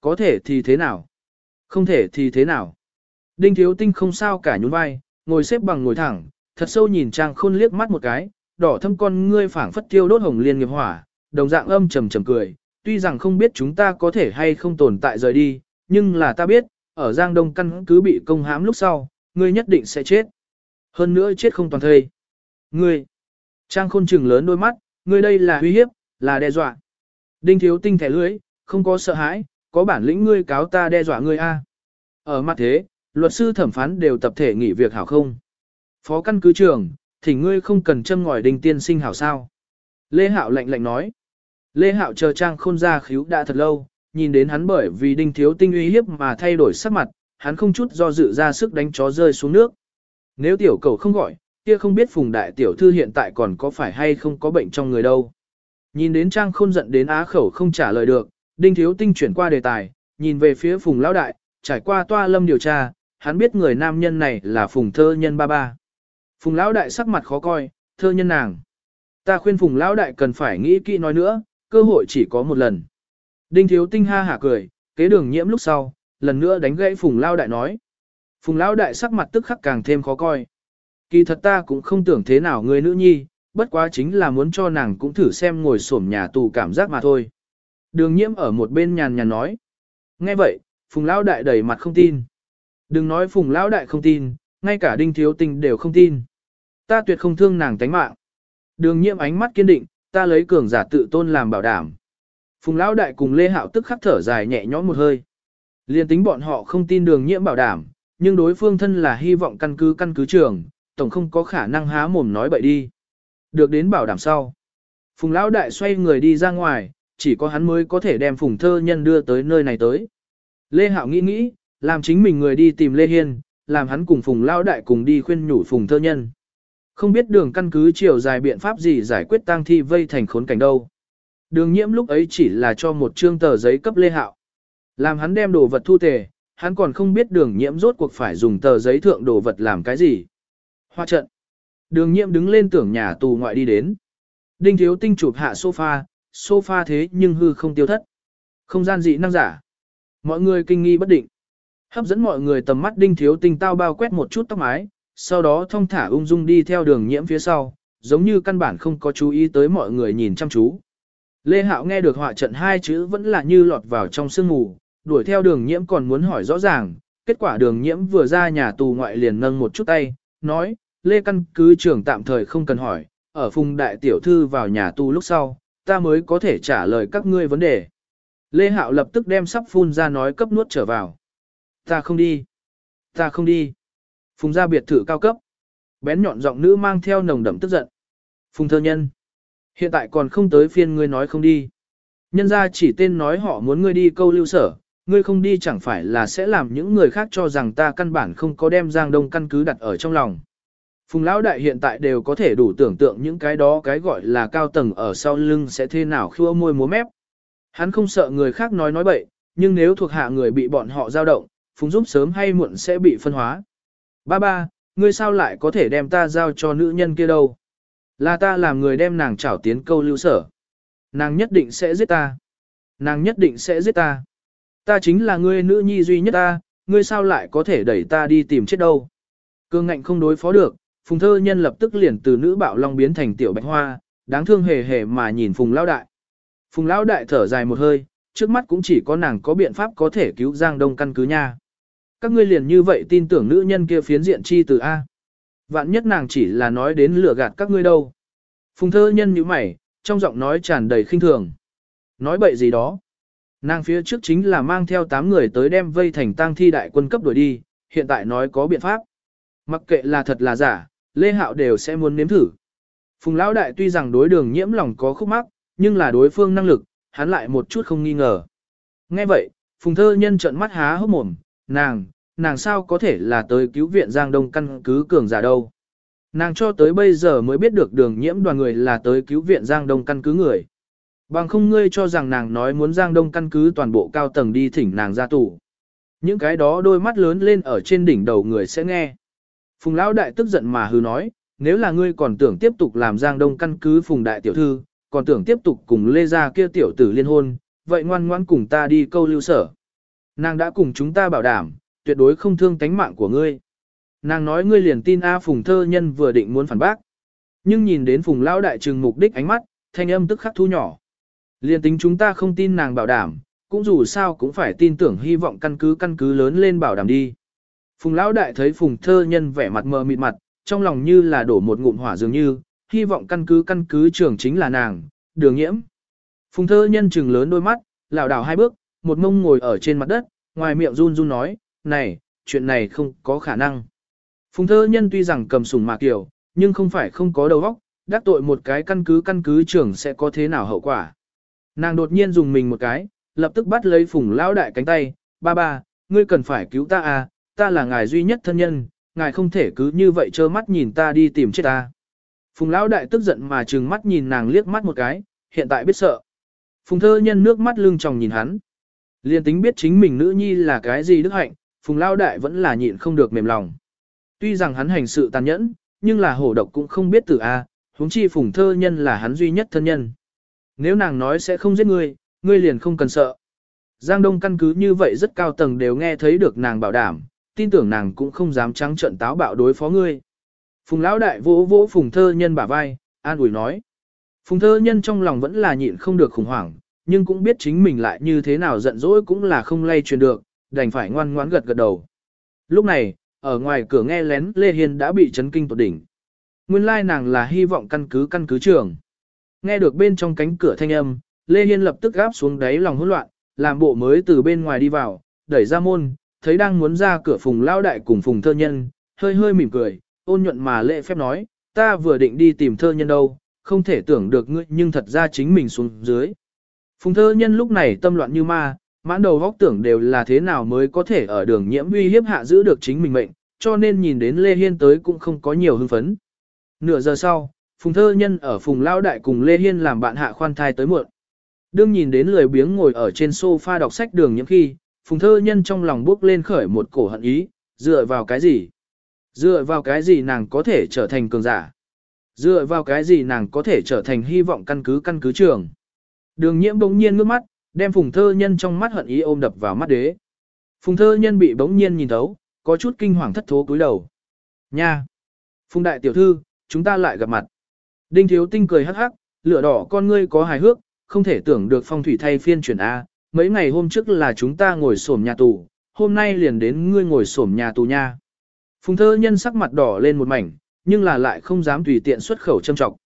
có thể thì thế nào? Không thể thì thế nào? Đinh Thiếu Tinh không sao cả nhún vai, ngồi xếp bằng ngồi thẳng, thật sâu nhìn Trang Khôn liếc mắt một cái, đỏ thâm con ngươi phảng phất tiêu đốt hồng liên nghiệp hỏa, đồng dạng âm trầm trầm cười, tuy rằng không biết chúng ta có thể hay không tồn tại rời đi, nhưng là ta biết, ở Giang Đông căn cứ bị công hãm lúc sau, ngươi nhất định sẽ chết. Hơn nữa chết không toàn thây. Ngươi, Trang Khôn trừng lớn đôi mắt, ngươi đây là uy hiếp, là đe dọa. Đinh Thiếu Tinh thẻ lưới, không có sợ hãi, có bản lĩnh ngươi cáo ta đe dọa ngươi a. Ở mặt thế, luật sư thẩm phán đều tập thể nghỉ việc hảo không. Phó căn cứ trưởng, thì ngươi không cần châm ngòi đinh tiên sinh hảo sao. Lê Hạo lạnh lạnh nói. Lê Hạo chờ trang khôn ra khíu đã thật lâu, nhìn đến hắn bởi vì đinh thiếu tinh uy hiếp mà thay đổi sắc mặt, hắn không chút do dự ra sức đánh chó rơi xuống nước. Nếu tiểu cầu không gọi, kia không biết phùng đại tiểu thư hiện tại còn có phải hay không có bệnh trong người đâu. Nhìn đến trang khôn giận đến á khẩu không trả lời được, đinh thiếu tinh chuyển qua đề tài, nhìn về phía phùng lão đại, trải qua toa lâm điều tra, hắn biết người nam nhân này là phùng thơ nhân ba ba. Phùng lão đại sắc mặt khó coi, thơ nhân nàng. Ta khuyên phùng lão đại cần phải nghĩ kỹ nói nữa, cơ hội chỉ có một lần. Đinh thiếu tinh ha hả cười, kế đường nhiễm lúc sau, lần nữa đánh gãy phùng lão đại nói. Phùng lão đại sắc mặt tức khắc càng thêm khó coi. Kỳ thật ta cũng không tưởng thế nào người nữ nhi, bất quá chính là muốn cho nàng cũng thử xem ngồi xổm nhà tù cảm giác mà thôi. Đường nhiễm ở một bên nhàn nhàn nói. Nghe vậy, phùng lão đại đầy mặt không tin. Đừng nói phùng lão đại không tin, ngay cả đinh thiếu tinh đều không tin. Ta tuyệt không thương nàng tánh mạng. Đường nhiễm ánh mắt kiên định, ta lấy cường giả tự tôn làm bảo đảm. Phùng lão đại cùng Lê Hạo tức khắc thở dài nhẹ nhõm một hơi. Liên tính bọn họ không tin đường nhiễm bảo đảm, nhưng đối phương thân là hy vọng căn cứ căn cứ trường, tổng không có khả năng há mồm nói bậy đi. Được đến bảo đảm sau. Phùng lão đại xoay người đi ra ngoài, chỉ có hắn mới có thể đem phùng thơ nhân đưa tới nơi này tới. Lê Hạo nghĩ nghĩ, làm chính mình người đi tìm Lê Hiên, làm hắn cùng phùng lão đại cùng đi khuyên nhủ phùng thơ nhân. Không biết đường căn cứ chiều dài biện pháp gì giải quyết tang thi vây thành khốn cảnh đâu. Đường nhiễm lúc ấy chỉ là cho một trương tờ giấy cấp lê hạo. Làm hắn đem đồ vật thu tề, hắn còn không biết đường nhiễm rốt cuộc phải dùng tờ giấy thượng đồ vật làm cái gì. Hoa trận. Đường nhiễm đứng lên tưởng nhà tù ngoại đi đến. Đinh thiếu tinh chụp hạ sofa, sofa thế nhưng hư không tiêu thất. Không gian dị năng giả. Mọi người kinh nghi bất định. Hấp dẫn mọi người tầm mắt đinh thiếu tinh tao bao quét một chút tóc mái, sau đó thông thả ung dung đi theo đường nhiễm phía sau, giống như căn bản không có chú ý tới mọi người nhìn chăm chú. Lê Hạo nghe được họa trận hai chữ vẫn là như lọt vào trong sương mù, đuổi theo đường nhiễm còn muốn hỏi rõ ràng, kết quả đường nhiễm vừa ra nhà tù ngoại liền nâng một chút tay, nói, Lê căn cứ trưởng tạm thời không cần hỏi, ở phùng đại tiểu thư vào nhà tù lúc sau, ta mới có thể trả lời các ngươi vấn đề. Lê Hạo lập tức đem sắp phun ra nói cấp nuốt trở vào. Ta không đi. Ta không đi. Phùng gia biệt thự cao cấp. Bén nhọn giọng nữ mang theo nồng đậm tức giận. Phùng thơ nhân. Hiện tại còn không tới phiên ngươi nói không đi. Nhân gia chỉ tên nói họ muốn ngươi đi câu lưu sở, ngươi không đi chẳng phải là sẽ làm những người khác cho rằng ta căn bản không có đem Giang Đông căn cứ đặt ở trong lòng. Phùng lão đại hiện tại đều có thể đủ tưởng tượng những cái đó cái gọi là cao tầng ở sau lưng sẽ thế nào khua môi múa mép. Hắn không sợ người khác nói nói bậy, nhưng nếu thuộc hạ người bị bọn họ giao động, Phùng giúp sớm hay muộn sẽ bị phân hóa. Ba ba, ngươi sao lại có thể đem ta giao cho nữ nhân kia đâu? Là ta làm người đem nàng trảo tiến câu lưu sở. Nàng nhất định sẽ giết ta. Nàng nhất định sẽ giết ta. Ta chính là ngươi nữ nhi duy nhất ta, ngươi sao lại có thể đẩy ta đi tìm chết đâu? Cương ngạnh không đối phó được, Phùng thơ nhân lập tức liền từ nữ bạo long biến thành tiểu bạch hoa, đáng thương hề hề mà nhìn Phùng Lão Đại. Phùng Lão Đại thở dài một hơi, trước mắt cũng chỉ có nàng có biện pháp có thể cứu Giang Đông căn cứ nha các ngươi liền như vậy tin tưởng nữ nhân kia phiến diện chi từ A. Vạn nhất nàng chỉ là nói đến lừa gạt các ngươi đâu. Phùng thơ nhân như mày, trong giọng nói tràn đầy khinh thường. Nói bậy gì đó. Nàng phía trước chính là mang theo 8 người tới đem vây thành tang thi đại quân cấp đuổi đi, hiện tại nói có biện pháp. Mặc kệ là thật là giả, Lê Hạo đều sẽ muốn nếm thử. Phùng Lão Đại tuy rằng đối đường nhiễm lòng có khúc mắc, nhưng là đối phương năng lực, hắn lại một chút không nghi ngờ. Nghe vậy, Phùng Thơ Nhân trợn mắt há hốc mồm, nàng, nàng sao có thể là tới cứu viện Giang Đông căn cứ cường giả đâu. Nàng cho tới bây giờ mới biết được đường nhiễm đoàn người là tới cứu viện Giang Đông căn cứ người. Bằng không ngươi cho rằng nàng nói muốn Giang Đông căn cứ toàn bộ cao tầng đi thỉnh nàng ra tù. Những cái đó đôi mắt lớn lên ở trên đỉnh đầu người sẽ nghe. Phùng Lão Đại tức giận mà hư nói, nếu là ngươi còn tưởng tiếp tục làm Giang Đông căn cứ Phùng Đại Tiểu Thư, còn tưởng tiếp tục cùng Lê Gia kia tiểu tử liên hôn, vậy ngoan ngoan cùng ta đi câu lưu sở. Nàng đã cùng chúng ta bảo đảm, tuyệt đối không thương tánh mạng của ngươi. Nàng nói ngươi liền tin A Phùng thơ nhân vừa định muốn phản bác. Nhưng nhìn đến Phùng Lão đại trừng mục đích ánh mắt, thanh âm tức khắc thu nhỏ. Liền tính chúng ta không tin nàng bảo đảm, cũng dù sao cũng phải tin tưởng hy vọng căn cứ căn cứ lớn lên bảo đảm đi. Phùng Lão đại thấy Phùng thơ nhân vẻ mặt mờ mịt mặt, trong lòng như là đổ một ngụm hỏa dường như, hy vọng căn cứ căn cứ trưởng chính là nàng, đường nhiễm. Phùng thơ nhân trừng lớn đôi mắt, lảo đảo hai bước, một mông ngồi ở trên mặt đất, ngoài miệng run run nói, này, chuyện này không có khả năng. Phùng thơ nhân tuy rằng cầm sủng mà kiểu, nhưng không phải không có đầu óc, đắc tội một cái căn cứ căn cứ trưởng sẽ có thế nào hậu quả. Nàng đột nhiên dùng mình một cái, lập tức bắt lấy phùng lão đại cánh tay, ba ba, ngươi cần phải cứu ta à, ta là ngài duy nhất thân nhân, ngài không thể cứ như vậy trơ mắt nhìn ta đi tìm chết ta. Phùng lão đại tức giận mà trừng mắt nhìn nàng liếc mắt một cái, hiện tại biết sợ. Phùng thơ nhân nước mắt lưng tròng nhìn hắn. Liên tính biết chính mình nữ nhi là cái gì đức hạnh, phùng lão đại vẫn là nhịn không được mềm lòng. Tuy rằng hắn hành sự tàn nhẫn, nhưng là hổ độc cũng không biết từ A, huống chi phùng thơ nhân là hắn duy nhất thân nhân. Nếu nàng nói sẽ không giết ngươi, ngươi liền không cần sợ. Giang Đông căn cứ như vậy rất cao tầng đều nghe thấy được nàng bảo đảm, tin tưởng nàng cũng không dám trắng trận táo bạo đối phó ngươi. Phùng lão đại vỗ vỗ phùng thơ nhân bả vai, an ủi nói. Phùng thơ nhân trong lòng vẫn là nhịn không được khủng hoảng, nhưng cũng biết chính mình lại như thế nào giận dỗi cũng là không lay truyền được, đành phải ngoan ngoãn gật gật đầu. Lúc này, ở ngoài cửa nghe lén Lê Hiên đã bị chấn kinh tột đỉnh. Nguyên lai nàng là hy vọng căn cứ căn cứ trường. Nghe được bên trong cánh cửa thanh âm, Lê Hiên lập tức gáp xuống đáy lòng hỗn loạn, làm bộ mới từ bên ngoài đi vào, đẩy ra môn, thấy đang muốn ra cửa phùng lao đại cùng phùng thơ nhân, hơi hơi mỉm cười, ôn nhuận mà lễ phép nói, ta vừa định đi tìm thơ nhân đâu, không thể tưởng được ngươi nhưng thật ra chính mình xuống dưới. Phùng thơ nhân lúc này tâm loạn như ma, mãn đầu góc tưởng đều là thế nào mới có thể ở đường nhiễm uy hiếp hạ giữ được chính mình mệnh, cho nên nhìn đến Lê Hiên tới cũng không có nhiều hưng phấn. Nửa giờ sau, Phùng Thơ Nhân ở Phùng Lao Đại cùng Lê Hiên làm bạn hạ khoan thai tới muộn. Đương nhìn đến lười biếng ngồi ở trên sofa đọc sách đường nhiễm khi, Phùng Thơ Nhân trong lòng bước lên khởi một cổ hận ý, dựa vào cái gì? Dựa vào cái gì nàng có thể trở thành cường giả? Dựa vào cái gì nàng có thể trở thành hy vọng căn cứ căn cứ trường? Đường nhiễm bỗng nhiên ngước mắt, đem Phùng Thơ Nhân trong mắt hận ý ôm đập vào mắt đế. Phùng Thơ Nhân bị bỗng nhiên nhìn thấu, có chút kinh hoàng thất thố cúi đầu. Nha! Phùng đại tiểu thư, chúng ta lại gặp mặt. Đinh thiếu tinh cười hắc hắc, lửa đỏ con ngươi có hài hước, không thể tưởng được phong thủy thay phiên chuyển A. Mấy ngày hôm trước là chúng ta ngồi sổm nhà tù, hôm nay liền đến ngươi ngồi sổm nhà tù nha. Phùng thơ nhân sắc mặt đỏ lên một mảnh, nhưng là lại không dám tùy tiện xuất khẩu châm trọng.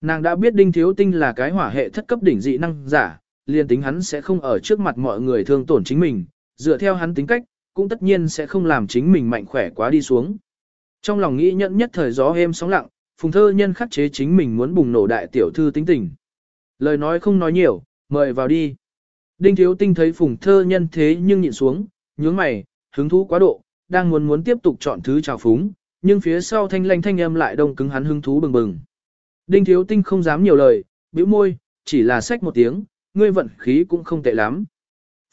Nàng đã biết đinh thiếu tinh là cái hỏa hệ thất cấp đỉnh dị năng giả, liền tính hắn sẽ không ở trước mặt mọi người thương tổn chính mình, dựa theo hắn tính cách, cũng tất nhiên sẽ không làm chính mình mạnh khỏe quá đi xuống. Trong lòng nghĩ nhẫn nhất thời gió êm sóng lặng, phùng thơ nhân khắc chế chính mình muốn bùng nổ đại tiểu thư tính tình. Lời nói không nói nhiều, mời vào đi. Đinh thiếu tinh thấy phùng thơ nhân thế nhưng nhịn xuống, nhướng mày, hứng thú quá độ, đang muốn muốn tiếp tục chọn thứ trào phúng, nhưng phía sau thanh lanh thanh âm lại đông cứng hắn hứng thú bừng bừng. Đinh thiếu tinh không dám nhiều lời, bĩu môi, chỉ là xách một tiếng, ngươi vận khí cũng không tệ lắm.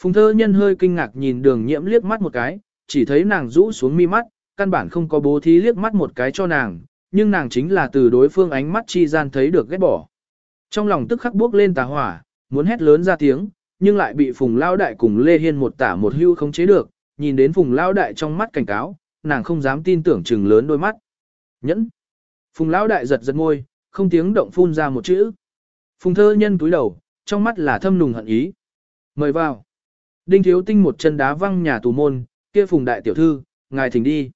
Phùng thơ nhân hơi kinh ngạc nhìn đường nhiễm liếc mắt một cái, chỉ thấy nàng rũ xuống mi mắt, căn bản không có bố thí liếc mắt một cái cho nàng, nhưng nàng chính là từ đối phương ánh mắt chi gian thấy được ghét bỏ. Trong lòng tức khắc bước lên tà hỏa, muốn hét lớn ra tiếng, nhưng lại bị Phùng Lao Đại cùng Lê Hiên một tả một hưu không chế được, nhìn đến Phùng Lao Đại trong mắt cảnh cáo, nàng không dám tin tưởng chừng lớn đôi mắt. Nhẫn! Phùng Lao Đại giật giật ngôi, không tiếng động phun ra một chữ. Phùng thơ nhân túi đầu, trong mắt là thâm nùng hận ý. Mời vào. Đinh thiếu tinh một chân đá văng nhà tù môn, kia Phùng Đại Tiểu Thư, ngài thỉnh đi.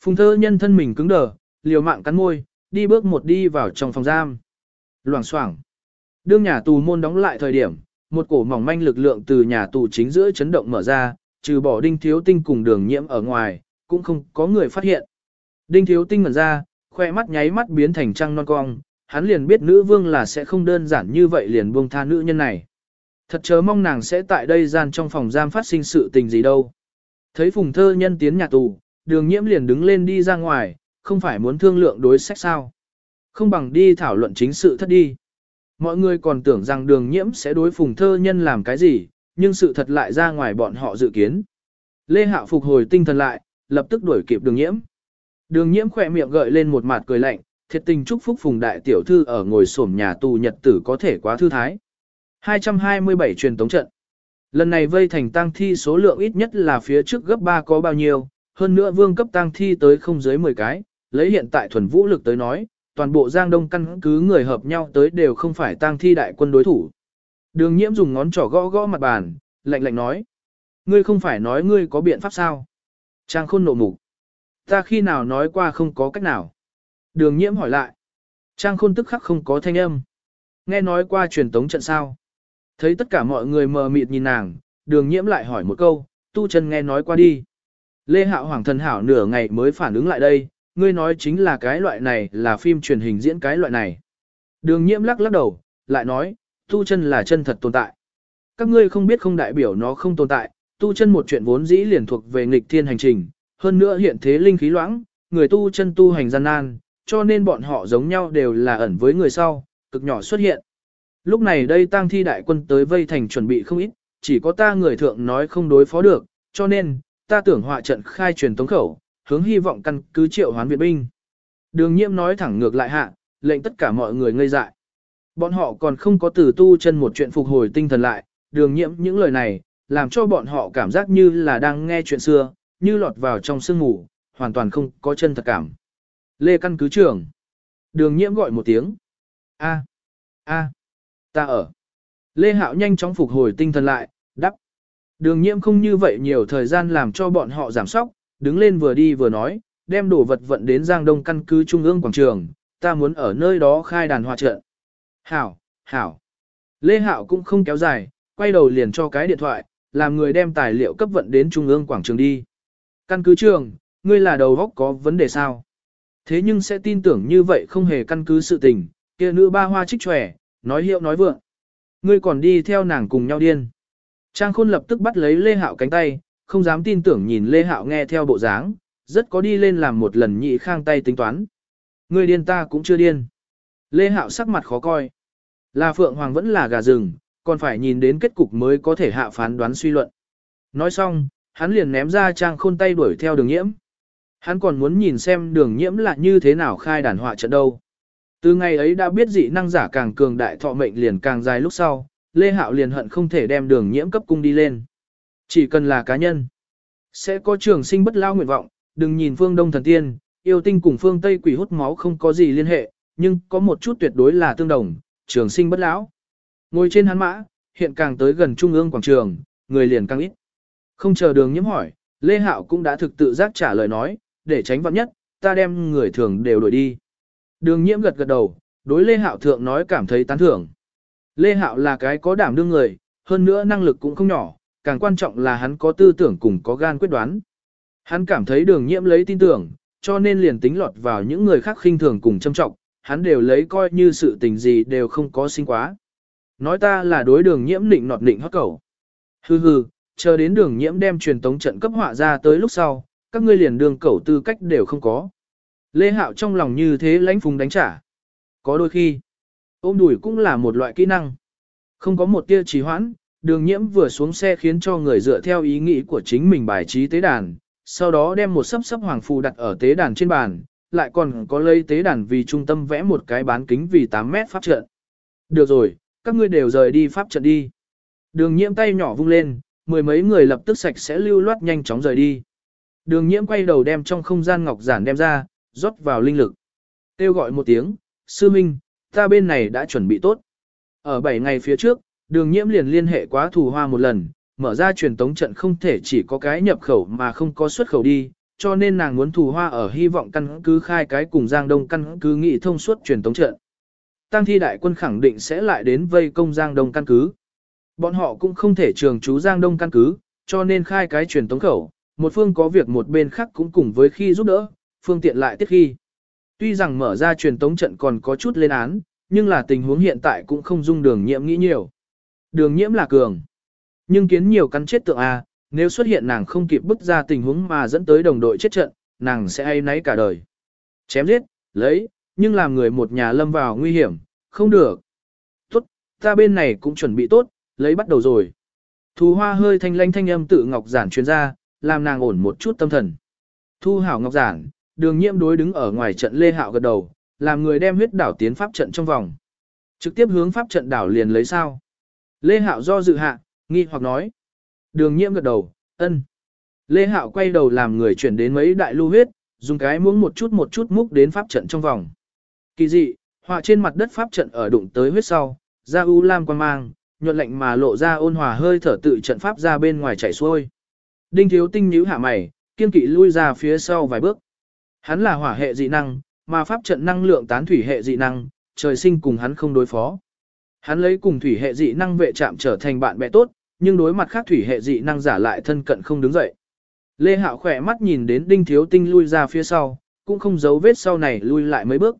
Phùng thơ nhân thân mình cứng đờ, liều mạng cắn môi, đi bước một đi vào trong phòng giam. Loảng xoảng. Đương nhà tù môn đóng lại thời điểm, một cổ mỏng manh lực lượng từ nhà tù chính giữa chấn động mở ra, trừ bỏ đinh thiếu tinh cùng đường nhiễm ở ngoài, cũng không có người phát hiện. Đinh thiếu tinh ngẩn ra, khoe mắt nháy mắt biến thành trăng non cong, hắn liền biết nữ vương là sẽ không đơn giản như vậy liền buông tha nữ nhân này. Thật chớ mong nàng sẽ tại đây gian trong phòng giam phát sinh sự tình gì đâu. Thấy phùng thơ nhân tiến nhà tù, đường nhiễm liền đứng lên đi ra ngoài, không phải muốn thương lượng đối sách sao. Không bằng đi thảo luận chính sự thất đi. Mọi người còn tưởng rằng đường nhiễm sẽ đối phùng thơ nhân làm cái gì, nhưng sự thật lại ra ngoài bọn họ dự kiến. Lê Hạo phục hồi tinh thần lại, lập tức đuổi kịp đường nhiễm. Đường nhiễm khỏe miệng gợi lên một mặt cười lạnh, thiệt tình chúc phúc phùng đại tiểu thư ở ngồi sổm nhà tù nhật tử có thể quá thư thái. 227 truyền tống trận. Lần này vây thành tang thi số lượng ít nhất là phía trước gấp 3 có bao nhiêu, hơn nữa vương cấp tang thi tới không dưới 10 cái, lấy hiện tại thuần vũ lực tới nói, toàn bộ Giang Đông căn cứ người hợp nhau tới đều không phải tang thi đại quân đối thủ. Đường nhiễm dùng ngón trỏ gõ gõ mặt bàn, lạnh lạnh nói. Ngươi không phải nói ngươi có biện pháp sao? Trang khôn nộ mục. Ta khi nào nói qua không có cách nào? Đường nhiễm hỏi lại. Trang khôn tức khắc không có thanh âm. Nghe nói qua truyền tống trận sao? Thấy tất cả mọi người mờ mịt nhìn nàng, đường nhiễm lại hỏi một câu, tu chân nghe nói qua đi. Lê Hạo Hoàng thần hảo nửa ngày mới phản ứng lại đây, ngươi nói chính là cái loại này là phim truyền hình diễn cái loại này. Đường nhiễm lắc lắc đầu, lại nói, tu chân là chân thật tồn tại. Các ngươi không biết không đại biểu nó không tồn tại, tu chân một chuyện vốn dĩ liền thuộc về nghịch thiên hành trình, hơn nữa hiện thế linh khí loãng, người tu chân tu hành gian nan, cho nên bọn họ giống nhau đều là ẩn với người sau, cực nhỏ xuất hiện. Lúc này đây tang thi đại quân tới vây thành chuẩn bị không ít, chỉ có ta người thượng nói không đối phó được, cho nên, ta tưởng họa trận khai truyền tống khẩu, hướng hy vọng căn cứ triệu hoán viện binh. Đường nhiễm nói thẳng ngược lại hạ, lệnh tất cả mọi người ngây dại. Bọn họ còn không có từ tu chân một chuyện phục hồi tinh thần lại, đường nhiễm những lời này, làm cho bọn họ cảm giác như là đang nghe chuyện xưa, như lọt vào trong sương ngủ, hoàn toàn không có chân thật cảm. Lê căn cứ trưởng. Đường nhiễm gọi một tiếng. A. A. Ta ở. Lê Hạo nhanh chóng phục hồi tinh thần lại, đắp. Đường nhiễm không như vậy nhiều thời gian làm cho bọn họ giảm sóc, đứng lên vừa đi vừa nói, đem đồ vật vận đến Giang Đông căn cứ Trung ương quảng trường, ta muốn ở nơi đó khai đàn hòa trận. Hảo, hảo. Lê Hạo cũng không kéo dài, quay đầu liền cho cái điện thoại, làm người đem tài liệu cấp vận đến Trung ương quảng trường đi. Căn cứ trường, ngươi là đầu góc có vấn đề sao? Thế nhưng sẽ tin tưởng như vậy không hề căn cứ sự tình, kia nữ ba hoa trích trẻ, nói hiệu nói vượng. Ngươi còn đi theo nàng cùng nhau điên. Trang khôn lập tức bắt lấy Lê Hạo cánh tay, không dám tin tưởng nhìn Lê Hạo nghe theo bộ dáng, rất có đi lên làm một lần nhị khang tay tính toán. người điên ta cũng chưa điên. Lê Hạo sắc mặt khó coi. Là Phượng Hoàng vẫn là gà rừng, còn phải nhìn đến kết cục mới có thể hạ phán đoán suy luận. Nói xong, hắn liền ném ra trang khôn tay đuổi theo đường nhiễm. Hắn còn muốn nhìn xem đường nhiễm là như thế nào khai đàn họa trận đâu. Từ ngày ấy đã biết dị năng giả càng cường đại thọ mệnh liền càng dài lúc sau, Lê Hạo liền hận không thể đem đường nhiễm cấp cung đi lên. Chỉ cần là cá nhân, sẽ có trường sinh bất lao nguyện vọng, đừng nhìn phương Đông thần tiên, yêu tinh cùng phương Tây quỷ hút máu không có gì liên hệ, nhưng có một chút tuyệt đối là tương đồng, trường sinh bất lão. Ngồi trên hắn mã, hiện càng tới gần trung ương quảng trường, người liền càng ít. Không chờ đường nhiễm hỏi, Lê Hạo cũng đã thực tự giác trả lời nói, để tránh vặn nhất, ta đem người thường đều đuổi đi. Đường nhiễm gật gật đầu, đối Lê Hạo thượng nói cảm thấy tán thưởng. Lê Hạo là cái có đảm đương người, hơn nữa năng lực cũng không nhỏ, càng quan trọng là hắn có tư tưởng cùng có gan quyết đoán. Hắn cảm thấy đường nhiễm lấy tin tưởng, cho nên liền tính lọt vào những người khác khinh thường cùng châm trọng, hắn đều lấy coi như sự tình gì đều không có sinh quá. Nói ta là đối đường nhiễm định nọt định hót cầu. Hừ hừ, chờ đến đường nhiễm đem truyền tống trận cấp họa ra tới lúc sau, các ngươi liền đường cầu tư cách đều không có. Lê Hạo trong lòng như thế lãnh phùng đánh trả. Có đôi khi, ôm đùi cũng là một loại kỹ năng. Không có một tia trì hoãn, đường nhiễm vừa xuống xe khiến cho người dựa theo ý nghĩ của chính mình bài trí tế đàn, sau đó đem một sấp sấp hoàng phù đặt ở tế đàn trên bàn, lại còn có lấy tế đàn vì trung tâm vẽ một cái bán kính vì 8 mét pháp trận. Được rồi, các ngươi đều rời đi pháp trận đi. Đường nhiễm tay nhỏ vung lên, mười mấy người lập tức sạch sẽ lưu loát nhanh chóng rời đi. Đường nhiễm quay đầu đem trong không gian ngọc giản đem ra, rót vào linh lực. Kêu gọi một tiếng, sư minh, ta bên này đã chuẩn bị tốt. Ở 7 ngày phía trước, đường nhiễm liền liên hệ quá thù hoa một lần, mở ra truyền tống trận không thể chỉ có cái nhập khẩu mà không có xuất khẩu đi, cho nên nàng muốn thù hoa ở hy vọng căn cứ khai cái cùng Giang Đông căn cứ nghị thông suốt truyền tống trận. Tăng thi đại quân khẳng định sẽ lại đến vây công Giang Đông căn cứ. Bọn họ cũng không thể trường trú Giang Đông căn cứ, cho nên khai cái truyền tống khẩu, một phương có việc một bên khác cũng cùng với khi giúp đỡ, phương tiện lại tiết khi. Tuy rằng mở ra truyền tống trận còn có chút lên án, nhưng là tình huống hiện tại cũng không dung đường nhiệm nghĩ nhiều. Đường nhiễm là cường. Nhưng kiến nhiều cắn chết tượng A, nếu xuất hiện nàng không kịp bức ra tình huống mà dẫn tới đồng đội chết trận, nàng sẽ hay nấy cả đời. Chém giết, lấy, nhưng làm người một nhà lâm vào nguy hiểm, không được. Tốt, ta bên này cũng chuẩn bị tốt, lấy bắt đầu rồi. Thu hoa hơi thanh lanh thanh âm tự ngọc giản chuyên ra, làm nàng ổn một chút tâm thần. Thu hảo ngọc giản, đường nhiễm đối đứng ở ngoài trận lê hạo gật đầu, làm người đem huyết đảo tiến pháp trận trong vòng. Trực tiếp hướng pháp trận đảo liền lấy sao. Lê hạo do dự hạ, nghi hoặc nói. Đường nhiễm gật đầu, ân. Lê Hạo quay đầu làm người chuyển đến mấy đại lưu huyết, dùng cái muỗng một chút một chút múc đến pháp trận trong vòng. Kỳ dị, họa trên mặt đất pháp trận ở đụng tới huyết sau, ra u lam quan mang, nhuận lạnh mà lộ ra ôn hòa hơi thở tự trận pháp ra bên ngoài chảy xuôi. Đinh thiếu tinh nhíu hạ mày, kiên kỵ lui ra phía sau vài bước. Hắn là hỏa hệ dị năng, mà pháp trận năng lượng tán thủy hệ dị năng, trời sinh cùng hắn không đối phó. Hắn lấy cùng thủy hệ dị năng vệ chạm trở thành bạn bè tốt, nhưng đối mặt khác thủy hệ dị năng giả lại thân cận không đứng dậy. Lê Hạo khỏe mắt nhìn đến đinh thiếu tinh lui ra phía sau, cũng không giấu vết sau này lui lại mấy bước.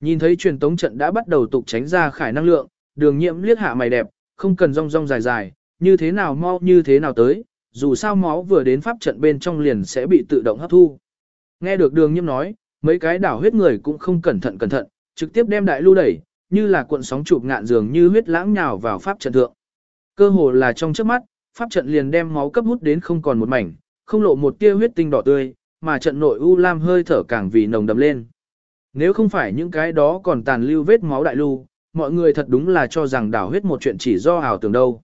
Nhìn thấy truyền tống trận đã bắt đầu tục tránh ra khải năng lượng, đường nhiễm liếc hạ mày đẹp, không cần rong rong dài dài, như thế nào mau như thế nào tới, dù sao máu vừa đến pháp trận bên trong liền sẽ bị tự động hấp thu. Nghe được đường nhiễm nói, mấy cái đảo huyết người cũng không cẩn thận cẩn thận, trực tiếp đem đại lưu đẩy, như là cuộn sóng chụp ngạn dường như huyết lãng nhào vào pháp trận thượng. Cơ hồ là trong chớp mắt, pháp trận liền đem máu cấp hút đến không còn một mảnh, không lộ một tia huyết tinh đỏ tươi, mà trận nội u lam hơi thở càng vì nồng đậm lên. Nếu không phải những cái đó còn tàn lưu vết máu đại lưu, mọi người thật đúng là cho rằng đảo huyết một chuyện chỉ do ảo tưởng đâu.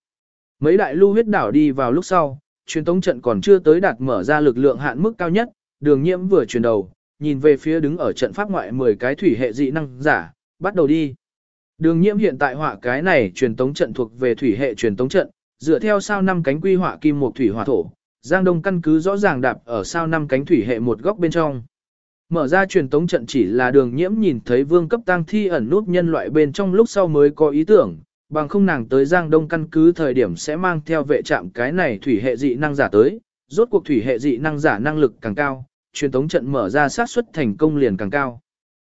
Mấy đại lưu huyết đảo đi vào lúc sau, truyền tống trận còn chưa tới đạt mở ra lực lượng hạn mức cao nhất, đường nhiễm vừa chuyển đầu, nhìn về phía đứng ở trận pháp ngoại 10 cái thủy hệ dị năng giả, bắt đầu đi. Đường nhiễm hiện tại họa cái này truyền tống trận thuộc về thủy hệ truyền tống trận, dựa theo sao năm cánh quy họa kim một thủy hỏa thổ, Giang Đông căn cứ rõ ràng đạp ở sao năm cánh thủy hệ một góc bên trong. Mở ra truyền tống trận chỉ là đường nhiễm nhìn thấy vương cấp tăng thi ẩn nút nhân loại bên trong lúc sau mới có ý tưởng, bằng không nàng tới Giang Đông căn cứ thời điểm sẽ mang theo vệ trạm cái này thủy hệ dị năng giả tới, rốt cuộc thủy hệ dị năng giả năng lực càng cao, truyền tống trận mở ra sát suất thành công liền càng cao.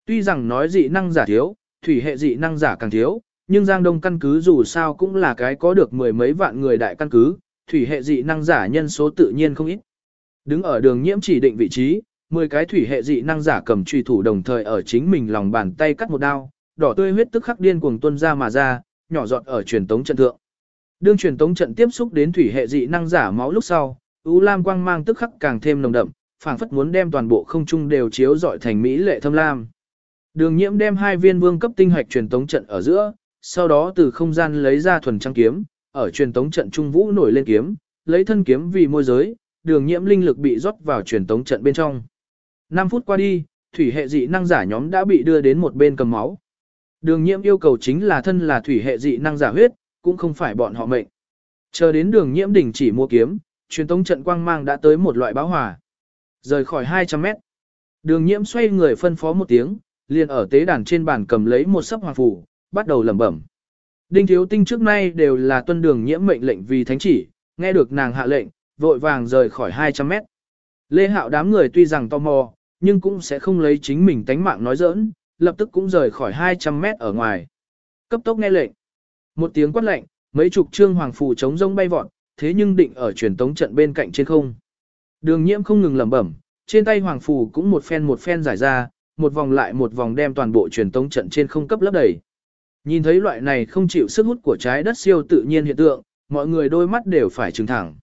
Tuy rằng nói dị năng giả thiếu, thủy hệ dị năng giả càng thiếu, nhưng Giang Đông căn cứ dù sao cũng là cái có được mười mấy vạn người đại căn cứ, thủy hệ dị năng giả nhân số tự nhiên không ít. Đứng ở đường nhiễm chỉ định vị trí, 10 cái thủy hệ dị năng giả cầm truy thủ đồng thời ở chính mình lòng bàn tay cắt một đao, đỏ tươi huyết tức khắc điên cuồng tuôn ra mà ra, nhỏ giọt ở truyền tống trận thượng. Đương truyền tống trận tiếp xúc đến thủy hệ dị năng giả máu lúc sau, u lam quang mang tức khắc càng thêm nồng đậm, phảng phất muốn đem toàn bộ không trung đều chiếu rọi thành mỹ lệ thâm lam. Đường Nhiễm đem hai viên vương cấp tinh hạch truyền tống trận ở giữa, sau đó từ không gian lấy ra thuần trang kiếm, ở truyền tống trận trung vũ nổi lên kiếm, lấy thân kiếm vì môi giới, đường nhiễm linh lực bị rót vào truyền tống trận bên trong. 5 phút qua đi, thủy hệ dị năng giả nhóm đã bị đưa đến một bên cầm máu. Đường nhiễm yêu cầu chính là thân là thủy hệ dị năng giả huyết, cũng không phải bọn họ mệnh. Chờ đến đường nhiễm đỉnh chỉ mua kiếm, truyền tống trận quang mang đã tới một loại báo hỏa. Rời khỏi 200 mét. Đường nhiễm xoay người phân phó một tiếng, liền ở tế đàn trên bàn cầm lấy một sấp hoàng phủ, bắt đầu lẩm bẩm. Đinh thiếu tinh trước nay đều là tuân đường nhiễm mệnh lệnh vì thánh chỉ, nghe được nàng hạ lệnh, vội vàng rời khỏi 200 mét. Lê Hạo đám người tuy rằng tò mò, nhưng cũng sẽ không lấy chính mình tánh mạng nói giỡn, lập tức cũng rời khỏi 200 mét ở ngoài. Cấp tốc nghe lệnh. Một tiếng quát lệnh, mấy chục trương hoàng phù chống rông bay vọt, thế nhưng định ở truyền tống trận bên cạnh trên không. Đường nhiễm không ngừng lẩm bẩm, trên tay hoàng phù cũng một phen một phen giải ra, một vòng lại một vòng đem toàn bộ truyền tống trận trên không cấp lấp đầy. Nhìn thấy loại này không chịu sức hút của trái đất siêu tự nhiên hiện tượng, mọi người đôi mắt đều phải trừng thẳng.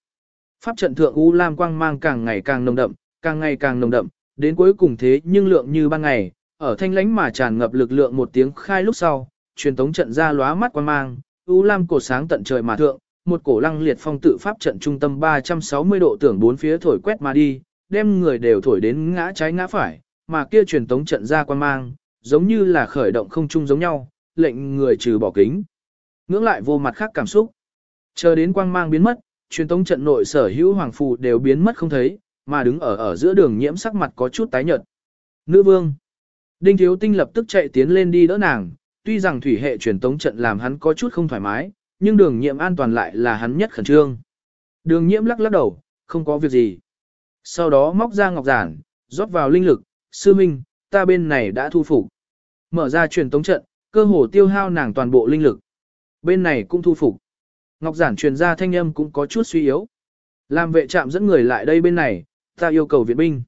Pháp trận thượng U Lam quang mang càng ngày càng nồng đậm, càng ngày càng nồng đậm, đến cuối cùng thế nhưng lượng như ban ngày, ở thanh lánh mà tràn ngập lực lượng một tiếng khai lúc sau, truyền tống trận ra lóa mắt quang mang, U Lam cổ sáng tận trời mà thượng, một cổ lăng liệt phong tự pháp trận trung tâm 360 độ tưởng bốn phía thổi quét mà đi, đem người đều thổi đến ngã trái ngã phải, mà kia truyền tống trận ra quang mang, giống như là khởi động không chung giống nhau, lệnh người trừ bỏ kính. Ngưỡng lại vô mặt khác cảm xúc. Chờ đến quang mang biến mất, truyền tống trận nội sở hữu hoàng phù đều biến mất không thấy, mà đứng ở ở giữa đường nhiễm sắc mặt có chút tái nhợt. Nữ vương. Đinh Thiếu Tinh lập tức chạy tiến lên đi đỡ nàng, tuy rằng thủy hệ truyền tống trận làm hắn có chút không thoải mái, nhưng đường nhiễm an toàn lại là hắn nhất khẩn trương. Đường nhiễm lắc lắc đầu, không có việc gì. Sau đó móc ra ngọc giản, rót vào linh lực, sư minh, ta bên này đã thu phục. Mở ra truyền tống trận, cơ hồ tiêu hao nàng toàn bộ linh lực. Bên này cũng thu phục. Ngọc giản truyền ra thanh âm cũng có chút suy yếu. Làm vệ trạm dẫn người lại đây bên này, ta yêu cầu viện binh.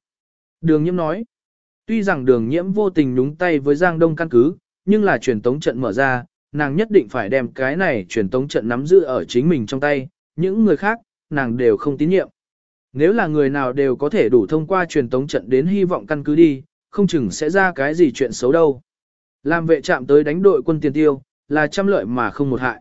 Đường nhiễm nói. Tuy rằng đường nhiễm vô tình nhúng tay với Giang Đông căn cứ, nhưng là truyền tống trận mở ra, nàng nhất định phải đem cái này truyền tống trận nắm giữ ở chính mình trong tay, những người khác, nàng đều không tín nhiệm. Nếu là người nào đều có thể đủ thông qua truyền tống trận đến hy vọng căn cứ đi, không chừng sẽ ra cái gì chuyện xấu đâu. Làm vệ chạm tới đánh đội quân tiền tiêu, là trăm lợi mà không một hại.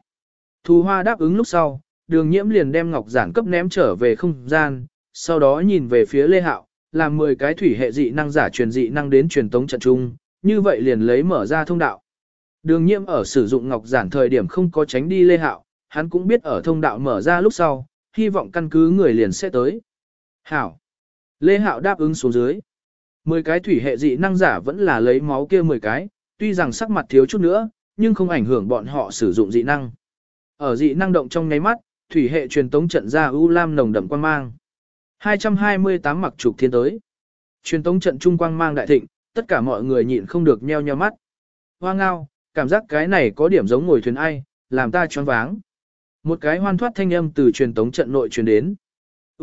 Thù hoa đáp ứng lúc sau, đường nhiễm liền đem ngọc giản cấp ném trở về không gian, sau đó nhìn về phía Lê Hạo, làm 10 cái thủy hệ dị năng giả truyền dị năng đến truyền tống trận chung, như vậy liền lấy mở ra thông đạo. Đường nhiễm ở sử dụng ngọc giản thời điểm không có tránh đi Lê Hạo, hắn cũng biết ở thông đạo mở ra lúc sau, hy vọng căn cứ người liền sẽ tới. Hảo. Lê Hạo đáp ứng xuống dưới. 10 cái thủy hệ dị năng giả vẫn là lấy máu kia 10 cái, tuy rằng sắc mặt thiếu chút nữa, nhưng không ảnh hưởng bọn họ sử dụng dị năng. Ở dị năng động trong nháy mắt, thủy hệ truyền tống trận ra u lam nồng đậm quang mang. 228 mặc trục thiên tới. Truyền tống trận trung quang mang đại thịnh, tất cả mọi người nhịn không được nheo nheo mắt. Hoa ngao, cảm giác cái này có điểm giống ngồi thuyền ai, làm ta choáng váng. Một cái hoan thoát thanh âm từ truyền tống trận nội truyền đến.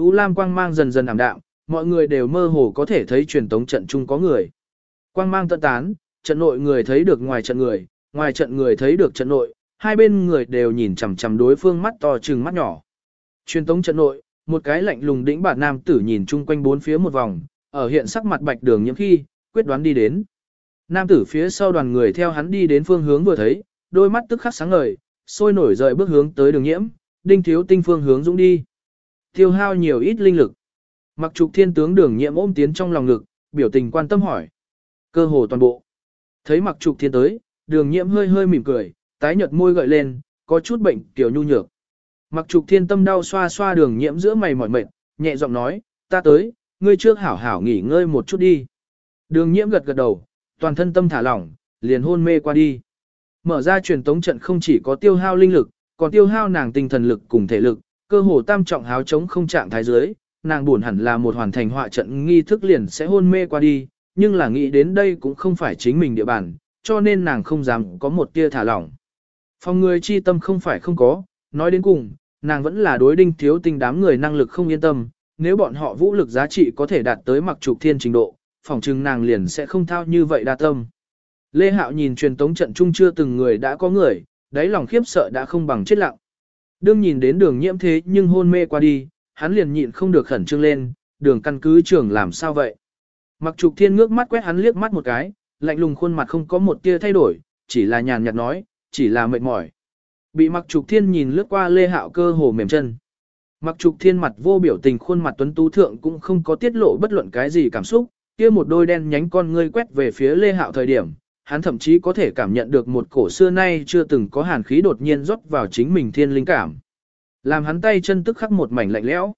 U lam quang mang dần dần ảm đạm, mọi người đều mơ hồ có thể thấy truyền tống trận chung có người. Quang mang tận tán, trận nội người thấy được ngoài trận người, ngoài trận người thấy được trận nội, hai bên người đều nhìn chằm chằm đối phương mắt to trừng mắt nhỏ. Truyền tống trận nội, một cái lạnh lùng đĩnh bản nam tử nhìn chung quanh bốn phía một vòng, ở hiện sắc mặt bạch đường nhiễm khi, quyết đoán đi đến. Nam tử phía sau đoàn người theo hắn đi đến phương hướng vừa thấy, đôi mắt tức khắc sáng ngời, sôi nổi rời bước hướng tới đường nhiễm, đinh thiếu tinh phương hướng dũng đi. Tiêu hao nhiều ít linh lực. Mặc trục thiên tướng đường nhiễm ôm tiến trong lòng ngực, biểu tình quan tâm hỏi. Cơ hồ toàn bộ. Thấy mặc trục thiên tới, đường nhiễm hơi hơi mỉm cười, tái nhợt môi gợi lên, có chút bệnh tiểu nhu nhược. Mặc trục thiên tâm đau xoa xoa đường nhiễm giữa mày mỏi mệt, nhẹ giọng nói, ta tới, ngươi trước hảo hảo nghỉ ngơi một chút đi. Đường nhiễm gật gật đầu, toàn thân tâm thả lỏng, liền hôn mê qua đi. Mở ra truyền tống trận không chỉ có tiêu hao linh lực, còn tiêu hao nàng tinh thần lực cùng thể lực, cơ hồ tam trọng háo chống không trạng thái dưới, nàng buồn hẳn là một hoàn thành họa trận nghi thức liền sẽ hôn mê qua đi, nhưng là nghĩ đến đây cũng không phải chính mình địa bàn, cho nên nàng không dám có một tia thả lỏng. Phòng người chi tâm không phải không có, nói đến cùng, nàng vẫn là đối đinh thiếu tinh đám người năng lực không yên tâm, nếu bọn họ vũ lực giá trị có thể đạt tới mặc trục thiên trình độ, phòng chừng nàng liền sẽ không thao như vậy đa tâm. Lê Hạo nhìn truyền tống trận chung chưa từng người đã có người, đáy lòng khiếp sợ đã không bằng chết lặng. Đương nhìn đến đường nhiễm thế nhưng hôn mê qua đi, hắn liền nhịn không được khẩn trương lên, đường căn cứ trưởng làm sao vậy. Mặc trục thiên ngước mắt quét hắn liếc mắt một cái, lạnh lùng khuôn mặt không có một tia thay đổi, chỉ là nhàn nhạt nói, chỉ là mệt mỏi. Bị mặc trục thiên nhìn lướt qua lê hạo cơ hồ mềm chân. Mặc trục thiên mặt vô biểu tình khuôn mặt tuấn tú thượng cũng không có tiết lộ bất luận cái gì cảm xúc, kia một đôi đen nhánh con ngươi quét về phía lê hạo thời điểm, hắn thậm chí có thể cảm nhận được một cổ xưa nay chưa từng có hàn khí đột nhiên rót vào chính mình thiên linh cảm. Làm hắn tay chân tức khắc một mảnh lạnh lẽo.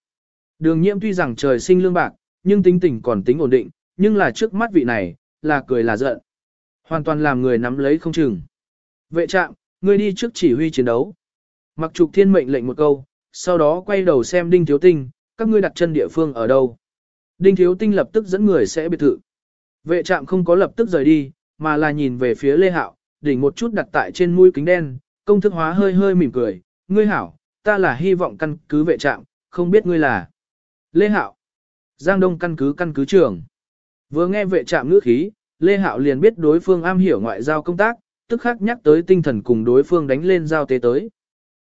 Đường nhiễm tuy rằng trời sinh lương bạc, nhưng tính tình còn tính ổn định, nhưng là trước mắt vị này, là cười là giận. Hoàn toàn làm người nắm lấy không chừng. Vệ trạm, ngươi đi trước chỉ huy chiến đấu. Mặc trục thiên mệnh lệnh một câu, sau đó quay đầu xem đinh thiếu tinh, các ngươi đặt chân địa phương ở đâu. Đinh thiếu tinh lập tức dẫn người sẽ biệt thự. Vệ trạm không có lập tức rời đi, mà là nhìn về phía Lê Hạo, đỉnh một chút đặt tại trên mũi kính đen, công thức hóa hơi hơi mỉm cười, ngươi hảo, ta là hy vọng căn cứ vệ trạm, không biết ngươi là. Lê Hạo, Giang Đông căn cứ căn cứ trưởng. Vừa nghe vệ trạm ngữ khí, Lê Hạo liền biết đối phương am hiểu ngoại giao công tác, tức khắc nhắc tới tinh thần cùng đối phương đánh lên giao tế tới.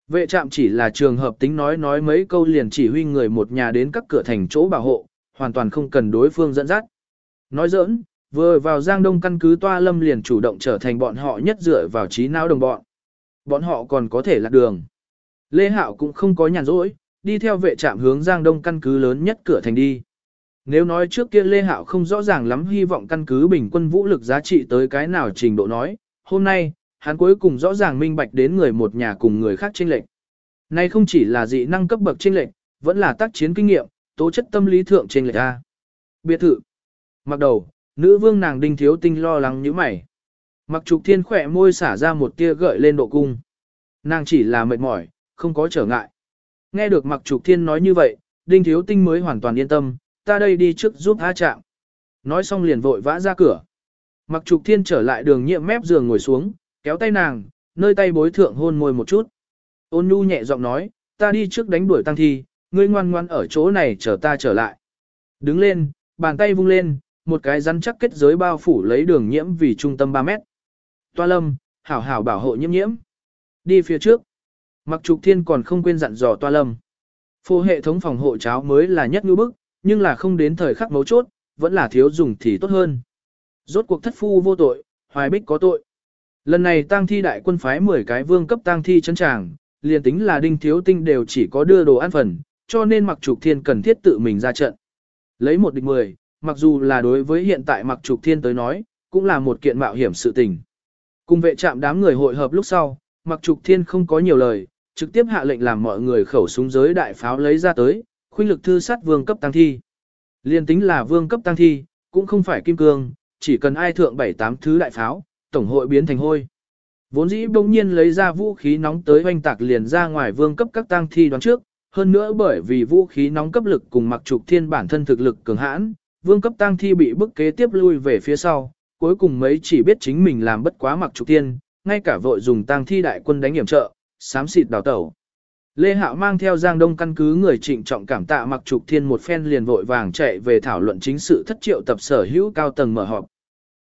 Vệ trạm chỉ là trường hợp tính nói nói mấy câu liền chỉ huy người một nhà đến các cửa thành chỗ bảo hộ, hoàn toàn không cần đối phương dẫn dắt. Nói giỡn, vừa vào Giang Đông căn cứ Toa Lâm liền chủ động trở thành bọn họ nhất dựa vào trí não đồng bọn. Bọn họ còn có thể lạc đường. Lê Hạo cũng không có nhàn rỗi, đi theo vệ trạm hướng Giang Đông căn cứ lớn nhất cửa thành đi. Nếu nói trước kia Lê Hạo không rõ ràng lắm hy vọng căn cứ bình quân vũ lực giá trị tới cái nào trình độ nói, hôm nay, hắn cuối cùng rõ ràng minh bạch đến người một nhà cùng người khác chênh lệch. Này không chỉ là dị năng cấp bậc chênh lệch, vẫn là tác chiến kinh nghiệm, tố chất tâm lý thượng chênh lệch a. Biệt thự. Mặc đầu, nữ vương nàng đinh thiếu tinh lo lắng như mày. Mặc trục thiên khỏe môi xả ra một tia gợi lên độ cung. Nàng chỉ là mệt mỏi, không có trở ngại. Nghe được mặc trục thiên nói như vậy, đinh thiếu tinh mới hoàn toàn yên tâm, ta đây đi trước giúp A chạm. Nói xong liền vội vã ra cửa. Mặc trục thiên trở lại đường nhiệm mép giường ngồi xuống, kéo tay nàng, nơi tay bối thượng hôn môi một chút. Ôn nhu nhẹ giọng nói, ta đi trước đánh đuổi tăng thi, ngươi ngoan ngoan ở chỗ này chờ ta trở lại. Đứng lên, bàn tay vung lên, một cái rắn chắc kết giới bao phủ lấy đường nhiễm vì trung tâm 3 mét. Toa lâm, hảo hảo bảo hộ nhiễm nhiễm. Đi phía trước. Mặc trục thiên còn không quên dặn dò toa lâm. Phô hệ thống phòng hộ cháo mới là nhất ngư bức, nhưng là không đến thời khắc mấu chốt, vẫn là thiếu dùng thì tốt hơn. Rốt cuộc thất phu vô tội, hoài bích có tội. Lần này tang thi đại quân phái 10 cái vương cấp tang thi chân tràng, liền tính là đinh thiếu tinh đều chỉ có đưa đồ ăn phần, cho nên mặc trục thiên cần thiết tự mình ra trận. Lấy một địch mười, mặc dù là đối với hiện tại mặc trục thiên tới nói, cũng là một kiện mạo hiểm sự tình. Cùng vệ trạm đám người hội hợp lúc sau, mặc trục thiên không có nhiều lời, trực tiếp hạ lệnh làm mọi người khẩu súng giới đại pháo lấy ra tới, khuynh lực thư sát vương cấp tăng thi. Liên tính là vương cấp tăng thi, cũng không phải kim cương, chỉ cần ai thượng bảy tám thứ đại pháo, tổng hội biến thành hôi. Vốn dĩ bỗng nhiên lấy ra vũ khí nóng tới oanh tạc liền ra ngoài vương cấp các tăng thi đoán trước, hơn nữa bởi vì vũ khí nóng cấp lực cùng mặc trục thiên bản thân thực lực cường hãn, vương cấp tăng thi bị bức kế tiếp lui về phía sau, cuối cùng mấy chỉ biết chính mình làm bất quá mặc trục tiên, ngay cả vội dùng tăng thi đại quân đánh hiểm trợ, sám xịt đào tẩu. Lê Hạo mang theo Giang Đông căn cứ người trịnh trọng cảm tạ mặc trục thiên một phen liền vội vàng chạy về thảo luận chính sự thất triệu tập sở hữu cao tầng mở họp.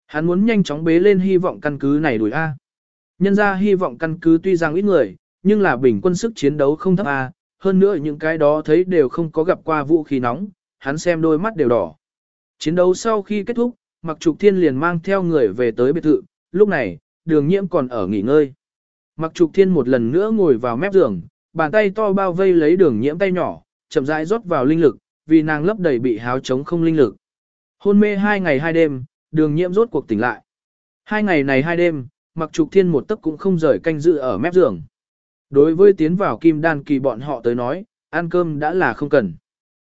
Hắn muốn nhanh chóng bế lên hy vọng căn cứ này đuổi A. Nhân ra hy vọng căn cứ tuy rằng ít người, nhưng là bình quân sức chiến đấu không thấp A, hơn nữa những cái đó thấy đều không có gặp qua vũ khí nóng, hắn xem đôi mắt đều đỏ. Chiến đấu sau khi kết thúc, Mặc Trục Thiên liền mang theo người về tới biệt thự, lúc này, đường nhiễm còn ở nghỉ ngơi. Mặc Trục Thiên một lần nữa ngồi vào mép giường, bàn tay to bao vây lấy đường nhiễm tay nhỏ, chậm rãi rót vào linh lực, vì nàng lấp đầy bị háo chống không linh lực. Hôn mê hai ngày hai đêm, đường nhiễm rốt cuộc tỉnh lại. Hai ngày này hai đêm, Mặc Trục Thiên một tấc cũng không rời canh giữ ở mép giường. Đối với tiến vào kim đan kỳ bọn họ tới nói, ăn cơm đã là không cần.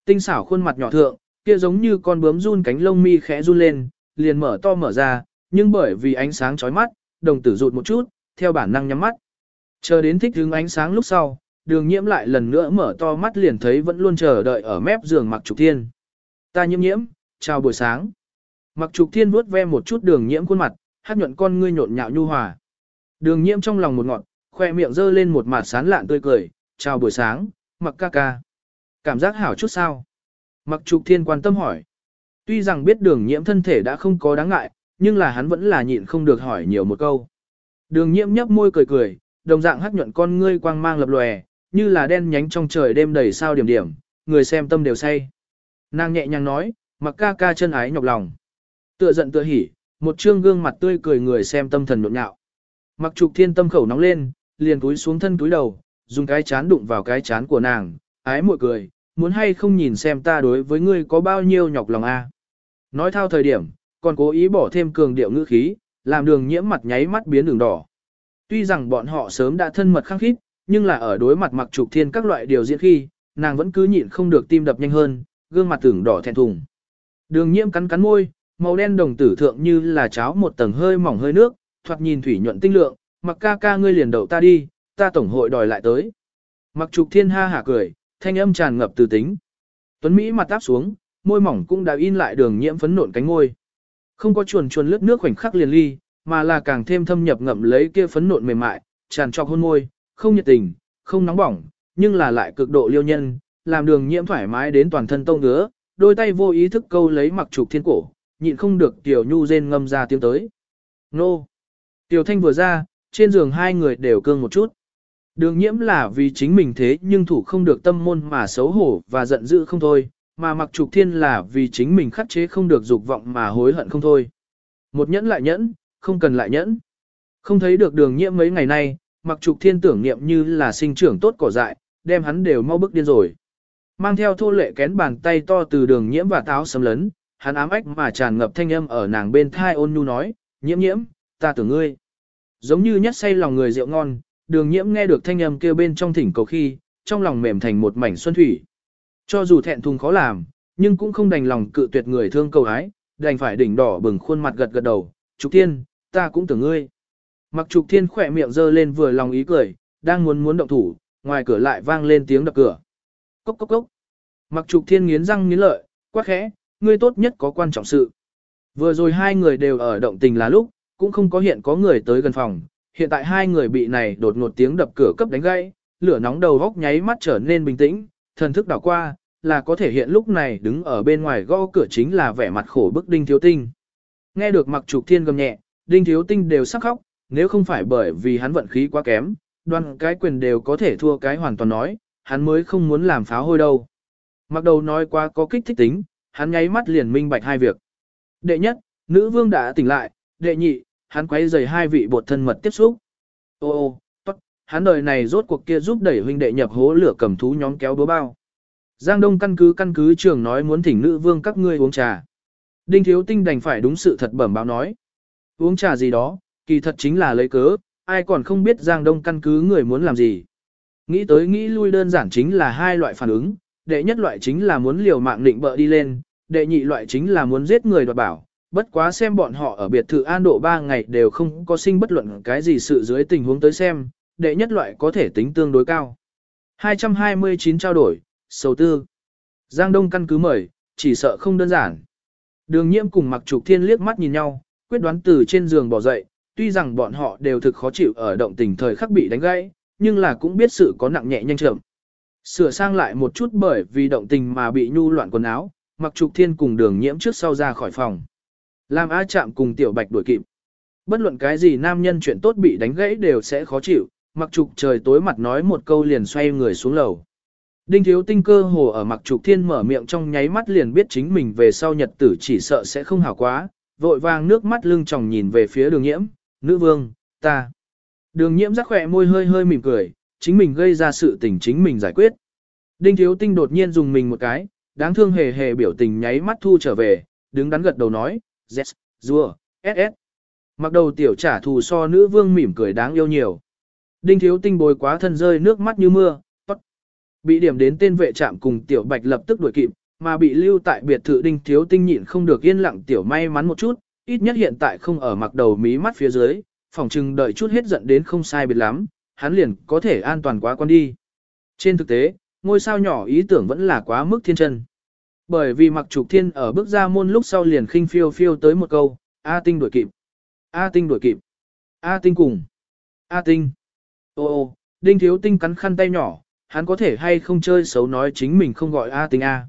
Tinh xảo khuôn mặt nhỏ thượng, kia giống như con bướm run cánh lông mi khẽ run lên, liền mở to mở ra, nhưng bởi vì ánh sáng chói mắt, đồng tử rụt một chút, theo bản năng nhắm mắt. Chờ đến thích hứng ánh sáng lúc sau, đường nhiễm lại lần nữa mở to mắt liền thấy vẫn luôn chờ đợi ở mép giường mặc trục thiên. Ta nhiễm nhiễm, chào buổi sáng. Mặc trục thiên vuốt ve một chút đường nhiễm khuôn mặt, hát nhuận con ngươi nhộn nhạo nhu hòa. Đường nhiễm trong lòng một ngọn, khoe miệng dơ lên một mặt sán lạn tươi cười, chào buổi sáng, mặc ca ca. Cảm giác hảo chút sao? Mặc trục thiên quan tâm hỏi. Tuy rằng biết đường nhiễm thân thể đã không có đáng ngại, nhưng là hắn vẫn là nhịn không được hỏi nhiều một câu. Đường nhiễm nhấp môi cười cười, đồng dạng hắc nhuận con ngươi quang mang lập lòe, như là đen nhánh trong trời đêm đầy sao điểm điểm, người xem tâm đều say. Nàng nhẹ nhàng nói, mặc ca ca chân ái nhọc lòng. Tựa giận tựa hỉ, một trương gương mặt tươi cười người xem tâm thần nhộn nhạo. Mặc trục thiên tâm khẩu nóng lên, liền túi xuống thân túi đầu, dùng cái chán đụng vào cái chán của nàng, ái mội cười, muốn hay không nhìn xem ta đối với ngươi có bao nhiêu nhọc lòng a. Nói thao thời điểm, còn cố ý bỏ thêm cường điệu ngữ khí, làm đường nhiễm mặt nháy mắt biến đường đỏ. Tuy rằng bọn họ sớm đã thân mật khăng khít, nhưng là ở đối mặt mặc trục thiên các loại điều diễn khi, nàng vẫn cứ nhịn không được tim đập nhanh hơn, gương mặt tưởng đỏ thẹn thùng. Đường nhiễm cắn cắn môi, màu đen đồng tử thượng như là cháo một tầng hơi mỏng hơi nước, thoạt nhìn thủy nhuận tinh lượng, mặc ca ca ngươi liền đậu ta đi, ta tổng hội đòi lại tới. Mặc trục thiên ha hả cười, thanh âm tràn ngập từ tính. Tuấn Mỹ mặt áp xuống, môi mỏng cũng đã in lại đường nhiễm phấn nộn cánh môi. Không có chuồn chuồn lướt nước khoảnh khắc liền ly, mà là càng thêm thâm nhập ngậm lấy kia phấn nộn mềm mại, tràn trọc hôn môi, không nhiệt tình, không nóng bỏng, nhưng là lại cực độ liêu nhân, làm đường nhiễm thoải mái đến toàn thân tông ngứa, đôi tay vô ý thức câu lấy mặc trục thiên cổ, nhịn không được tiểu nhu rên ngâm ra tiếng tới. Nô! Tiểu thanh vừa ra, trên giường hai người đều cương một chút. Đường nhiễm là vì chính mình thế nhưng thủ không được tâm môn mà xấu hổ và giận dữ không thôi, mà mặc trục thiên là vì chính mình khắc chế không được dục vọng mà hối hận không thôi. Một nhẫn lại nhẫn, không cần lại nhẫn. Không thấy được đường nhiễm mấy ngày nay, mặc trục thiên tưởng niệm như là sinh trưởng tốt cỏ dại, đem hắn đều mau bức điên rồi. Mang theo thô lệ kén bàn tay to từ đường nhiễm và táo sấm lấn, hắn ám ách mà tràn ngập thanh âm ở nàng bên thai ôn nhu nói, nhiễm nhiễm, ta tưởng ngươi. Giống như nhất say lòng người rượu ngon, đường nhiễm nghe được thanh âm kêu bên trong thỉnh cầu khi, trong lòng mềm thành một mảnh xuân thủy. Cho dù thẹn thùng khó làm, nhưng cũng không đành lòng cự tuyệt người thương cầu ái, đành phải đỉnh đỏ bừng khuôn mặt gật gật đầu, Trục Thiên, ta cũng tưởng ngươi. Mặc Trục Thiên khỏe miệng dơ lên vừa lòng ý cười, đang muốn muốn động thủ, ngoài cửa lại vang lên tiếng đập cửa. Cốc cốc cốc. Mặc Trục Thiên nghiến răng nghiến lợi, quát khẽ, ngươi tốt nhất có quan trọng sự. Vừa rồi hai người đều ở động tình là lúc, cũng không có hiện có người tới gần phòng, hiện tại hai người bị này đột ngột tiếng đập cửa cấp đánh gãy, lửa nóng đầu góc nháy mắt trở nên bình tĩnh, thần thức đảo qua, là có thể hiện lúc này đứng ở bên ngoài gõ cửa chính là vẻ mặt khổ bức Đinh Thiếu Tinh. Nghe được mặc trục thiên gầm nhẹ, Đinh Thiếu Tinh đều sắc khóc, nếu không phải bởi vì hắn vận khí quá kém, đoan cái quyền đều có thể thua cái hoàn toàn nói, hắn mới không muốn làm pháo hôi đâu. Mặc đầu nói quá có kích thích tính, hắn nháy mắt liền minh bạch hai việc. Đệ nhất, nữ vương đã tỉnh lại, đệ nhị, hắn quay rời hai vị bột thân mật tiếp xúc. Ô ô, tốt, hắn đời này rốt cuộc kia giúp đẩy huynh đệ nhập hố lửa cầm thú nhóm kéo búa bao. Giang Đông căn cứ căn cứ trường nói muốn thỉnh nữ vương các ngươi uống trà. Đinh Thiếu Tinh đành phải đúng sự thật bẩm báo nói. Uống trà gì đó, kỳ thật chính là lấy cớ, ai còn không biết Giang Đông căn cứ người muốn làm gì. Nghĩ tới nghĩ lui đơn giản chính là hai loại phản ứng, đệ nhất loại chính là muốn liều mạng định bợ đi lên, đệ nhị loại chính là muốn giết người đoạt bảo. Bất quá xem bọn họ ở biệt thự an độ 3 ngày đều không có sinh bất luận cái gì sự dưới tình huống tới xem, đệ nhất loại có thể tính tương đối cao. 229 trao đổi, sầu tư. Giang Đông căn cứ mời, chỉ sợ không đơn giản. Đường nhiễm cùng mặc trục thiên liếc mắt nhìn nhau, quyết đoán từ trên giường bỏ dậy, tuy rằng bọn họ đều thực khó chịu ở động tình thời khắc bị đánh gãy, nhưng là cũng biết sự có nặng nhẹ nhanh chậm. Sửa sang lại một chút bởi vì động tình mà bị nhu loạn quần áo, mặc trục thiên cùng đường nhiễm trước sau ra khỏi phòng. Làm A chạm cùng tiểu bạch đuổi kịp. Bất luận cái gì nam nhân chuyện tốt bị đánh gãy đều sẽ khó chịu, mặc trục trời tối mặt nói một câu liền xoay người xuống lầu. Đinh thiếu tinh cơ hồ ở mặc trục thiên mở miệng trong nháy mắt liền biết chính mình về sau nhật tử chỉ sợ sẽ không hảo quá, vội vàng nước mắt lưng tròng nhìn về phía đường nhiễm, nữ vương, ta. Đường nhiễm rắc khỏe môi hơi hơi mỉm cười, chính mình gây ra sự tình chính mình giải quyết. Đinh thiếu tinh đột nhiên dùng mình một cái, đáng thương hề hề biểu tình nháy mắt thu trở về, đứng đắn gật đầu nói, yes, rùa, ss. Mặc đầu tiểu trả thù so nữ vương mỉm cười đáng yêu nhiều. Đinh thiếu tinh bồi quá thân rơi nước mắt như mưa, tốt. Bị điểm đến tên vệ trạm cùng tiểu bạch lập tức đuổi kịp, mà bị lưu tại biệt thự đinh thiếu tinh nhịn không được yên lặng tiểu may mắn một chút, ít nhất hiện tại không ở mặc đầu mí mắt phía dưới, phòng trừng đợi chút hết giận đến không sai biệt lắm, hắn liền có thể an toàn quá con đi. Trên thực tế, ngôi sao nhỏ ý tưởng vẫn là quá mức thiên chân. Bởi vì mặc trục thiên ở bước ra môn lúc sau liền khinh phiêu phiêu tới một câu, A tinh đuổi kịp, A tinh đuổi kịp, A tinh cùng, A tinh. Ô ô, đinh thiếu tinh cắn khăn tay nhỏ, hắn có thể hay không chơi xấu nói chính mình không gọi A tinh A.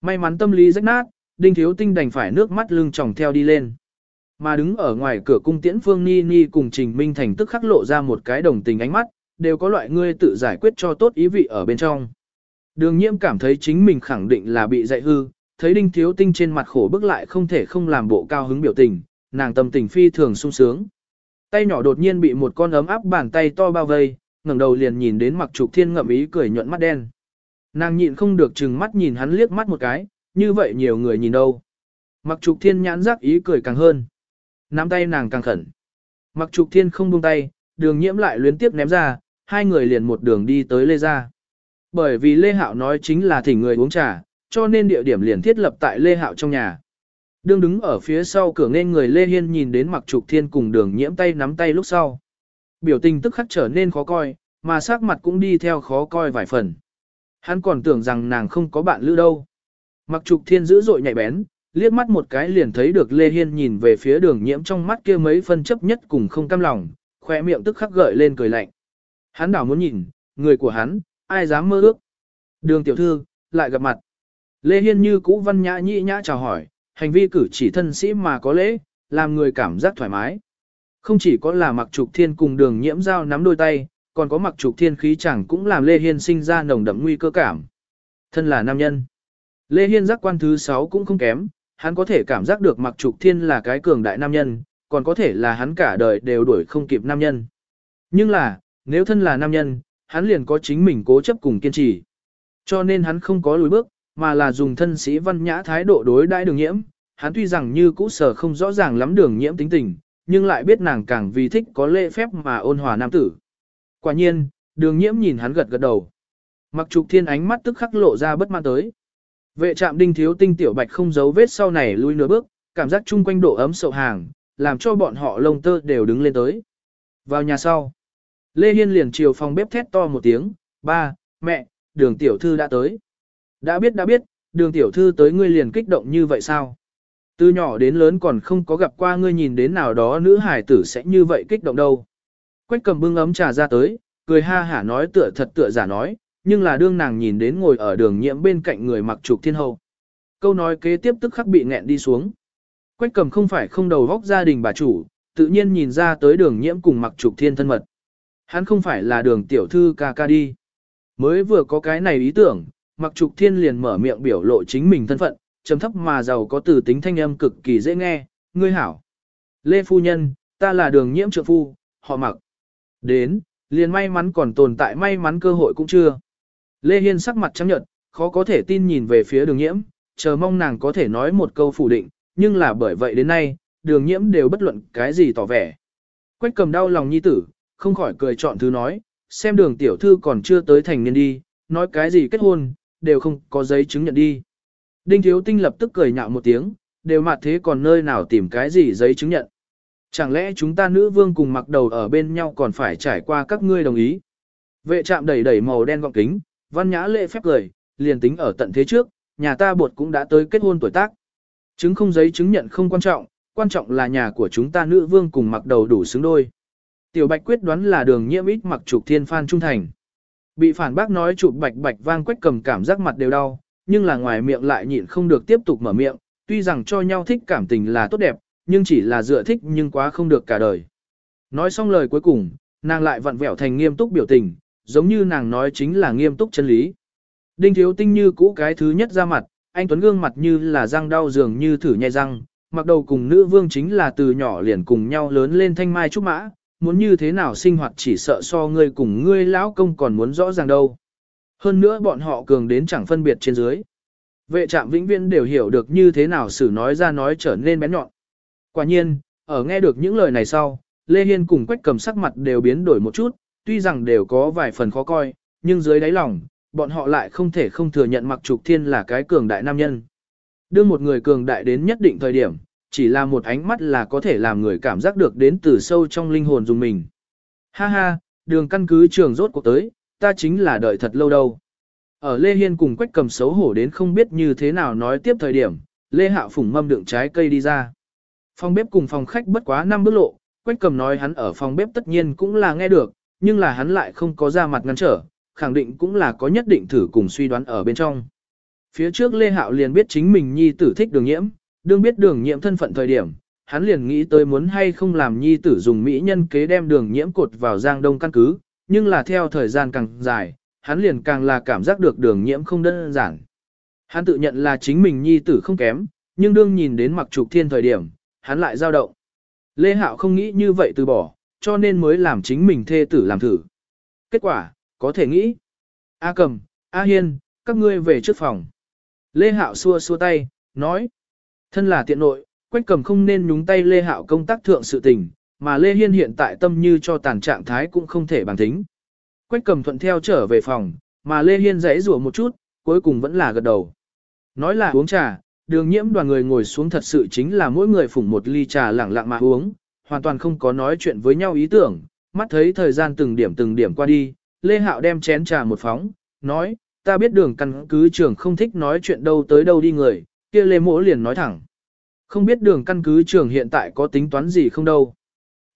May mắn tâm lý rách nát, đinh thiếu tinh đành phải nước mắt lưng tròng theo đi lên. Mà đứng ở ngoài cửa cung tiễn Phương Ni Ni cùng Trình Minh Thành tức khắc lộ ra một cái đồng tình ánh mắt, đều có loại ngươi tự giải quyết cho tốt ý vị ở bên trong. Đường nhiễm cảm thấy chính mình khẳng định là bị dạy hư, thấy đinh thiếu tinh trên mặt khổ bức lại không thể không làm bộ cao hứng biểu tình, nàng tâm tình phi thường sung sướng. Tay nhỏ đột nhiên bị một con ấm áp bàn tay to bao vây, ngẩng đầu liền nhìn đến mặc trục thiên ngậm ý cười nhuận mắt đen. Nàng nhịn không được chừng mắt nhìn hắn liếc mắt một cái, như vậy nhiều người nhìn đâu. Mặc trục thiên nhãn giác ý cười càng hơn. Nắm tay nàng càng khẩn. Mặc trục thiên không buông tay, đường nhiễm lại luyến tiếp ném ra, hai người liền một đường đi tới Lê ra. Bởi vì Lê Hạo nói chính là thỉnh người uống trà, cho nên địa điểm liền thiết lập tại Lê Hạo trong nhà. Đương đứng ở phía sau cửa nên người Lê Hiên nhìn đến mặc trục thiên cùng đường nhiễm tay nắm tay lúc sau. Biểu tình tức khắc trở nên khó coi, mà sắc mặt cũng đi theo khó coi vài phần. Hắn còn tưởng rằng nàng không có bạn lữ đâu. Mặc trục thiên dữ dội nhạy bén, liếc mắt một cái liền thấy được Lê Hiên nhìn về phía đường nhiễm trong mắt kia mấy phân chấp nhất cùng không cam lòng, khoe miệng tức khắc gợi lên cười lạnh. Hắn đảo muốn nhìn, người của hắn, ai dám mơ ước. Đường tiểu thư, lại gặp mặt. Lê Hiên như cũ văn nhã nhĩ nhã chào hỏi, hành vi cử chỉ thân sĩ mà có lễ, làm người cảm giác thoải mái. Không chỉ có là mặc trục thiên cùng đường nhiễm giao nắm đôi tay, còn có mặc trục thiên khí chẳng cũng làm Lê Hiên sinh ra nồng đậm nguy cơ cảm. Thân là nam nhân. Lê Hiên giác quan thứ 6 cũng không kém, hắn có thể cảm giác được mặc trục thiên là cái cường đại nam nhân, còn có thể là hắn cả đời đều đuổi không kịp nam nhân. Nhưng là, nếu thân là nam nhân, hắn liền có chính mình cố chấp cùng kiên trì. Cho nên hắn không có lùi bước, mà là dùng thân sĩ văn nhã thái độ đối đãi đường nhiễm. Hắn tuy rằng như cũ sở không rõ ràng lắm đường nhiễm tính tình, nhưng lại biết nàng càng vì thích có lễ phép mà ôn hòa nam tử. Quả nhiên, đường nhiễm nhìn hắn gật gật đầu. Mặc trục thiên ánh mắt tức khắc lộ ra bất mãn tới. Vệ trạm đinh thiếu tinh tiểu bạch không giấu vết sau này lui nửa bước, cảm giác chung quanh độ ấm sậu hàng, làm cho bọn họ lông tơ đều đứng lên tới. Vào nhà sau, Lê Hiên liền chiều phòng bếp thét to một tiếng, ba, mẹ, đường tiểu thư đã tới. Đã biết đã biết, đường tiểu thư tới ngươi liền kích động như vậy sao? Từ nhỏ đến lớn còn không có gặp qua ngươi nhìn đến nào đó nữ hải tử sẽ như vậy kích động đâu. Quách cầm bưng ấm trà ra tới, cười ha hả nói tựa thật tựa giả nói, nhưng là đương nàng nhìn đến ngồi ở đường nhiễm bên cạnh người mặc trục thiên hậu. Câu nói kế tiếp tức khắc bị nghẹn đi xuống. Quách cầm không phải không đầu vóc gia đình bà chủ, tự nhiên nhìn ra tới đường nhiễm cùng mặc trục thiên thân mật. Hắn không phải là đường tiểu thư ca ca đi. Mới vừa có cái này ý tưởng, mặc trục thiên liền mở miệng biểu lộ chính mình thân phận, trầm thấp mà giàu có từ tính thanh âm cực kỳ dễ nghe, ngươi hảo. Lê Phu Nhân, ta là đường nhiễm trợ phu, họ mặc. Đến, Liền may mắn còn tồn tại may mắn cơ hội cũng chưa. Lê Hiên sắc mặt trắng nhợt, khó có thể tin nhìn về phía đường nhiễm, chờ mong nàng có thể nói một câu phủ định, nhưng là bởi vậy đến nay, đường nhiễm đều bất luận cái gì tỏ vẻ. Quách cầm đau lòng nhi tử, không khỏi cười chọn thứ nói, xem đường tiểu thư còn chưa tới thành niên đi, nói cái gì kết hôn, đều không có giấy chứng nhận đi. Đinh thiếu tinh lập tức cười nhạo một tiếng, đều mặt thế còn nơi nào tìm cái gì giấy chứng nhận. Chẳng lẽ chúng ta nữ vương cùng mặc đầu ở bên nhau còn phải trải qua các ngươi đồng ý. Vệ trạm đẩy đẩy màu đen gọng kính, văn nhã lệ phép cười, liền tính ở tận thế trước, nhà ta bột cũng đã tới kết hôn tuổi tác. Chứng không giấy chứng nhận không quan trọng, quan trọng là nhà của chúng ta nữ vương cùng mặc đầu đủ xứng đôi. Tiểu Bạch quyết đoán là đường nhiễm ít mặc trục thiên phan trung thành. Bị phản bác nói chụp bạch bạch vang quách cầm cảm giác mặt đều đau, nhưng là ngoài miệng lại nhịn không được tiếp tục mở miệng, tuy rằng cho nhau thích cảm tình là tốt đẹp, nhưng chỉ là dựa thích nhưng quá không được cả đời. Nói xong lời cuối cùng, nàng lại vặn vẹo thành nghiêm túc biểu tình, giống như nàng nói chính là nghiêm túc chân lý. Đinh thiếu tinh như cũ cái thứ nhất ra mặt, anh Tuấn gương mặt như là răng đau dường như thử nhai răng, mặc đầu cùng nữ vương chính là từ nhỏ liền cùng nhau lớn lên thanh mai trúc mã, muốn như thế nào sinh hoạt chỉ sợ so ngươi cùng ngươi lão công còn muốn rõ ràng đâu. Hơn nữa bọn họ cường đến chẳng phân biệt trên dưới. Vệ trạm vĩnh viễn đều hiểu được như thế nào xử nói ra nói trở nên bén nhọn. Quả nhiên, ở nghe được những lời này sau, Lê Hiên cùng Quách cầm sắc mặt đều biến đổi một chút, tuy rằng đều có vài phần khó coi, nhưng dưới đáy lòng, bọn họ lại không thể không thừa nhận mặc trục thiên là cái cường đại nam nhân. Đưa một người cường đại đến nhất định thời điểm, chỉ là một ánh mắt là có thể làm người cảm giác được đến từ sâu trong linh hồn dùng mình. Ha ha, đường căn cứ trường rốt cuộc tới, ta chính là đợi thật lâu đâu. Ở Lê Hiên cùng Quách cầm xấu hổ đến không biết như thế nào nói tiếp thời điểm, Lê Hạo phủng mâm đựng trái cây đi ra. Phòng bếp cùng phòng khách bất quá năm bước lộ, Quách cầm nói hắn ở phòng bếp tất nhiên cũng là nghe được, nhưng là hắn lại không có ra mặt ngăn trở, khẳng định cũng là có nhất định thử cùng suy đoán ở bên trong. Phía trước Lê Hạo liền biết chính mình nhi tử thích đường nhiễm, đương biết đường nhiễm thân phận thời điểm, hắn liền nghĩ tới muốn hay không làm nhi tử dùng mỹ nhân kế đem đường nhiễm cột vào giang đông căn cứ, nhưng là theo thời gian càng dài, hắn liền càng là cảm giác được đường nhiễm không đơn giản. Hắn tự nhận là chính mình nhi tử không kém, nhưng đương nhìn đến mặc trục thiên thời điểm, hắn lại dao động. Lê Hạo không nghĩ như vậy từ bỏ, cho nên mới làm chính mình thê tử làm thử. Kết quả, có thể nghĩ. A cầm, A hiên, các ngươi về trước phòng. Lê Hạo xua xua tay, nói. Thân là tiện nội, Quách cầm không nên nhúng tay Lê Hạo công tác thượng sự tình, mà Lê Hiên hiện tại tâm như cho tàn trạng thái cũng không thể bằng tính. Quách cầm thuận theo trở về phòng, mà Lê Hiên rẽ rủa một chút, cuối cùng vẫn là gật đầu. Nói là uống trà, đường nhiễm đoàn người ngồi xuống thật sự chính là mỗi người phủng một ly trà lẳng lặng mà uống, hoàn toàn không có nói chuyện với nhau ý tưởng, mắt thấy thời gian từng điểm từng điểm qua đi, Lê Hạo đem chén trà một phóng, nói, ta biết đường căn cứ trưởng không thích nói chuyện đâu tới đâu đi người, kia Lê Mỗ liền nói thẳng. Không biết đường căn cứ trường hiện tại có tính toán gì không đâu.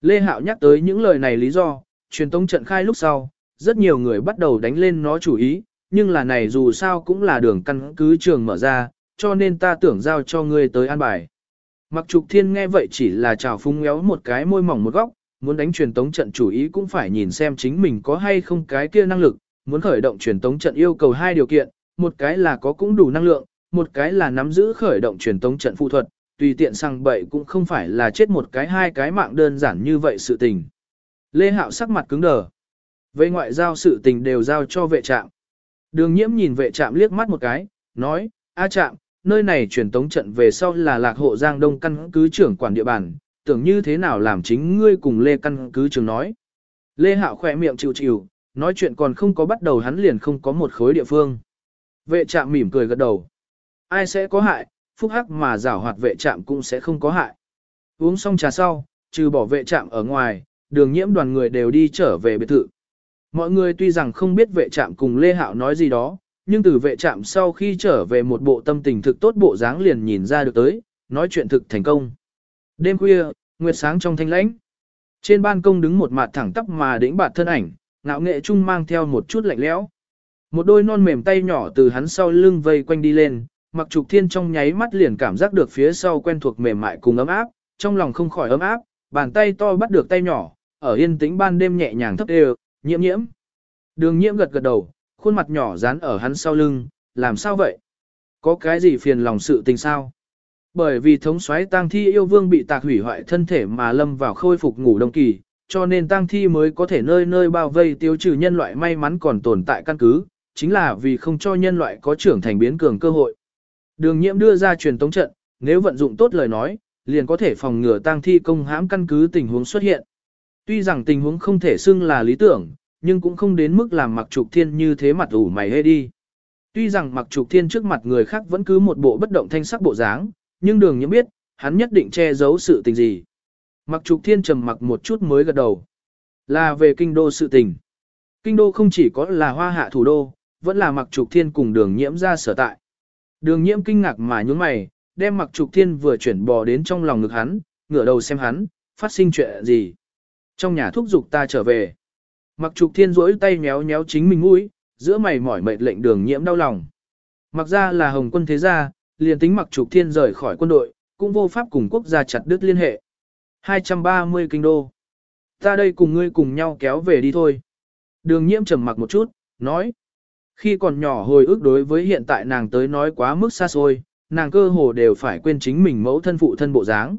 Lê Hạo nhắc tới những lời này lý do, truyền tống trận khai lúc sau, rất nhiều người bắt đầu đánh lên nó chủ ý, nhưng là này dù sao cũng là đường căn cứ trường mở ra, cho nên ta tưởng giao cho ngươi tới an bài. Mặc trục thiên nghe vậy chỉ là trào phúng ngéo một cái môi mỏng một góc, muốn đánh truyền tống trận chủ ý cũng phải nhìn xem chính mình có hay không cái kia năng lực, muốn khởi động truyền tống trận yêu cầu hai điều kiện, một cái là có cũng đủ năng lượng, một cái là nắm giữ khởi động truyền tống trận phụ thuật, tùy tiện sang bậy cũng không phải là chết một cái hai cái mạng đơn giản như vậy sự tình. Lê Hạo sắc mặt cứng đờ. Về ngoại giao sự tình đều giao cho vệ trạm. Đường nhiễm nhìn vệ trạm liếc mắt một cái, nói, A trạm, nơi này truyền tống trận về sau là lạc hộ giang đông căn cứ trưởng quản địa bàn, tưởng như thế nào làm chính ngươi cùng Lê căn cứ trưởng nói. Lê Hạo khỏe miệng chịu chịu, nói chuyện còn không có bắt đầu hắn liền không có một khối địa phương. Vệ trạm mỉm cười gật đầu. Ai sẽ có hại, phúc hắc mà giảo hoạt vệ trạm cũng sẽ không có hại. Uống xong trà sau, trừ bỏ vệ trạm ở ngoài, đường nhiễm đoàn người đều đi trở về biệt thự. Mọi người tuy rằng không biết vệ trạm cùng Lê Hạo nói gì đó, nhưng từ vệ trạm sau khi trở về một bộ tâm tình thực tốt bộ dáng liền nhìn ra được tới, nói chuyện thực thành công. Đêm khuya, nguyệt sáng trong thanh lãnh. Trên ban công đứng một mặt thẳng tắp mà đĩnh bạt thân ảnh, ngạo nghệ trung mang theo một chút lạnh lẽo. Một đôi non mềm tay nhỏ từ hắn sau lưng vây quanh đi lên, mặc trục thiên trong nháy mắt liền cảm giác được phía sau quen thuộc mềm mại cùng ấm áp, trong lòng không khỏi ấm áp, bàn tay to bắt được tay nhỏ, ở yên tĩnh ban đêm nhẹ nhàng thấp đều, nhiễm nhiễm. Đường nhiễm gật gật đầu, khuôn mặt nhỏ dán ở hắn sau lưng, làm sao vậy? Có cái gì phiền lòng sự tình sao? Bởi vì thống soái tang thi yêu vương bị tạc hủy hoại thân thể mà lâm vào khôi phục ngủ đông kỳ, cho nên tang thi mới có thể nơi nơi bao vây tiêu trừ nhân loại may mắn còn tồn tại căn cứ, chính là vì không cho nhân loại có trưởng thành biến cường cơ hội. Đường nhiễm đưa ra truyền tống trận, nếu vận dụng tốt lời nói, liền có thể phòng ngừa tang thi công hãm căn cứ tình huống xuất hiện. Tuy rằng tình huống không thể xưng là lý tưởng, nhưng cũng không đến mức làm mặc trục thiên như thế mặt ủ mày hê đi. Tuy rằng mặc trục thiên trước mặt người khác vẫn cứ một bộ bất động thanh sắc bộ dáng, nhưng đường nhiễm biết, hắn nhất định che giấu sự tình gì. Mặc trục thiên trầm mặc một chút mới gật đầu. Là về kinh đô sự tình. Kinh đô không chỉ có là hoa hạ thủ đô, vẫn là mặc trục thiên cùng đường nhiễm ra sở tại. Đường nhiễm kinh ngạc mà nhướng mày, đem mặc trục thiên vừa chuyển bò đến trong lòng ngực hắn, ngửa đầu xem hắn, phát sinh chuyện gì. Trong nhà thúc giục ta trở về. Mặc trục thiên rỗi tay méo méo chính mình mũi, giữa mày mỏi mệt lệnh đường nhiễm đau lòng. Mặc ra là hồng quân thế gia, liền tính mặc trục thiên rời khỏi quân đội, cũng vô pháp cùng quốc gia chặt đứt liên hệ. 230 kinh đô. Ta đây cùng ngươi cùng nhau kéo về đi thôi. Đường nhiễm trầm mặc một chút, nói. Khi còn nhỏ hồi ức đối với hiện tại nàng tới nói quá mức xa xôi, nàng cơ hồ đều phải quên chính mình mẫu thân phụ thân bộ dáng.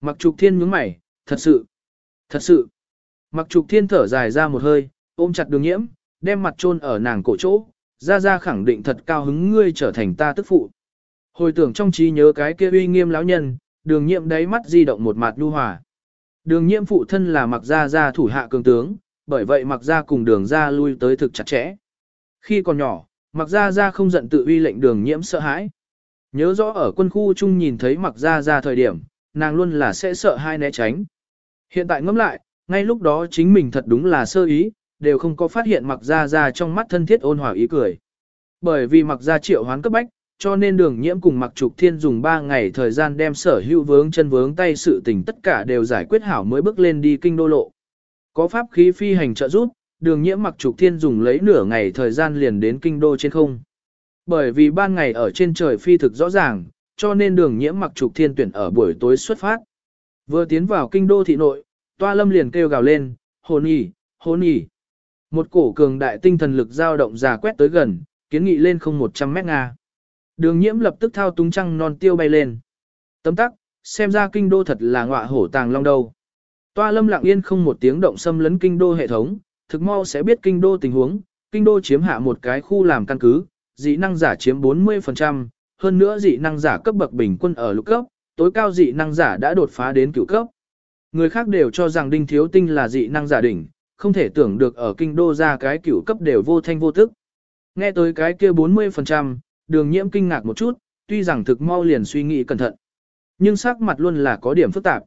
Mặc trục thiên nhướng mày, thật sự, thật sự. Mặc trục thiên thở dài ra một hơi, ôm chặt đường nhiễm, đem mặt chôn ở nàng cổ chỗ, ra ra khẳng định thật cao hứng ngươi trở thành ta tức phụ. Hồi tưởng trong trí nhớ cái kia uy nghiêm lão nhân, đường nhiễm đáy mắt di động một mặt nhu hòa. Đường nhiễm phụ thân là mặc gia gia thủ hạ cường tướng, bởi vậy mặc gia cùng đường gia lui tới thực chặt chẽ. Khi còn nhỏ, mặc gia gia không giận tự uy lệnh đường nhiễm sợ hãi. Nhớ rõ ở quân khu chung nhìn thấy mặc gia gia thời điểm, nàng luôn là sẽ sợ hai né tránh. Hiện tại ngẫm lại, ngay lúc đó chính mình thật đúng là sơ ý, đều không có phát hiện mặc gia gia trong mắt thân thiết ôn hòa ý cười. Bởi vì mặc gia triệu hoán cấp bách, cho nên đường nhiễm cùng mặc trục thiên dùng 3 ngày thời gian đem sở hữu vướng chân vướng tay sự tình tất cả đều giải quyết hảo mới bước lên đi kinh đô lộ. Có pháp khí phi hành trợ giúp, đường nhiễm mặc trục thiên dùng lấy nửa ngày thời gian liền đến kinh đô trên không. Bởi vì ban ngày ở trên trời phi thực rõ ràng, cho nên đường nhiễm mặc trục thiên tuyển ở buổi tối xuất phát. Vừa tiến vào kinh đô thị nội, toa lâm liền kêu gào lên, hồn nhỉ, hồn nhỉ. Một cổ cường đại tinh thần lực dao động già quét tới gần, kiến nghị lên không 100 mét Nga. Đường nhiễm lập tức thao túng trăng non tiêu bay lên. Tấm tắc, xem ra kinh đô thật là ngọa hổ tàng long đâu. Toa lâm lặng yên không một tiếng động xâm lấn kinh đô hệ thống, thực mau sẽ biết kinh đô tình huống, kinh đô chiếm hạ một cái khu làm căn cứ, dị năng giả chiếm 40%, hơn nữa dị năng giả cấp bậc bình quân ở lục cấp, tối cao dị năng giả đã đột phá đến cửu cấp. Người khác đều cho rằng đinh thiếu tinh là dị năng giả đỉnh, không thể tưởng được ở kinh đô ra cái cửu cấp đều vô thanh vô tức. Nghe tới cái kia 40%, đường nhiễm kinh ngạc một chút, tuy rằng thực mau liền suy nghĩ cẩn thận. Nhưng sắc mặt luôn là có điểm phức tạp.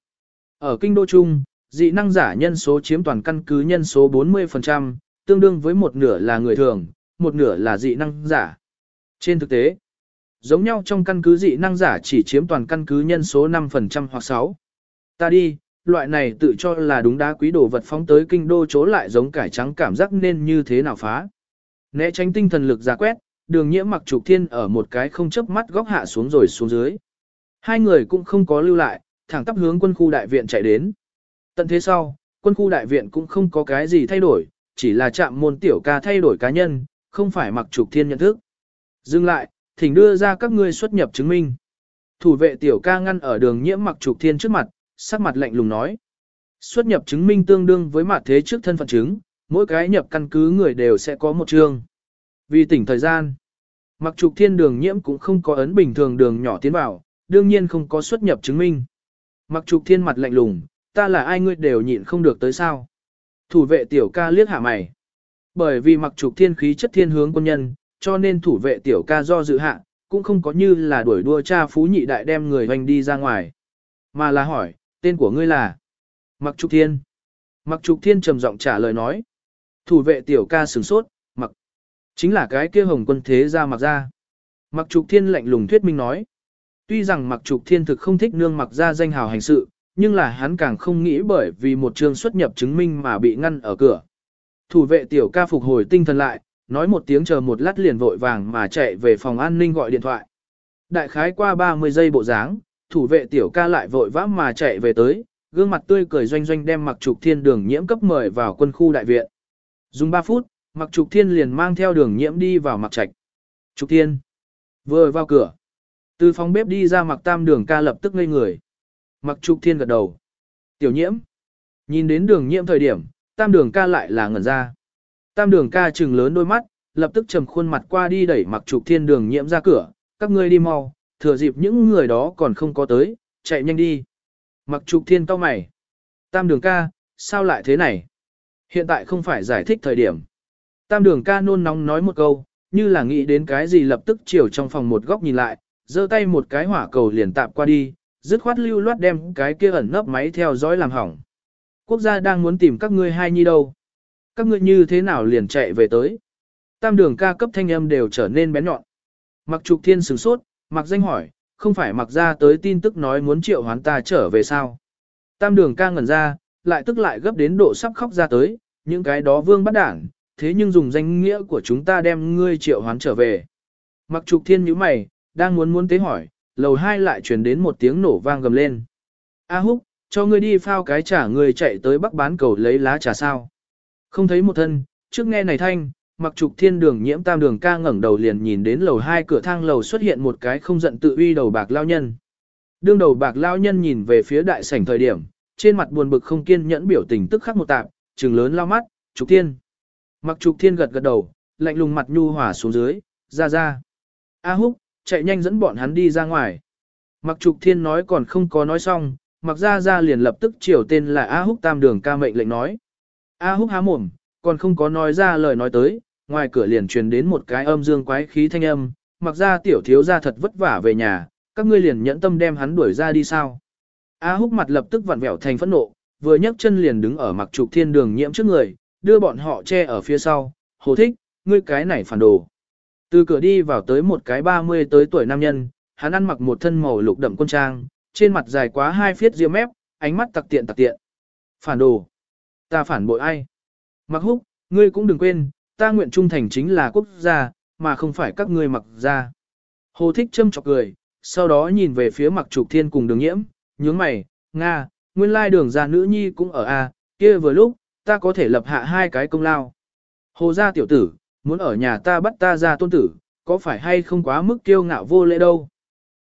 Ở kinh đô chung, dị năng giả nhân số chiếm toàn căn cứ nhân số 40%, tương đương với một nửa là người thường, một nửa là dị năng giả. Trên thực tế, giống nhau trong căn cứ dị năng giả chỉ chiếm toàn căn cứ nhân số 5% hoặc 6. Ta đi, loại này tự cho là đúng đá quý đồ vật phóng tới kinh đô chỗ lại giống cải trắng cảm giác nên như thế nào phá. Né tránh tinh thần lực ra quét, đường nhiễm mặc trục thiên ở một cái không chớp mắt góc hạ xuống rồi xuống dưới. Hai người cũng không có lưu lại, thẳng tắp hướng quân khu đại viện chạy đến. Tận thế sau, quân khu đại viện cũng không có cái gì thay đổi, chỉ là chạm môn tiểu ca thay đổi cá nhân, không phải mặc trục thiên nhận thức. Dừng lại, thỉnh đưa ra các ngươi xuất nhập chứng minh. Thủ vệ tiểu ca ngăn ở đường nhiễm mặc trục thiên trước mặt, sắc mặt lạnh lùng nói. Xuất nhập chứng minh tương đương với mặt thế trước thân phận chứng, mỗi cái nhập căn cứ người đều sẽ có một chương. Vì tỉnh thời gian, mặc trục thiên đường nhiễm cũng không có ấn bình thường đường nhỏ tiến vào, đương nhiên không có xuất nhập chứng minh. Mặc trục thiên mặt lạnh lùng, ta là ai ngươi đều nhịn không được tới sao. Thủ vệ tiểu ca liếc hạ mày. Bởi vì mặc trục thiên khí chất thiên hướng quân nhân, cho nên thủ vệ tiểu ca do dự hạ, cũng không có như là đuổi đua cha phú nhị đại đem người hoành đi ra ngoài. Mà là hỏi, tên của ngươi là? Mặc trục thiên. Mặc trục thiên trầm giọng trả lời nói. Thủ vệ tiểu ca sửng sốt, mặc. Chính là cái kia hồng quân thế ra mặc ra. Mặc trục thiên lạnh lùng thuyết minh nói. Tuy rằng mặc trục thiên thực không thích nương mặc ra danh hào hành sự, nhưng là hắn càng không nghĩ bởi vì một chương xuất nhập chứng minh mà bị ngăn ở cửa. Thủ vệ tiểu ca phục hồi tinh thần lại, nói một tiếng chờ một lát liền vội vàng mà chạy về phòng an ninh gọi điện thoại. Đại khái qua 30 giây bộ dáng, thủ vệ tiểu ca lại vội vã mà chạy về tới, gương mặt tươi cười doanh doanh đem mặc trục thiên đường nhiễm cấp mời vào quân khu đại viện. Dùng 3 phút, mặc trục thiên liền mang theo đường nhiễm đi vào mặc trạch. Trục thiên. Vừa vào cửa. Từ phòng bếp đi ra mặc tam đường ca lập tức ngây người. Mặc trục thiên gật đầu. Tiểu nhiễm. Nhìn đến đường nhiễm thời điểm, tam đường ca lại là ngẩn ra. Tam đường ca trừng lớn đôi mắt, lập tức trầm khuôn mặt qua đi đẩy mặc trục thiên đường nhiễm ra cửa, các ngươi đi mau, thừa dịp những người đó còn không có tới, chạy nhanh đi. Mặc trục thiên to mày. Tam đường ca, sao lại thế này? Hiện tại không phải giải thích thời điểm. Tam đường ca nôn nóng nói một câu, như là nghĩ đến cái gì lập tức chiều trong phòng một góc nhìn lại, giơ tay một cái hỏa cầu liền tạp qua đi, dứt khoát lưu loát đem cái kia ẩn nấp máy theo dõi làm hỏng. Quốc gia đang muốn tìm các ngươi hai nhi đâu. Các ngươi như thế nào liền chạy về tới. Tam đường ca cấp thanh âm đều trở nên bén nhọn. Mặc trục thiên sửng sốt, mặc danh hỏi, không phải mặc ra tới tin tức nói muốn triệu hoán ta trở về sao. Tam đường ca ngẩn ra, lại tức lại gấp đến độ sắp khóc ra tới, những cái đó vương bắt đảng, thế nhưng dùng danh nghĩa của chúng ta đem ngươi triệu hoán trở về. Mặc trục thiên nhíu mày, đang muốn muốn tế hỏi, lầu hai lại truyền đến một tiếng nổ vang gầm lên. A húc, cho ngươi đi phao cái trả người chạy tới bắc bán cầu lấy lá trà sao. Không thấy một thân, trước nghe này thanh, mặc trục thiên đường nhiễm tam đường ca ngẩng đầu liền nhìn đến lầu hai cửa thang lầu xuất hiện một cái không giận tự uy đầu bạc lao nhân. Đương đầu bạc lao nhân nhìn về phía đại sảnh thời điểm, trên mặt buồn bực không kiên nhẫn biểu tình tức khắc một tạp, trừng lớn lao mắt, trục thiên. Mặc trục thiên gật gật đầu, lạnh lùng mặt nhu hỏa xuống dưới, ra ra. A húc, chạy nhanh dẫn bọn hắn đi ra ngoài. Mặc trục thiên nói còn không có nói xong, mặc ra ra liền lập tức chiều tên là A húc tam đường ca mệnh lệnh nói. A húc há mồm, còn không có nói ra lời nói tới, ngoài cửa liền truyền đến một cái âm dương quái khí thanh âm, mặc ra tiểu thiếu ra thật vất vả về nhà, các ngươi liền nhẫn tâm đem hắn đuổi ra đi sao. A húc mặt lập tức vặn vẹo thành phẫn nộ, vừa nhấc chân liền đứng ở mặc trục thiên đường nhiễm trước người, đưa bọn họ che ở phía sau, hồ thích, ngươi cái này phản đồ. Từ cửa đi vào tới một cái 30 tới tuổi nam nhân, hắn ăn mặc một thân màu lục đậm quân trang, trên mặt dài quá hai phiết ria mép, ánh mắt tặc tiện tặc tiện. Phản đồ. Ta phản bội ai? Mặc húc, ngươi cũng đừng quên, ta nguyện trung thành chính là quốc gia, mà không phải các ngươi mặc gia. Hồ thích châm chọc cười, sau đó nhìn về phía mặc trục thiên cùng đường nhiễm, nhướng mày, Nga, nguyên lai đường gia nữ nhi cũng ở A, kia vừa lúc, ta có thể lập hạ hai cái công lao. Hồ gia tiểu tử, muốn ở nhà ta bắt ta ra tôn tử, có phải hay không quá mức kiêu ngạo vô lễ đâu.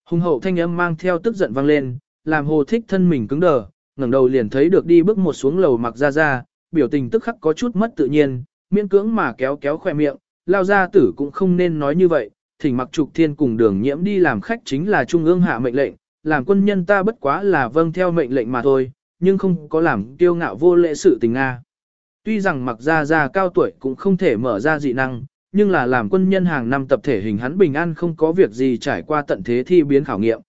Hùng hậu thanh âm mang theo tức giận vang lên, làm hồ thích thân mình cứng đờ, ngẩng đầu liền thấy được đi bước một xuống lầu mặc ra ra, biểu tình tức khắc có chút mất tự nhiên, miễn cưỡng mà kéo kéo khoe miệng, lao ra tử cũng không nên nói như vậy, thỉnh mặc trục thiên cùng đường nhiễm đi làm khách chính là trung ương hạ mệnh lệnh, làm quân nhân ta bất quá là vâng theo mệnh lệnh mà thôi, nhưng không có làm kiêu ngạo vô lễ sự tình Nga. Tuy rằng mặc ra ra cao tuổi cũng không thể mở ra dị năng, nhưng là làm quân nhân hàng năm tập thể hình hắn bình an không có việc gì trải qua tận thế thi biến khảo nghiệm.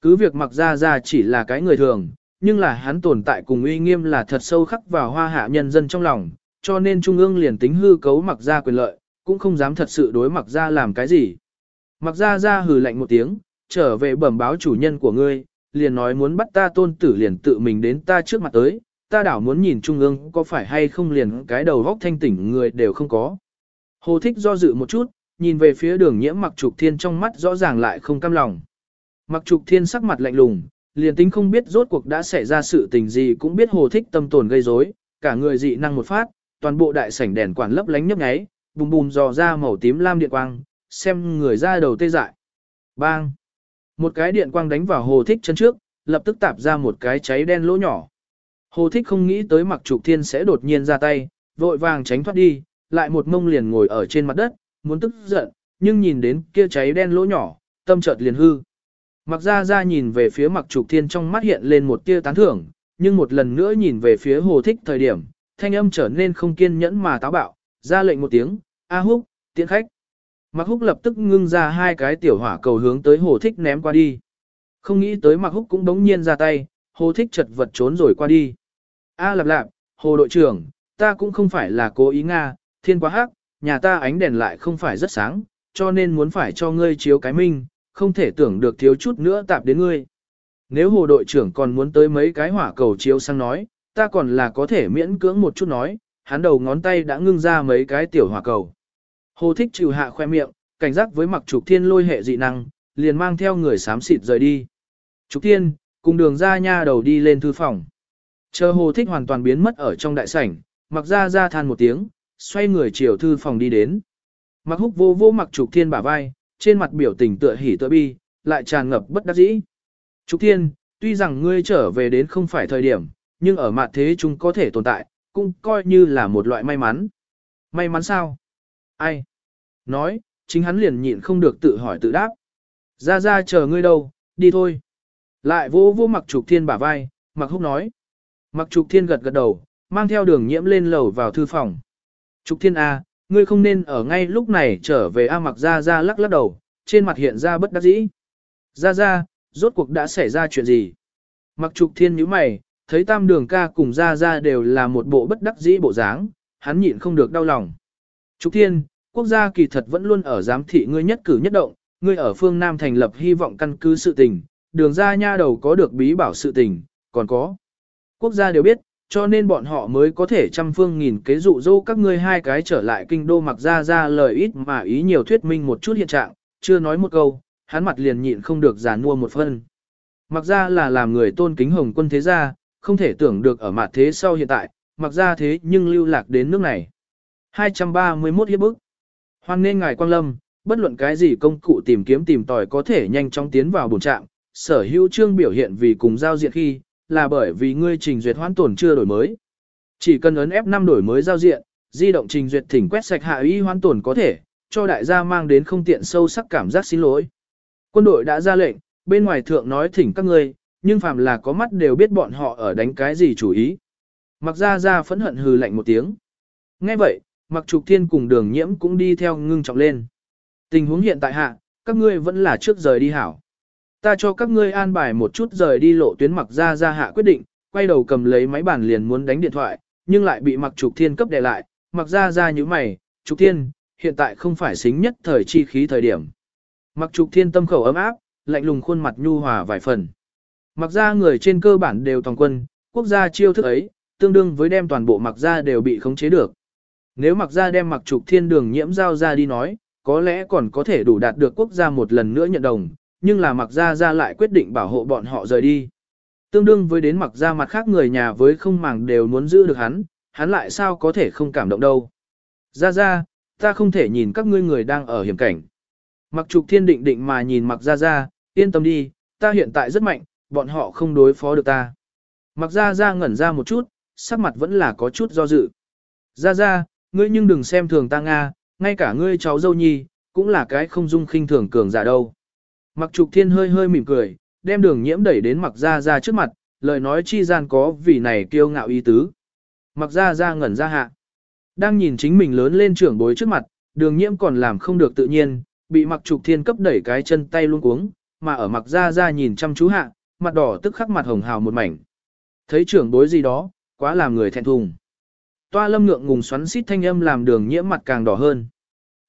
Cứ việc mặc ra ra chỉ là cái người thường, nhưng là hắn tồn tại cùng uy nghiêm là thật sâu khắc vào hoa hạ nhân dân trong lòng, cho nên Trung ương liền tính hư cấu mặc ra quyền lợi, cũng không dám thật sự đối mặc ra làm cái gì. Mặc ra ra hừ lạnh một tiếng, trở về bẩm báo chủ nhân của ngươi, liền nói muốn bắt ta tôn tử liền tự mình đến ta trước mặt tới, ta đảo muốn nhìn Trung ương có phải hay không liền cái đầu góc thanh tỉnh người đều không có. Hồ thích do dự một chút, nhìn về phía đường nhiễm mặc trục thiên trong mắt rõ ràng lại không cam lòng. Mặc trục thiên sắc mặt lạnh lùng, liền tính không biết rốt cuộc đã xảy ra sự tình gì cũng biết hồ thích tâm tồn gây rối, cả người dị năng một phát, toàn bộ đại sảnh đèn quản lấp lánh nhấp nháy, bùm bùm dò ra màu tím lam điện quang, xem người ra đầu tê dại. Bang! Một cái điện quang đánh vào hồ thích chân trước, lập tức tạp ra một cái cháy đen lỗ nhỏ. Hồ thích không nghĩ tới mặc trục thiên sẽ đột nhiên ra tay, vội vàng tránh thoát đi, lại một mông liền ngồi ở trên mặt đất, muốn tức giận, nhưng nhìn đến kia cháy đen lỗ nhỏ, tâm chợt liền hư. Mặc ra ra nhìn về phía mặc trục thiên trong mắt hiện lên một tia tán thưởng, nhưng một lần nữa nhìn về phía hồ thích thời điểm, thanh âm trở nên không kiên nhẫn mà táo bạo, ra lệnh một tiếng, A húc, tiễn khách. Mặc húc lập tức ngưng ra hai cái tiểu hỏa cầu hướng tới hồ thích ném qua đi. Không nghĩ tới mặc húc cũng đống nhiên ra tay, hồ thích chật vật trốn rồi qua đi. A lạp lạp, hồ đội trưởng, ta cũng không phải là cố ý Nga, thiên quá hắc, nhà ta ánh đèn lại không phải rất sáng, cho nên muốn phải cho ngươi chiếu cái minh, không thể tưởng được thiếu chút nữa tạp đến ngươi. Nếu hồ đội trưởng còn muốn tới mấy cái hỏa cầu chiếu sang nói, ta còn là có thể miễn cưỡng một chút nói, hắn đầu ngón tay đã ngưng ra mấy cái tiểu hỏa cầu. Hồ thích trừ hạ khoe miệng, cảnh giác với mặc trục thiên lôi hệ dị năng, liền mang theo người xám xịt rời đi. Trục thiên, cùng đường ra nha đầu đi lên thư phòng. Chờ hồ thích hoàn toàn biến mất ở trong đại sảnh, mặc ra ra than một tiếng, xoay người chiều thư phòng đi đến. Mặc húc vô vô mặc trục thiên bả vai, trên mặt biểu tình tựa hỉ tựa bi, lại tràn ngập bất đắc dĩ. Trục thiên, tuy rằng ngươi trở về đến không phải thời điểm, nhưng ở mặt thế chúng có thể tồn tại, cũng coi như là một loại may mắn. May mắn sao? Ai? Nói, chính hắn liền nhịn không được tự hỏi tự đáp. Ra ra chờ ngươi đâu, đi thôi. Lại vô vô mặc trục thiên bả vai, mặc húc nói. Mặc trục thiên gật gật đầu, mang theo đường nhiễm lên lầu vào thư phòng. Trục thiên A, ngươi không nên ở ngay lúc này trở về A mặc ra ra lắc lắc đầu, trên mặt hiện ra bất đắc dĩ. Ra ra, rốt cuộc đã xảy ra chuyện gì? Mặc trục thiên nhíu mày, thấy tam đường ca cùng ra ra đều là một bộ bất đắc dĩ bộ dáng, hắn nhịn không được đau lòng. Trục thiên, quốc gia kỳ thật vẫn luôn ở giám thị ngươi nhất cử nhất động, ngươi ở phương Nam thành lập hy vọng căn cứ sự tình, đường ra nha đầu có được bí bảo sự tình, còn có. Quốc gia đều biết, cho nên bọn họ mới có thể trăm phương nghìn kế dụ dỗ các ngươi hai cái trở lại kinh đô mặc ra ra lời ít mà ý nhiều thuyết minh một chút hiện trạng, chưa nói một câu, hắn mặt liền nhịn không được giả mua một phân. Mặc ra là làm người tôn kính hồng quân thế gia, không thể tưởng được ở mặt thế sau hiện tại, mặc ra thế nhưng lưu lạc đến nước này. 231 hiếp bức. Hoan nên ngài quang lâm, bất luận cái gì công cụ tìm kiếm tìm tòi có thể nhanh chóng tiến vào bổn trạng, sở hữu trương biểu hiện vì cùng giao diện khi, là bởi vì ngươi trình duyệt hoãn tổn chưa đổi mới. Chỉ cần ấn F5 đổi mới giao diện, di động trình duyệt thỉnh quét sạch hạ y hoãn tổn có thể, cho đại gia mang đến không tiện sâu sắc cảm giác xin lỗi. Quân đội đã ra lệnh, bên ngoài thượng nói thỉnh các ngươi, nhưng phàm là có mắt đều biết bọn họ ở đánh cái gì chủ ý. Mặc ra ra phẫn hận hừ lạnh một tiếng. Nghe vậy, mặc trục thiên cùng đường nhiễm cũng đi theo ngưng trọng lên. Tình huống hiện tại hạ, các ngươi vẫn là trước rời đi hảo. Ta cho các ngươi an bài một chút rời đi lộ tuyến mặc ra ra hạ quyết định, quay đầu cầm lấy máy bàn liền muốn đánh điện thoại, nhưng lại bị mặc trục thiên cấp đè lại, mặc ra ra như mày, trục thiên, hiện tại không phải xính nhất thời chi khí thời điểm. Mặc trục thiên tâm khẩu ấm áp, lạnh lùng khuôn mặt nhu hòa vài phần. Mặc ra người trên cơ bản đều toàn quân, quốc gia chiêu thức ấy, tương đương với đem toàn bộ mặc ra đều bị khống chế được. Nếu mặc ra đem mặc trục thiên đường nhiễm giao ra đi nói, có lẽ còn có thể đủ đạt được quốc gia một lần nữa nhận đồng, nhưng là mặc ra ra lại quyết định bảo hộ bọn họ rời đi. Tương đương với đến mặc ra mặt khác người nhà với không màng đều muốn giữ được hắn, hắn lại sao có thể không cảm động đâu. Ra ra, ta không thể nhìn các ngươi người đang ở hiểm cảnh. Mặc trục thiên định định mà nhìn mặc ra ra, yên tâm đi, ta hiện tại rất mạnh, bọn họ không đối phó được ta. Mặc ra ra ngẩn ra một chút, sắc mặt vẫn là có chút do dự. Ra ra, ngươi nhưng đừng xem thường ta Nga, ngay cả ngươi cháu dâu nhi, cũng là cái không dung khinh thường cường giả đâu. Mặc trục thiên hơi hơi mỉm cười, đem đường nhiễm đẩy đến mặc ra ra trước mặt, lời nói chi gian có vì này kiêu ngạo ý tứ. Mặc ra ra ngẩn ra hạ. Đang nhìn chính mình lớn lên trưởng bối trước mặt, đường nhiễm còn làm không được tự nhiên, bị mặc trục thiên cấp đẩy cái chân tay luôn cuống, mà ở mặc ra ra nhìn chăm chú hạ, mặt đỏ tức khắc mặt hồng hào một mảnh. Thấy trưởng bối gì đó, quá làm người thẹn thùng. Toa lâm ngượng ngùng xoắn xít thanh âm làm đường nhiễm mặt càng đỏ hơn.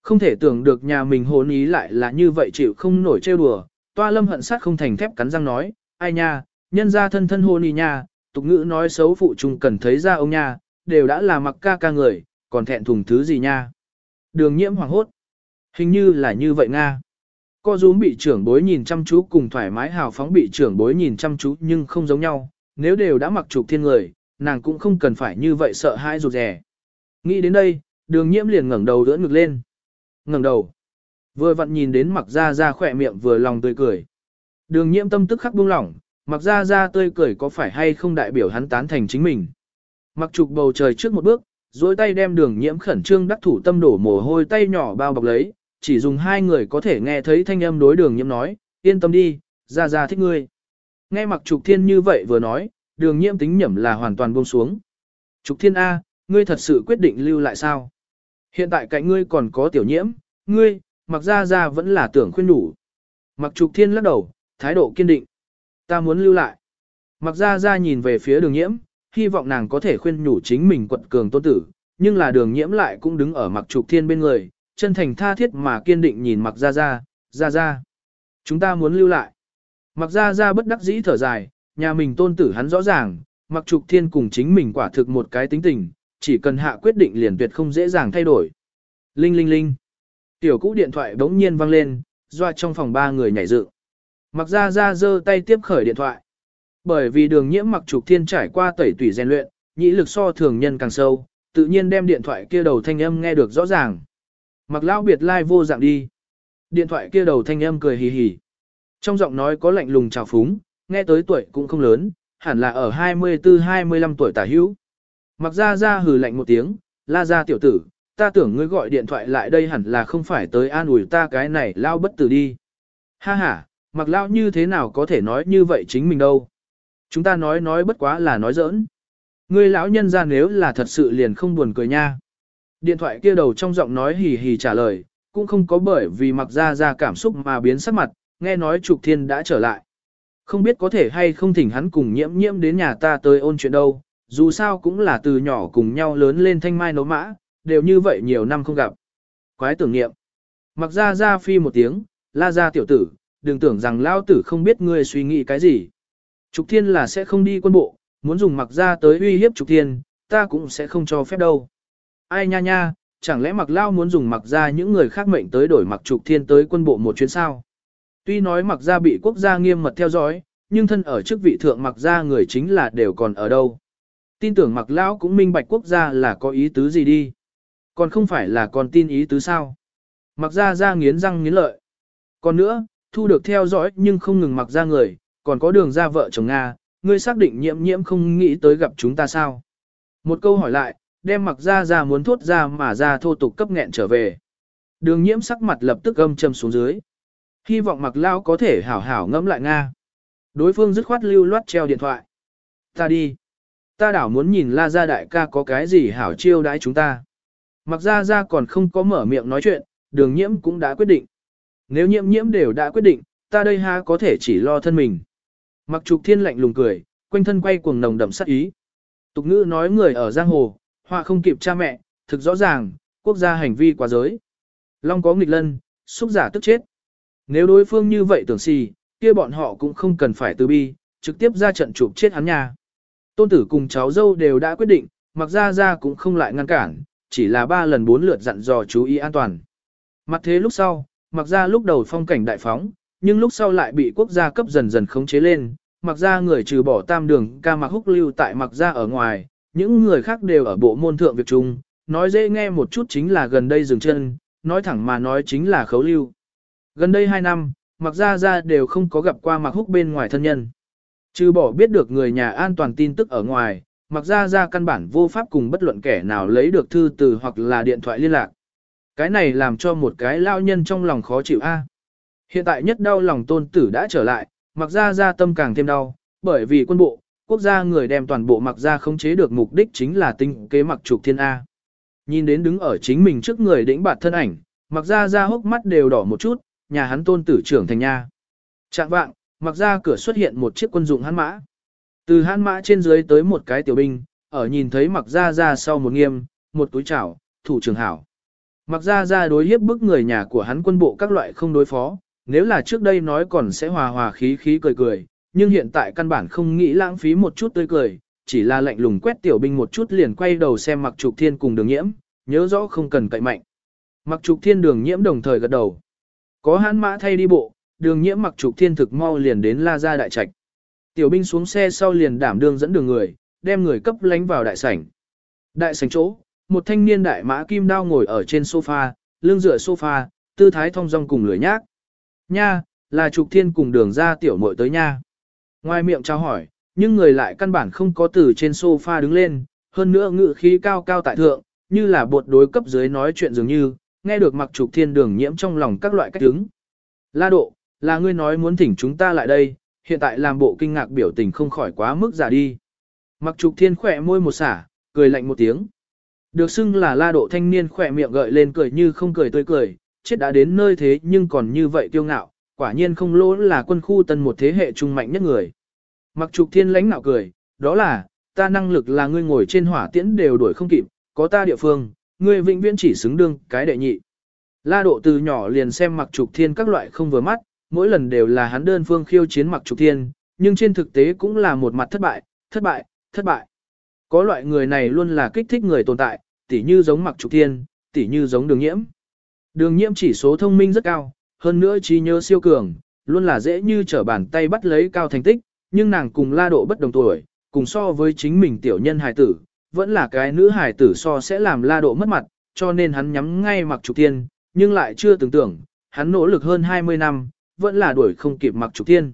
Không thể tưởng được nhà mình hồn ý lại là như vậy chịu không nổi trêu đùa. Toa lâm hận sát không thành thép cắn răng nói, ai nha, nhân ra thân thân hồn ý nha, tục ngữ nói xấu phụ trùng cần thấy ra ông nha, đều đã là mặc ca ca người, còn thẹn thùng thứ gì nha. Đường nhiễm hoảng hốt. Hình như là như vậy Nga. Co rúm bị trưởng bối nhìn chăm chú cùng thoải mái hào phóng bị trưởng bối nhìn chăm chú nhưng không giống nhau, nếu đều đã mặc trục thiên người, nàng cũng không cần phải như vậy sợ hãi rụt rè. Nghĩ đến đây, đường nhiễm liền ngẩng đầu đỡ ngực lên ngẩng đầu. Vừa vặn nhìn đến mặc ra ra khỏe miệng vừa lòng tươi cười. Đường nhiễm tâm tức khắc buông lỏng, mặc ra ra tươi cười có phải hay không đại biểu hắn tán thành chính mình. Mặc trục bầu trời trước một bước, duỗi tay đem đường nhiễm khẩn trương đắc thủ tâm đổ mồ hôi tay nhỏ bao bọc lấy, chỉ dùng hai người có thể nghe thấy thanh âm đối đường nhiễm nói, yên tâm đi, ra ra thích ngươi. Nghe mặc trục thiên như vậy vừa nói, đường nhiễm tính nhẩm là hoàn toàn buông xuống. Trục thiên A, ngươi thật sự quyết định lưu lại sao? Hiện tại cạnh ngươi còn có tiểu nhiễm, ngươi, mặc ra ra vẫn là tưởng khuyên đủ. Mặc trục thiên lắc đầu, thái độ kiên định. Ta muốn lưu lại. Mặc ra ra nhìn về phía đường nhiễm, hy vọng nàng có thể khuyên nhủ chính mình quật cường tôn tử, nhưng là đường nhiễm lại cũng đứng ở mặc trục thiên bên người, chân thành tha thiết mà kiên định nhìn mặc ra ra, ra ra. Chúng ta muốn lưu lại. Mặc ra ra bất đắc dĩ thở dài, nhà mình tôn tử hắn rõ ràng, mặc trục thiên cùng chính mình quả thực một cái tính tình, chỉ cần hạ quyết định liền tuyệt không dễ dàng thay đổi. Linh linh linh. Tiểu cũ điện thoại bỗng nhiên vang lên, doa trong phòng ba người nhảy dựng. Mặc ra ra giơ tay tiếp khởi điện thoại. Bởi vì đường nhiễm mặc trục thiên trải qua tẩy tủy rèn luyện, nhĩ lực so thường nhân càng sâu, tự nhiên đem điện thoại kia đầu thanh âm nghe được rõ ràng. Mặc lão biệt lai like vô dạng đi. Điện thoại kia đầu thanh âm cười hì hì. Trong giọng nói có lạnh lùng trào phúng, nghe tới tuổi cũng không lớn, hẳn là ở 24-25 tuổi tả hữu. Mặc ra ra hừ lạnh một tiếng, la ra tiểu tử, ta tưởng ngươi gọi điện thoại lại đây hẳn là không phải tới an ủi ta cái này lao bất tử đi. Ha ha, mặc lao như thế nào có thể nói như vậy chính mình đâu. Chúng ta nói nói bất quá là nói giỡn. Ngươi lão nhân ra nếu là thật sự liền không buồn cười nha. Điện thoại kia đầu trong giọng nói hì hì trả lời, cũng không có bởi vì mặc ra ra cảm xúc mà biến sắc mặt, nghe nói Trục Thiên đã trở lại. Không biết có thể hay không thỉnh hắn cùng nhiễm nhiễm đến nhà ta tới ôn chuyện đâu, dù sao cũng là từ nhỏ cùng nhau lớn lên thanh mai nấu mã, đều như vậy nhiều năm không gặp. Quái tưởng niệm. Mặc ra ra phi một tiếng, la ra tiểu tử, đừng tưởng rằng lao tử không biết ngươi suy nghĩ cái gì. Trục Thiên là sẽ không đi quân bộ, muốn dùng mặc ra tới uy hiếp Trục Thiên, ta cũng sẽ không cho phép đâu. Ai nha nha, chẳng lẽ mặc lao muốn dùng mặc ra những người khác mệnh tới đổi mặc Trục Thiên tới quân bộ một chuyến sao? Tuy nói mặc ra bị quốc gia nghiêm mật theo dõi, nhưng thân ở chức vị thượng mặc ra người chính là đều còn ở đâu. Tin tưởng mặc lão cũng minh bạch quốc gia là có ý tứ gì đi. Còn không phải là còn tin ý tứ sao. Mặc ra ra nghiến răng nghiến lợi. Còn nữa, thu được theo dõi nhưng không ngừng mặc ra người, còn có đường ra vợ chồng Nga, ngươi xác định nhiễm nhiễm không nghĩ tới gặp chúng ta sao. Một câu hỏi lại, đem mặc ra ra muốn thốt ra mà ra thô tục cấp nghẹn trở về. Đường nhiễm sắc mặt lập tức âm châm xuống dưới. Hy vọng mặc lao có thể hảo hảo ngẫm lại Nga. Đối phương dứt khoát lưu loát treo điện thoại. Ta đi. Ta đảo muốn nhìn la gia đại ca có cái gì hảo chiêu đãi chúng ta. Mặc ra ra còn không có mở miệng nói chuyện, đường nhiễm cũng đã quyết định. Nếu nhiễm nhiễm đều đã quyết định, ta đây ha có thể chỉ lo thân mình. Mặc trục thiên lạnh lùng cười, quanh thân quay cuồng nồng đậm sát ý. Tục ngữ nói người ở giang hồ, họa không kịp cha mẹ, thực rõ ràng, quốc gia hành vi quá giới. Long có nghịch lân, xúc giả tức chết. Nếu đối phương như vậy tưởng xì, kia bọn họ cũng không cần phải từ bi, trực tiếp ra trận chụp chết hắn nhà. Tôn tử cùng cháu dâu đều đã quyết định, mặc ra ra cũng không lại ngăn cản, chỉ là ba lần bốn lượt dặn dò chú ý an toàn. Mặt thế lúc sau, mặc ra lúc đầu phong cảnh đại phóng, nhưng lúc sau lại bị quốc gia cấp dần dần khống chế lên, mặc ra người trừ bỏ tam đường ca mặc húc lưu tại mặc ra ở ngoài, những người khác đều ở bộ môn thượng việc chung, nói dễ nghe một chút chính là gần đây dừng chân, nói thẳng mà nói chính là khấu lưu. Gần đây 2 năm, mặc ra ra đều không có gặp qua mặc húc bên ngoài thân nhân. Trừ bỏ biết được người nhà an toàn tin tức ở ngoài, mặc ra ra căn bản vô pháp cùng bất luận kẻ nào lấy được thư từ hoặc là điện thoại liên lạc. Cái này làm cho một cái lao nhân trong lòng khó chịu a. Hiện tại nhất đau lòng tôn tử đã trở lại, mặc ra ra tâm càng thêm đau, bởi vì quân bộ, quốc gia người đem toàn bộ mặc ra khống chế được mục đích chính là tinh kế mặc trục thiên A. Nhìn đến đứng ở chính mình trước người đĩnh bạt thân ảnh, mặc ra ra hốc mắt đều đỏ một chút, nhà hắn tôn tử trưởng thành nha. Chạm vạng, mặc ra cửa xuất hiện một chiếc quân dụng hãn mã. Từ hãn mã trên dưới tới một cái tiểu binh, ở nhìn thấy mặc ra ra sau một nghiêm, một túi chảo, thủ trưởng hảo. Mặc ra ra đối hiếp bức người nhà của hắn quân bộ các loại không đối phó, nếu là trước đây nói còn sẽ hòa hòa khí khí cười cười, nhưng hiện tại căn bản không nghĩ lãng phí một chút tươi cười, chỉ là lạnh lùng quét tiểu binh một chút liền quay đầu xem mặc trục thiên cùng đường nhiễm, nhớ rõ không cần cậy mạnh. Mặc trục thiên đường nhiễm đồng thời gật đầu. Có hãn mã thay đi bộ, đường nhiễm mặc trục thiên thực mau liền đến la gia đại trạch. Tiểu binh xuống xe sau liền đảm đương dẫn đường người, đem người cấp lánh vào đại sảnh. Đại sảnh chỗ, một thanh niên đại mã kim đao ngồi ở trên sofa, lưng dựa sofa, tư thái thong dong cùng lười nhác. Nha, là trục thiên cùng đường ra tiểu muội tới nha. Ngoài miệng trao hỏi, nhưng người lại căn bản không có từ trên sofa đứng lên, hơn nữa ngự khí cao cao tại thượng, như là bột đối cấp dưới nói chuyện dường như, nghe được mặc trục thiên đường nhiễm trong lòng các loại cách đứng. La độ, là ngươi nói muốn thỉnh chúng ta lại đây, hiện tại làm bộ kinh ngạc biểu tình không khỏi quá mức giả đi. Mặc trục thiên khỏe môi một xả, cười lạnh một tiếng. Được xưng là la độ thanh niên khỏe miệng gợi lên cười như không cười tươi cười, chết đã đến nơi thế nhưng còn như vậy kiêu ngạo, quả nhiên không lỗ là quân khu tân một thế hệ trung mạnh nhất người. Mặc trục thiên lãnh nạo cười, đó là, ta năng lực là ngươi ngồi trên hỏa tiễn đều đuổi không kịp, có ta địa phương, ngươi vĩnh viễn chỉ xứng đương cái đệ nhị. La độ từ nhỏ liền xem mặc trục thiên các loại không vừa mắt, mỗi lần đều là hắn đơn phương khiêu chiến mặc trục thiên, nhưng trên thực tế cũng là một mặt thất bại, thất bại, thất bại. Có loại người này luôn là kích thích người tồn tại, tỉ như giống mặc trục thiên, tỉ như giống đường nhiễm. Đường nhiễm chỉ số thông minh rất cao, hơn nữa trí nhớ siêu cường, luôn là dễ như trở bàn tay bắt lấy cao thành tích, nhưng nàng cùng la độ bất đồng tuổi, cùng so với chính mình tiểu nhân hài tử, vẫn là cái nữ hài tử so sẽ làm la độ mất mặt, cho nên hắn nhắm ngay mặc trục thiên, nhưng lại chưa tưởng tưởng, hắn nỗ lực hơn 20 năm, vẫn là đuổi không kịp mặc trục thiên.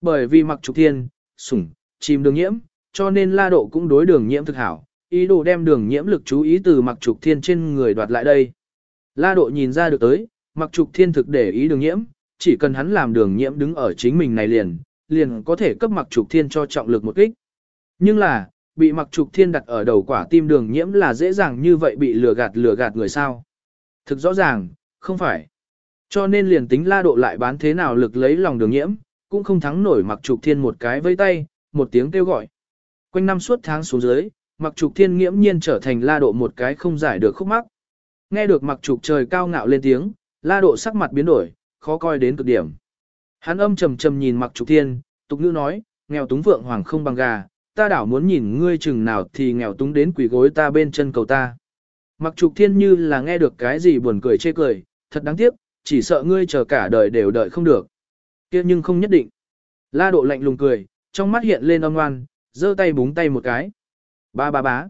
Bởi vì mặc trục thiên, sủng, chìm đường nhiễm, cho nên la độ cũng đối đường nhiễm thực hảo, ý đồ đem đường nhiễm lực chú ý từ mặc trục thiên trên người đoạt lại đây. La độ nhìn ra được tới, mặc trục thiên thực để ý đường nhiễm, chỉ cần hắn làm đường nhiễm đứng ở chính mình này liền, liền có thể cấp mặc trục thiên cho trọng lực một kích. Nhưng là, bị mặc trục thiên đặt ở đầu quả tim đường nhiễm là dễ dàng như vậy bị lừa gạt lừa gạt người sao. Thực rõ ràng, không phải. Cho nên liền tính la độ lại bán thế nào lực lấy lòng đường nhiễm, cũng không thắng nổi mặc trục thiên một cái vây tay, một tiếng kêu gọi. Quanh năm suốt tháng xuống dưới, mặc trục thiên nghiễm nhiên trở thành la độ một cái không giải được khúc mắc. Nghe được mặc trục trời cao ngạo lên tiếng, la độ sắc mặt biến đổi, khó coi đến cực điểm. Hắn âm trầm trầm nhìn mặc trục thiên, tục ngữ nói, nghèo túng vượng hoàng không bằng gà, ta đảo muốn nhìn ngươi chừng nào thì nghèo túng đến quỷ gối ta bên chân cầu ta. Mặc trục thiên như là nghe được cái gì buồn cười chê cười, thật đáng tiếc, chỉ sợ ngươi chờ cả đời đều đợi không được. kia nhưng không nhất định. La độ lạnh lùng cười, trong mắt hiện lên âm ngoan, giơ tay búng tay một cái. Ba ba bá.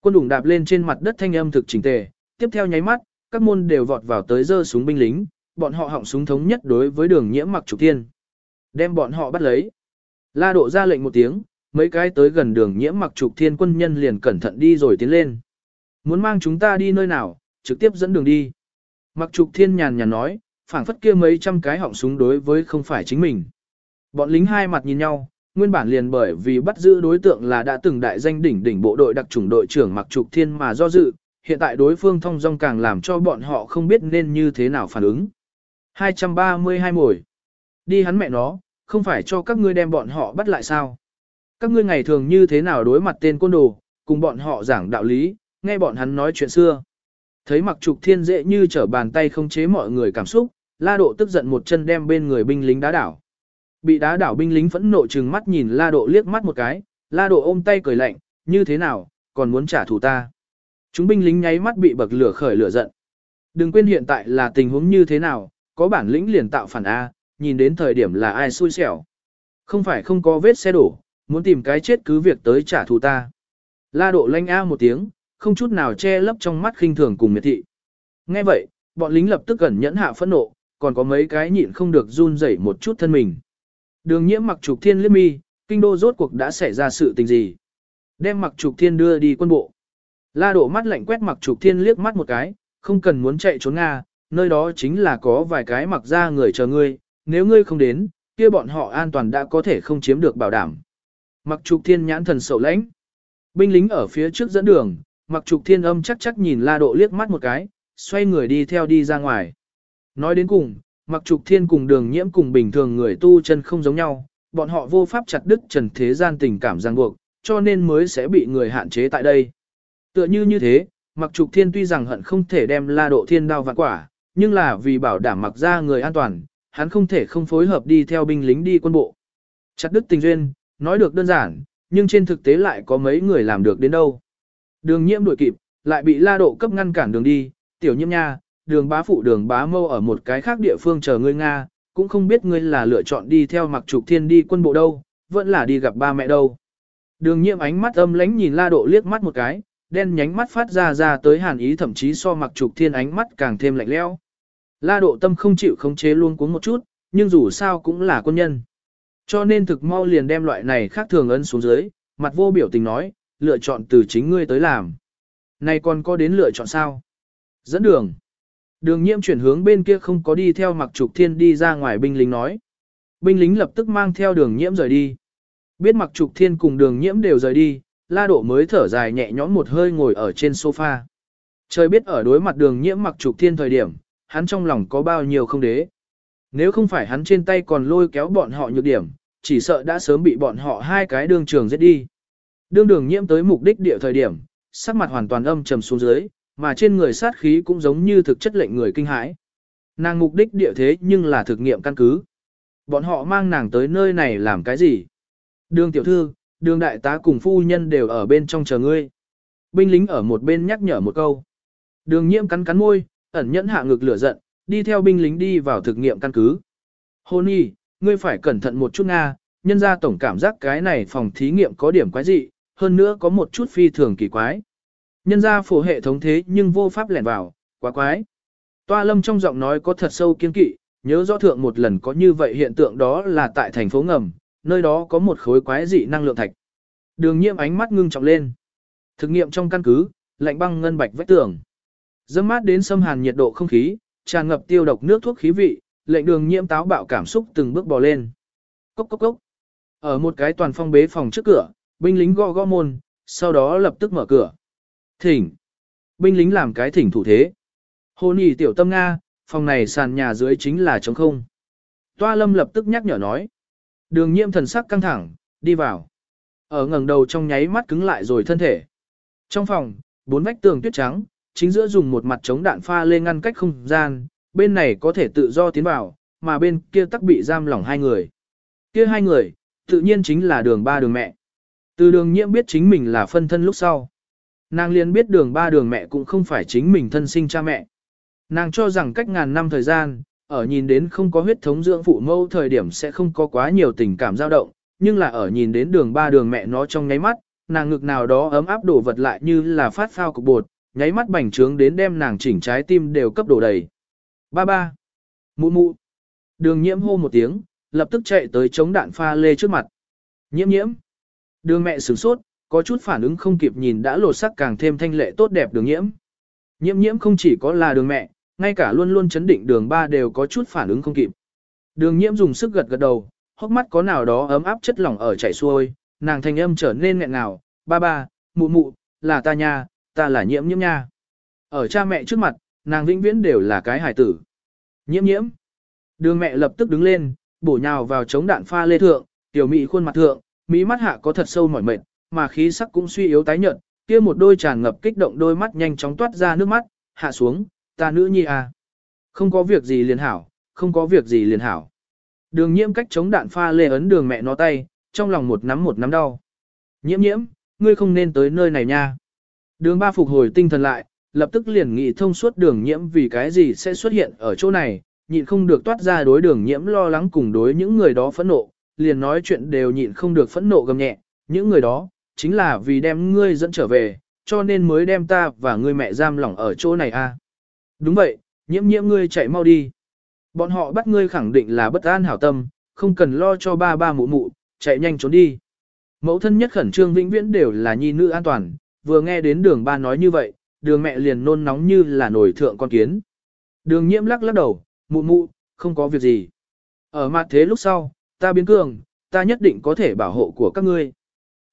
Quân đủng đạp lên trên mặt đất thanh âm thực chỉnh tề, tiếp theo nháy mắt, các môn đều vọt vào tới giơ súng binh lính, bọn họ họng súng thống nhất đối với đường nhiễm mặc trục thiên. Đem bọn họ bắt lấy. La độ ra lệnh một tiếng, mấy cái tới gần đường nhiễm mặc trục thiên quân nhân liền cẩn thận đi rồi tiến lên. Muốn mang chúng ta đi nơi nào, trực tiếp dẫn đường đi. Mặc trục thiên nhàn nhàn nói, phảng phất kia mấy trăm cái họng súng đối với không phải chính mình. Bọn lính hai mặt nhìn nhau, nguyên bản liền bởi vì bắt giữ đối tượng là đã từng đại danh đỉnh đỉnh bộ đội đặc chủng đội trưởng mặc trục thiên mà do dự, hiện tại đối phương thông dong càng làm cho bọn họ không biết nên như thế nào phản ứng. 232 mồi. Đi hắn mẹ nó, không phải cho các ngươi đem bọn họ bắt lại sao? Các ngươi ngày thường như thế nào đối mặt tên côn đồ, cùng bọn họ giảng đạo lý, nghe bọn hắn nói chuyện xưa. Thấy mặc trục thiên dễ như trở bàn tay không chế mọi người cảm xúc, la độ tức giận một chân đem bên người binh lính đá đảo. Bị đá đảo binh lính phẫn nộ trừng mắt nhìn la độ liếc mắt một cái, la độ ôm tay cười lạnh, như thế nào, còn muốn trả thù ta. Chúng binh lính nháy mắt bị bậc lửa khởi lửa giận. Đừng quên hiện tại là tình huống như thế nào, có bản lĩnh liền tạo phản A, nhìn đến thời điểm là ai xui xẻo. Không phải không có vết xe đổ, muốn tìm cái chết cứ việc tới trả thù ta. La độ lanh A một tiếng, không chút nào che lấp trong mắt khinh thường cùng miệt thị. Nghe vậy, bọn lính lập tức gần nhẫn hạ phẫn nộ, còn có mấy cái nhịn không được run rẩy một chút thân mình. Đường nhiễm mặc trục thiên liếc mi, kinh đô rốt cuộc đã xảy ra sự tình gì. Đem mặc trục thiên đưa đi quân bộ. La đổ mắt lạnh quét mặc trục thiên liếc mắt một cái, không cần muốn chạy trốn Nga, nơi đó chính là có vài cái mặc ra người chờ ngươi, nếu ngươi không đến, kia bọn họ an toàn đã có thể không chiếm được bảo đảm. Mặc trục thiên nhãn thần sầu lãnh. Binh lính ở phía trước dẫn đường, mặc trục thiên âm chắc chắc nhìn la độ liếc mắt một cái, xoay người đi theo đi ra ngoài. Nói đến cùng, mặc trục thiên cùng đường nhiễm cùng bình thường người tu chân không giống nhau, bọn họ vô pháp chặt đứt trần thế gian tình cảm ràng buộc, cho nên mới sẽ bị người hạn chế tại đây. Tựa như như thế, mặc trục thiên tuy rằng hận không thể đem la độ thiên đao vạn quả, nhưng là vì bảo đảm mặc ra người an toàn, hắn không thể không phối hợp đi theo binh lính đi quân bộ. Chặt đứt tình duyên, nói được đơn giản, nhưng trên thực tế lại có mấy người làm được đến đâu. Đường nhiễm đuổi kịp, lại bị la độ cấp ngăn cản đường đi, tiểu nhiễm nha, đường bá phụ đường bá mâu ở một cái khác địa phương chờ ngươi Nga, cũng không biết ngươi là lựa chọn đi theo mặc trục thiên đi quân bộ đâu, vẫn là đi gặp ba mẹ đâu. Đường nhiễm ánh mắt âm lánh nhìn la độ liếc mắt một cái, đen nhánh mắt phát ra ra tới hàn ý thậm chí so mặc trục thiên ánh mắt càng thêm lạnh lẽo. La độ tâm không chịu khống chế luôn cuống một chút, nhưng dù sao cũng là quân nhân. Cho nên thực mau liền đem loại này khác thường ấn xuống dưới, mặt vô biểu tình nói, lựa chọn từ chính ngươi tới làm. Này còn có đến lựa chọn sao? Dẫn đường. Đường nhiễm chuyển hướng bên kia không có đi theo mặc trục thiên đi ra ngoài binh lính nói. Binh lính lập tức mang theo đường nhiễm rời đi. Biết mặc trục thiên cùng đường nhiễm đều rời đi, la độ mới thở dài nhẹ nhõm một hơi ngồi ở trên sofa. Trời biết ở đối mặt đường nhiễm mặc trục thiên thời điểm, hắn trong lòng có bao nhiêu không đế. Nếu không phải hắn trên tay còn lôi kéo bọn họ nhược điểm, chỉ sợ đã sớm bị bọn họ hai cái đường trường giết đi. Đương đường nhiễm tới mục đích địa thời điểm, sắc mặt hoàn toàn âm trầm xuống dưới, mà trên người sát khí cũng giống như thực chất lệnh người kinh hãi. Nàng mục đích địa thế nhưng là thực nghiệm căn cứ. Bọn họ mang nàng tới nơi này làm cái gì? Đường tiểu thư, đường đại tá cùng phu nhân đều ở bên trong chờ ngươi. Binh lính ở một bên nhắc nhở một câu. Đường nhiễm cắn cắn môi, ẩn nhẫn hạ ngực lửa giận, đi theo binh lính đi vào thực nghiệm căn cứ. Hôn y, ngươi phải cẩn thận một chút Nga, nhân ra tổng cảm giác cái này phòng thí nghiệm có điểm quái dị, hơn nữa có một chút phi thường kỳ quái. Nhân ra phổ hệ thống thế nhưng vô pháp lẻn vào, quá quái. Toa lâm trong giọng nói có thật sâu kiên kỵ, nhớ rõ thượng một lần có như vậy hiện tượng đó là tại thành phố ngầm, nơi đó có một khối quái dị năng lượng thạch. Đường nhiễm ánh mắt ngưng trọng lên. Thực nghiệm trong căn cứ, lạnh băng ngân bạch vách tường. Dâm mát đến xâm hàn nhiệt độ không khí, tràn ngập tiêu độc nước thuốc khí vị, lệnh đường nhiễm táo bạo cảm xúc từng bước bò lên. Cốc cốc cốc. Ở một cái toàn phong bế phòng trước cửa, binh lính gõ gõ môn, sau đó lập tức mở cửa. Thỉnh. Binh lính làm cái thỉnh thủ thế. Hồ nhì tiểu tâm Nga, phòng này sàn nhà dưới chính là trống không. Toa lâm lập tức nhắc nhở nói. Đường nhiễm thần sắc căng thẳng, đi vào. Ở ngẩng đầu trong nháy mắt cứng lại rồi thân thể. Trong phòng, bốn vách tường tuyết trắng, chính giữa dùng một mặt chống đạn pha lên ngăn cách không gian, bên này có thể tự do tiến vào, mà bên kia tắc bị giam lỏng hai người. Kia hai người, tự nhiên chính là đường ba đường mẹ. Từ đường nhiễm biết chính mình là phân thân lúc sau. Nàng liền biết đường ba đường mẹ cũng không phải chính mình thân sinh cha mẹ. Nàng cho rằng cách ngàn năm thời gian, ở nhìn đến không có huyết thống dưỡng phụ mâu thời điểm sẽ không có quá nhiều tình cảm dao động, nhưng là ở nhìn đến đường ba đường mẹ nó trong nháy mắt, nàng ngực nào đó ấm áp đổ vật lại như là phát phao cục bột, nháy mắt bành trướng đến đem nàng chỉnh trái tim đều cấp đổ đầy. Ba ba. Mụ mụ. Đường nhiễm hô một tiếng, lập tức chạy tới chống đạn pha lê trước mặt. Nhiễm nhiễm. Đường mẹ sửng sốt, có chút phản ứng không kịp nhìn đã lột sắc càng thêm thanh lệ tốt đẹp đường nhiễm. Nhiễm nhiễm không chỉ có là đường mẹ, ngay cả luôn luôn chấn định đường ba đều có chút phản ứng không kịp. Đường nhiễm dùng sức gật gật đầu, hốc mắt có nào đó ấm áp chất lỏng ở chảy xuôi, nàng thanh âm trở nên nghẹn ngào, ba ba, mụ mụ, là ta nha, ta là nhiễm nhiễm nha. Ở cha mẹ trước mặt, nàng vĩnh viễn đều là cái hải tử. Nhiễm nhiễm. Đường mẹ lập tức đứng lên, bổ nhào vào chống đạn pha lê thượng, tiểu mị khuôn mặt thượng, Mí mắt hạ có thật sâu mỏi mệt, mà khí sắc cũng suy yếu tái nhợt, kia một đôi tràn ngập kích động đôi mắt nhanh chóng toát ra nước mắt, hạ xuống, ta nữ nhi à. Không có việc gì liền hảo, không có việc gì liền hảo. Đường nhiễm cách chống đạn pha lê ấn đường mẹ nó tay, trong lòng một nắm một nắm đau. Nhiễm nhiễm, ngươi không nên tới nơi này nha. Đường ba phục hồi tinh thần lại, lập tức liền nghĩ thông suốt đường nhiễm vì cái gì sẽ xuất hiện ở chỗ này, nhịn không được toát ra đối đường nhiễm lo lắng cùng đối những người đó phẫn nộ, liền nói chuyện đều nhịn không được phẫn nộ gầm nhẹ, những người đó, chính là vì đem ngươi dẫn trở về, cho nên mới đem ta và ngươi mẹ giam lỏng ở chỗ này a. À. Đúng vậy, nhiễm nhiễm ngươi chạy mau đi. Bọn họ bắt ngươi khẳng định là bất an hảo tâm, không cần lo cho ba ba mụ mụ, chạy nhanh trốn đi. Mẫu thân nhất khẩn trương vĩnh viễn đều là nhi nữ an toàn, vừa nghe đến đường ba nói như vậy, đường mẹ liền nôn nóng như là nổi thượng con kiến. Đường nhiễm lắc lắc đầu, mụ mụ, không có việc gì. Ở mặt thế lúc sau, ta biến cường, ta nhất định có thể bảo hộ của các ngươi.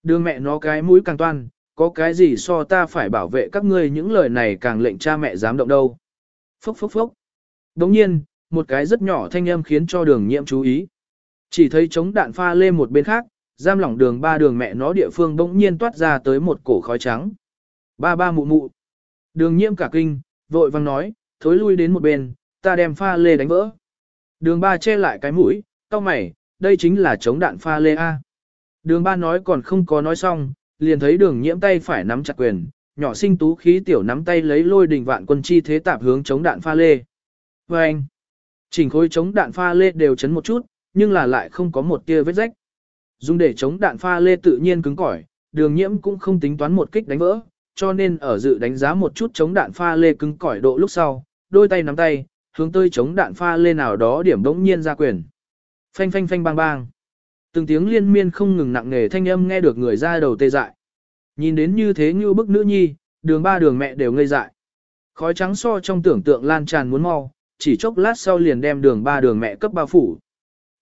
Đường mẹ nó cái mũi càng toan, có cái gì so ta phải bảo vệ các ngươi những lời này càng lệnh cha mẹ dám động đâu. Phốc phốc phốc. Đồng nhiên, một cái rất nhỏ thanh âm khiến cho đường nhiễm chú ý. Chỉ thấy chống đạn pha lê một bên khác, giam lỏng đường ba đường mẹ nó địa phương bỗng nhiên toát ra tới một cổ khói trắng. Ba ba mụ mụ. Đường nhiễm cả kinh, vội vang nói, thối lui đến một bên, ta đem pha lê đánh vỡ. Đường ba che lại cái mũi, cau mày, đây chính là chống đạn pha lê A. Đường ba nói còn không có nói xong, liền thấy đường nhiễm tay phải nắm chặt quyền, nhỏ sinh tú khí tiểu nắm tay lấy lôi đình vạn quân chi thế tạp hướng chống đạn pha lê. Và anh, chỉnh khối chống đạn pha lê đều chấn một chút, nhưng là lại không có một tia vết rách. Dùng để chống đạn pha lê tự nhiên cứng cỏi, đường nhiễm cũng không tính toán một kích đánh vỡ, cho nên ở dự đánh giá một chút chống đạn pha lê cứng cỏi độ lúc sau, đôi tay nắm tay, hướng tới chống đạn pha lê nào đó điểm đống nhiên ra quyền. Phanh phanh phanh bang bang. Từng tiếng liên miên không ngừng nặng nề thanh âm nghe được người ra đầu tê dại. Nhìn đến như thế như bức nữ nhi, đường ba đường mẹ đều ngây dại. Khói trắng so trong tưởng tượng lan tràn muốn mau, chỉ chốc lát sau liền đem đường ba đường mẹ cấp bao phủ.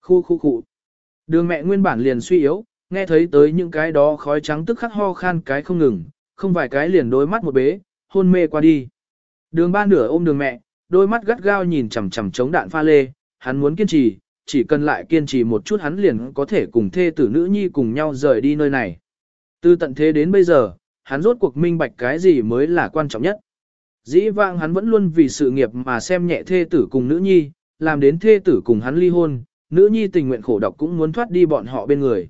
Khu khu khu. Đường mẹ nguyên bản liền suy yếu, nghe thấy tới những cái đó khói trắng tức khắc ho khan cái không ngừng, không vài cái liền đôi mắt một bế, hôn mê qua đi. Đường ba nửa ôm đường mẹ, đôi mắt gắt gao nhìn chằm chằm chống đạn pha lê, hắn muốn kiên trì, chỉ cần lại kiên trì một chút hắn liền có thể cùng thê tử nữ nhi cùng nhau rời đi nơi này. Từ tận thế đến bây giờ, hắn rốt cuộc minh bạch cái gì mới là quan trọng nhất. Dĩ vãng hắn vẫn luôn vì sự nghiệp mà xem nhẹ thê tử cùng nữ nhi, làm đến thê tử cùng hắn ly hôn, nữ nhi tình nguyện khổ độc cũng muốn thoát đi bọn họ bên người.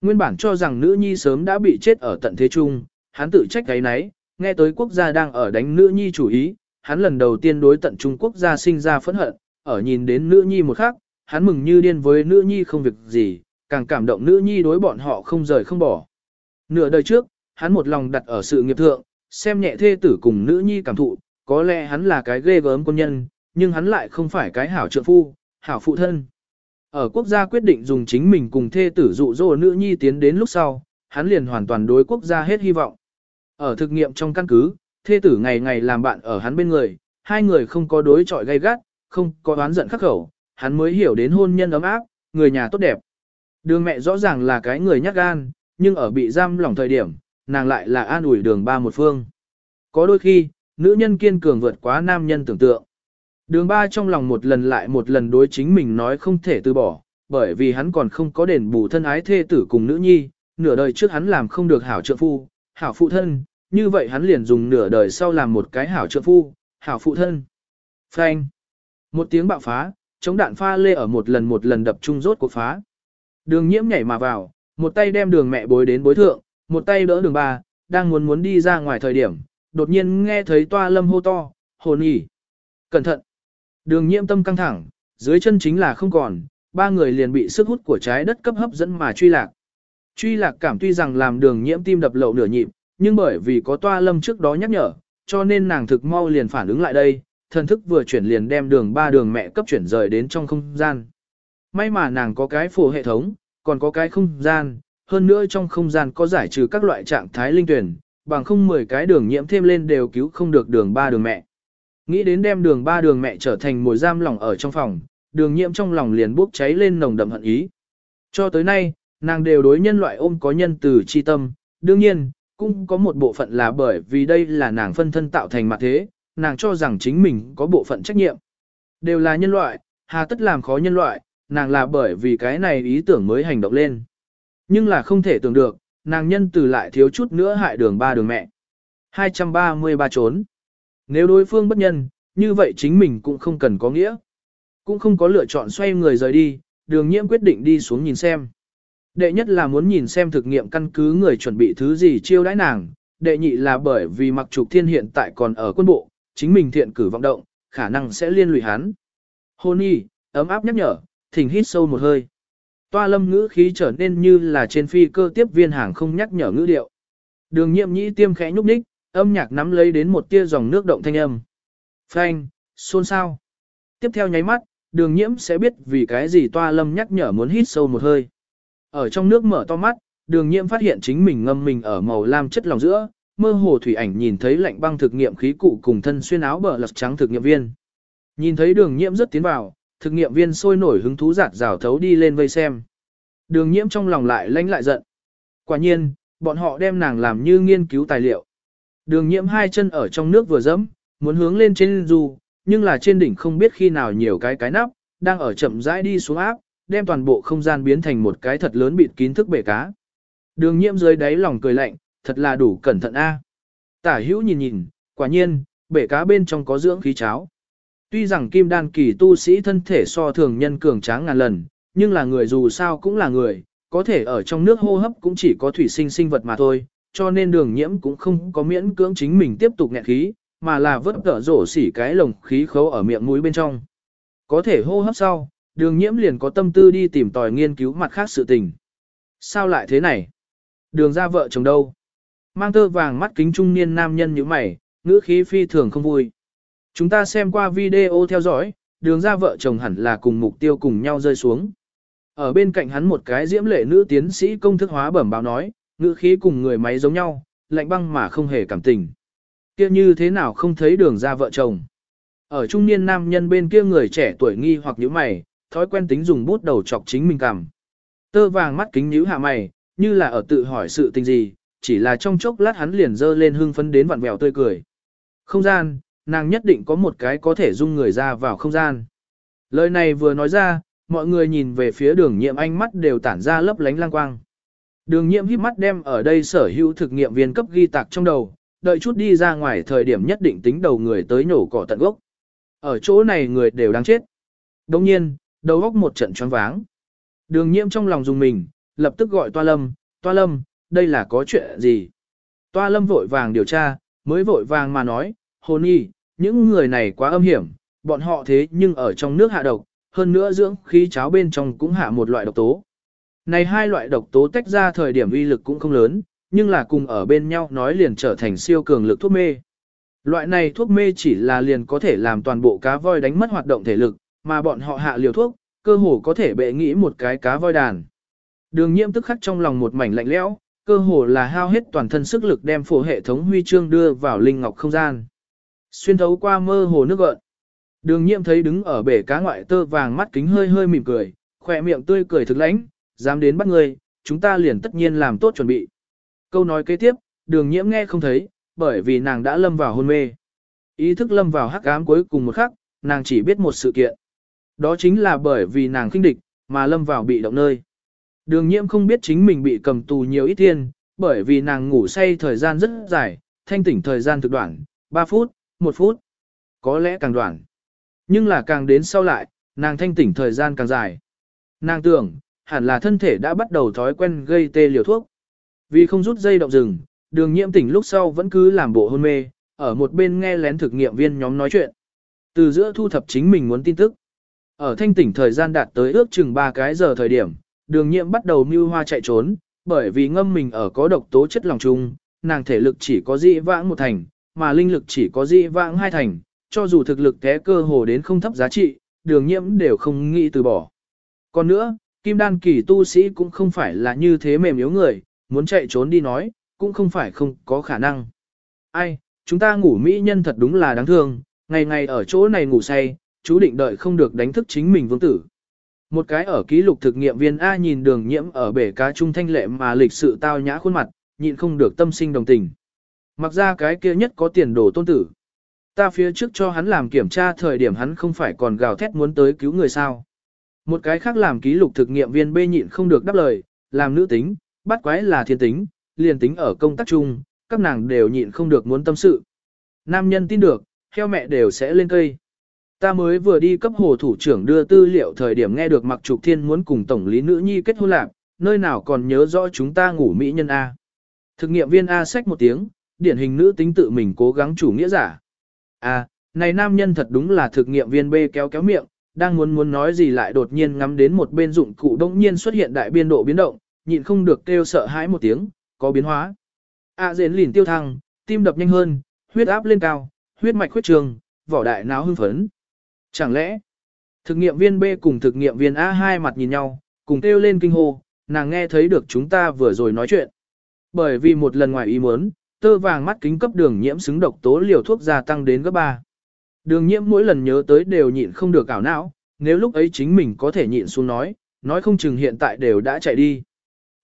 Nguyên bản cho rằng nữ nhi sớm đã bị chết ở tận thế chung, hắn tự trách cái nấy, nghe tới quốc gia đang ở đánh nữ nhi chủ ý, hắn lần đầu tiên đối tận Trung Quốc gia sinh ra phẫn hận, ở nhìn đến nữ nhi một khắc, hắn mừng như điên với nữ nhi không việc gì, càng cảm động nữ nhi đối bọn họ không rời không bỏ. Nửa đời trước, hắn một lòng đặt ở sự nghiệp thượng, xem nhẹ thê tử cùng nữ nhi cảm thụ, có lẽ hắn là cái ghê gớm quân nhân, nhưng hắn lại không phải cái hảo trượng phu, hảo phụ thân. Ở quốc gia quyết định dùng chính mình cùng thê tử dụ dỗ nữ nhi tiến đến lúc sau, hắn liền hoàn toàn đối quốc gia hết hy vọng. Ở thực nghiệm trong căn cứ, thê tử ngày ngày làm bạn ở hắn bên người, hai người không có đối chọi gay gắt, không có oán giận khắc khẩu, hắn mới hiểu đến hôn nhân ấm áp, người nhà tốt đẹp. Đường mẹ rõ ràng là cái người nhát gan, nhưng ở bị giam lỏng thời điểm, nàng lại là an ủi đường ba một phương. Có đôi khi, nữ nhân kiên cường vượt quá nam nhân tưởng tượng. Đường ba trong lòng một lần lại một lần đối chính mình nói không thể từ bỏ, bởi vì hắn còn không có đền bù thân ái thê tử cùng nữ nhi, nửa đời trước hắn làm không được hảo trợ phu, hảo phụ thân, như vậy hắn liền dùng nửa đời sau làm một cái hảo trợ phu, hảo phụ thân. Phanh. Một tiếng bạo phá, chống đạn pha lê ở một lần một lần đập trung rốt cuộc phá. Đường nhiễm nhảy mà vào, một tay đem đường mẹ bối đến bối thượng, một tay đỡ đường ba, đang muốn muốn đi ra ngoài thời điểm, đột nhiên nghe thấy toa lâm hô to, hồn ỉ. Cẩn thận. Đường nhiễm tâm căng thẳng, dưới chân chính là không còn, ba người liền bị sức hút của trái đất cấp hấp dẫn mà truy lạc. Truy lạc cảm tuy rằng làm đường nhiễm tim đập lậu nửa nhịp, nhưng bởi vì có toa lâm trước đó nhắc nhở, cho nên nàng thực mau liền phản ứng lại đây, thần thức vừa chuyển liền đem đường ba đường mẹ cấp chuyển rời đến trong không gian. May mà nàng có cái phổ hệ thống, còn có cái không gian, hơn nữa trong không gian có giải trừ các loại trạng thái linh tuyển, bằng không 10 cái đường nhiễm thêm lên đều cứu không được đường ba đường mẹ. Nghĩ đến đem đường ba đường mẹ trở thành mồi giam lỏng ở trong phòng, đường nhiễm trong lòng liền bốc cháy lên nồng đậm hận ý. Cho tới nay, nàng đều đối nhân loại ôm có nhân từ chi tâm, đương nhiên, cũng có một bộ phận là bởi vì đây là nàng phân thân tạo thành mặt thế, nàng cho rằng chính mình có bộ phận trách nhiệm. Đều là nhân loại, hà tất làm khó nhân loại, nàng là bởi vì cái này ý tưởng mới hành động lên. Nhưng là không thể tưởng được, nàng nhân từ lại thiếu chút nữa hại đường ba đường mẹ. 233 trốn. Nếu đối phương bất nhân, như vậy chính mình cũng không cần có nghĩa. Cũng không có lựa chọn xoay người rời đi, đường nhiễm quyết định đi xuống nhìn xem. Đệ nhất là muốn nhìn xem thực nghiệm căn cứ người chuẩn bị thứ gì chiêu đãi nàng, đệ nhị là bởi vì mặc trục thiên hiện tại còn ở quân bộ, chính mình thiện cử vọng động, khả năng sẽ liên lụy hắn. Hôn y, ấm áp nhắc nhở, thỉnh hít sâu một hơi. Toa lâm ngữ khí trở nên như là trên phi cơ tiếp viên hàng không nhắc nhở ngữ điệu. Đường nhiệm nhĩ tiêm khẽ nhúc nhích, âm nhạc nắm lấy đến một tia dòng nước động thanh âm. Phanh, xôn xao. Tiếp theo nháy mắt, đường nhiễm sẽ biết vì cái gì toa lâm nhắc nhở muốn hít sâu một hơi. Ở trong nước mở to mắt, đường nhiễm phát hiện chính mình ngâm mình ở màu lam chất lòng giữa, mơ hồ thủy ảnh nhìn thấy lạnh băng thực nghiệm khí cụ cùng thân xuyên áo bờ lật trắng thực nghiệm viên. Nhìn thấy đường nhiễm rất tiến vào, thực nghiệm viên sôi nổi hứng thú giạt rào thấu đi lên vây xem. Đường nhiễm trong lòng lại lãnh lại giận. Quả nhiên, bọn họ đem nàng làm như nghiên cứu tài liệu. Đường nhiễm hai chân ở trong nước vừa dẫm, muốn hướng lên trên dù, nhưng là trên đỉnh không biết khi nào nhiều cái cái nắp, đang ở chậm rãi đi xuống áp, đem toàn bộ không gian biến thành một cái thật lớn bịt kín thức bể cá. Đường nhiễm dưới đáy lòng cười lạnh, thật là đủ cẩn thận a. À. Tả hữu nhìn nhìn, quả nhiên, bể cá bên trong có dưỡng khí cháo. Tuy rằng kim đan kỳ tu sĩ thân thể so thường nhân cường tráng ngàn lần, nhưng là người dù sao cũng là người, có thể ở trong nước hô hấp cũng chỉ có thủy sinh sinh vật mà thôi, cho nên đường nhiễm cũng không có miễn cưỡng chính mình tiếp tục nghẹn khí, mà là vớt cỡ rổ xỉ cái lồng khí khấu ở miệng mũi bên trong. Có thể hô hấp sau, đường nhiễm liền có tâm tư đi tìm tòi nghiên cứu mặt khác sự tình. Sao lại thế này? Đường ra vợ chồng đâu? Mang tơ vàng mắt kính trung niên nam nhân như mày, ngữ khí phi thường không vui. Chúng ta xem qua video theo dõi, đường ra vợ chồng hẳn là cùng mục tiêu cùng nhau rơi xuống. Ở bên cạnh hắn một cái diễm lệ nữ tiến sĩ công thức hóa bẩm báo nói, ngữ khí cùng người máy giống nhau, lạnh băng mà không hề cảm tình. Kia như thế nào không thấy đường ra vợ chồng. Ở trung niên nam nhân bên kia người trẻ tuổi nghi hoặc nhíu mày, thói quen tính dùng bút đầu chọc chính mình cảm. Tơ vàng mắt kính nhíu hạ mày, như là ở tự hỏi sự tình gì, chỉ là trong chốc lát hắn liền dơ lên hưng phấn đến vặn vẹo tươi cười. Không gian, nàng nhất định có một cái có thể dung người ra vào không gian. Lời này vừa nói ra, mọi người nhìn về phía đường nhiệm ánh mắt đều tản ra lấp lánh lang quang. Đường nhiệm híp mắt đem ở đây sở hữu thực nghiệm viên cấp ghi tạc trong đầu, đợi chút đi ra ngoài thời điểm nhất định tính đầu người tới nhổ cỏ tận gốc. Ở chỗ này người đều đang chết. Đồng nhiên, đầu góc một trận choáng váng. Đường nhiễm trong lòng dùng mình, lập tức gọi Toa Lâm, Toa Lâm, đây là có chuyện gì? Toa Lâm vội vàng điều tra, mới vội vàng mà nói, hồn y, những người này quá âm hiểm, bọn họ thế nhưng ở trong nước hạ độc, hơn nữa dưỡng khí cháo bên trong cũng hạ một loại độc tố. Này hai loại độc tố tách ra thời điểm uy lực cũng không lớn, nhưng là cùng ở bên nhau nói liền trở thành siêu cường lực thuốc mê. Loại này thuốc mê chỉ là liền có thể làm toàn bộ cá voi đánh mất hoạt động thể lực, mà bọn họ hạ liều thuốc, cơ hồ có thể bệ nghĩ một cái cá voi đàn. Đường nhiễm tức khắc trong lòng một mảnh lạnh lẽo, cơ hồ là hao hết toàn thân sức lực đem phổ hệ thống huy chương đưa vào linh ngọc không gian. Xuyên thấu qua mơ hồ nước gợn. Đường Nhiệm thấy đứng ở bể cá ngoại tơ vàng mắt kính hơi hơi mỉm cười, khỏe miệng tươi cười thực lãnh, dám đến bắt người, chúng ta liền tất nhiên làm tốt chuẩn bị. Câu nói kế tiếp, đường nhiễm nghe không thấy, bởi vì nàng đã lâm vào hôn mê. Ý thức lâm vào hắc ám cuối cùng một khắc, nàng chỉ biết một sự kiện. Đó chính là bởi vì nàng kinh địch, mà lâm vào bị động nơi. Đường nhiễm không biết chính mình bị cầm tù nhiều ít thiên, bởi vì nàng ngủ say thời gian rất dài, thanh tỉnh thời gian thực đoạn, 3 phút, 1 phút, có lẽ càng đoạn. Nhưng là càng đến sau lại, nàng thanh tỉnh thời gian càng dài. Nàng tưởng, hẳn là thân thể đã bắt đầu thói quen gây tê liều thuốc. Vì không rút dây động rừng, đường nhiễm tỉnh lúc sau vẫn cứ làm bộ hôn mê, ở một bên nghe lén thực nghiệm viên nhóm nói chuyện. Từ giữa thu thập chính mình muốn tin tức. Ở thanh tỉnh thời gian đạt tới ước chừng 3 cái giờ thời điểm, đường Nhiệm bắt đầu mưu hoa chạy trốn, bởi vì ngâm mình ở có độc tố chất lòng chung, nàng thể lực chỉ có dị vãng một thành, mà linh lực chỉ có dị vãng hai thành, cho dù thực lực té cơ hồ đến không thấp giá trị, đường nhiễm đều không nghĩ từ bỏ. Còn nữa, kim đan kỳ tu sĩ cũng không phải là như thế mềm yếu người, muốn chạy trốn đi nói, cũng không phải không có khả năng. Ai, chúng ta ngủ mỹ nhân thật đúng là đáng thương, ngày ngày ở chỗ này ngủ say, chú định đợi không được đánh thức chính mình vương tử. Một cái ở ký lục thực nghiệm viên A nhìn đường nhiễm ở bể cá trung thanh lệ mà lịch sự tao nhã khuôn mặt, nhịn không được tâm sinh đồng tình. Mặc ra cái kia nhất có tiền đồ tôn tử. Ta phía trước cho hắn làm kiểm tra thời điểm hắn không phải còn gào thét muốn tới cứu người sao. Một cái khác làm ký lục thực nghiệm viên B nhịn không được đáp lời, làm nữ tính, bắt quái là thiên tính, liền tính ở công tác chung, các nàng đều nhịn không được muốn tâm sự. Nam nhân tin được, theo mẹ đều sẽ lên cây. Ta mới vừa đi cấp hồ thủ trưởng đưa tư liệu thời điểm nghe được Mặc Trục Thiên muốn cùng tổng lý nữ nhi kết hôn lạc, nơi nào còn nhớ rõ chúng ta ngủ mỹ nhân A. Thực nghiệm viên A sách một tiếng, điển hình nữ tính tự mình cố gắng chủ nghĩa giả. A, này nam nhân thật đúng là thực nghiệm viên B kéo kéo miệng, đang muốn muốn nói gì lại đột nhiên ngắm đến một bên dụng cụ đông nhiên xuất hiện đại biên độ biến động, nhịn không được kêu sợ hãi một tiếng, có biến hóa. A à, lìn tiêu thăng, tim đập nhanh hơn, huyết áp lên cao, huyết mạch huyết trường, vỏ đại não hưng phấn. Chẳng lẽ, thực nghiệm viên B cùng thực nghiệm viên A hai mặt nhìn nhau, cùng kêu lên kinh hô, nàng nghe thấy được chúng ta vừa rồi nói chuyện. Bởi vì một lần ngoài ý muốn, tơ vàng mắt kính cấp đường nhiễm xứng độc tố liều thuốc gia tăng đến gấp 3. Đường nhiễm mỗi lần nhớ tới đều nhịn không được ảo não, nếu lúc ấy chính mình có thể nhịn xuống nói, nói không chừng hiện tại đều đã chạy đi.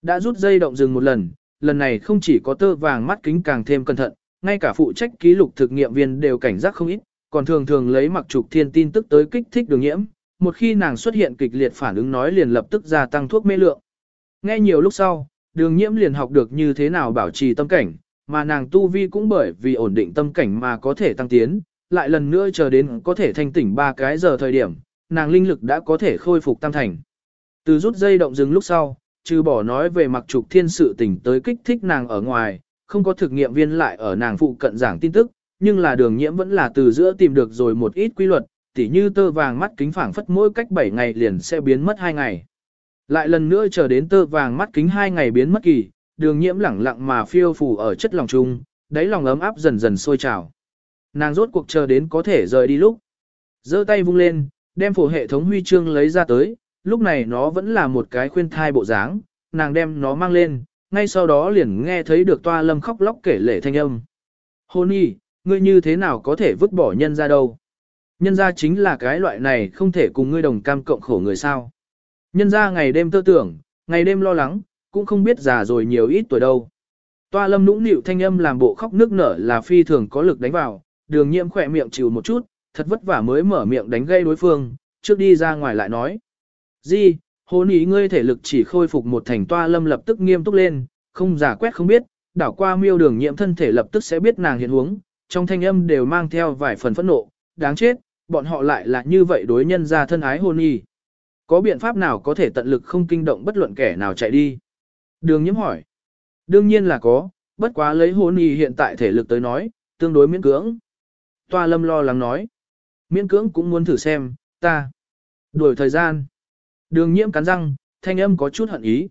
Đã rút dây động dừng một lần, lần này không chỉ có tơ vàng mắt kính càng thêm cẩn thận, ngay cả phụ trách ký lục thực nghiệm viên đều cảnh giác không ít, còn thường thường lấy mặc trục thiên tin tức tới kích thích đường nhiễm, một khi nàng xuất hiện kịch liệt phản ứng nói liền lập tức gia tăng thuốc mê lượng. Nghe nhiều lúc sau, đường nhiễm liền học được như thế nào bảo trì tâm cảnh, mà nàng tu vi cũng bởi vì ổn định tâm cảnh mà có thể tăng tiến, lại lần nữa chờ đến có thể thanh tỉnh ba cái giờ thời điểm, nàng linh lực đã có thể khôi phục tam thành. Từ rút dây động dừng lúc sau, trừ bỏ nói về mặc trục thiên sự tỉnh tới kích thích nàng ở ngoài, không có thực nghiệm viên lại ở nàng phụ cận giảng tin tức, nhưng là đường nhiễm vẫn là từ giữa tìm được rồi một ít quy luật, tỉ như tơ vàng mắt kính phảng phất mỗi cách 7 ngày liền sẽ biến mất 2 ngày. Lại lần nữa chờ đến tơ vàng mắt kính 2 ngày biến mất kỳ, đường nhiễm lẳng lặng mà phiêu phù ở chất lòng chung, đáy lòng ấm áp dần dần sôi trào. Nàng rốt cuộc chờ đến có thể rời đi lúc. giơ tay vung lên, đem phổ hệ thống huy chương lấy ra tới, lúc này nó vẫn là một cái khuyên thai bộ dáng, nàng đem nó mang lên, ngay sau đó liền nghe thấy được toa lâm khóc lóc kể lể thanh âm. Hôn y, ngươi như thế nào có thể vứt bỏ nhân ra đâu? Nhân ra chính là cái loại này không thể cùng ngươi đồng cam cộng khổ người sao. Nhân ra ngày đêm tơ tưởng, ngày đêm lo lắng, cũng không biết già rồi nhiều ít tuổi đâu. Toa lâm nũng nịu thanh âm làm bộ khóc nước nở là phi thường có lực đánh vào, đường nhiễm khỏe miệng chịu một chút, thật vất vả mới mở miệng đánh gây đối phương, trước đi ra ngoài lại nói. Di, hôn ý ngươi thể lực chỉ khôi phục một thành toa lâm lập tức nghiêm túc lên, không giả quét không biết, đảo qua miêu đường nhiễm thân thể lập tức sẽ biết nàng hiện huống, trong thanh âm đều mang theo vài phần phẫn nộ, đáng chết, bọn họ lại là như vậy đối nhân ra thân ái hôn y. Có biện pháp nào có thể tận lực không kinh động bất luận kẻ nào chạy đi? Đường nhiễm hỏi. Đương nhiên là có, bất quá lấy hôn y hiện tại thể lực tới nói, tương đối miễn cưỡng. Toa lâm lo lắng nói. Miễn cưỡng cũng muốn thử xem, ta. Đuổi thời gian. Đường nhiễm cắn răng, thanh âm có chút hận ý.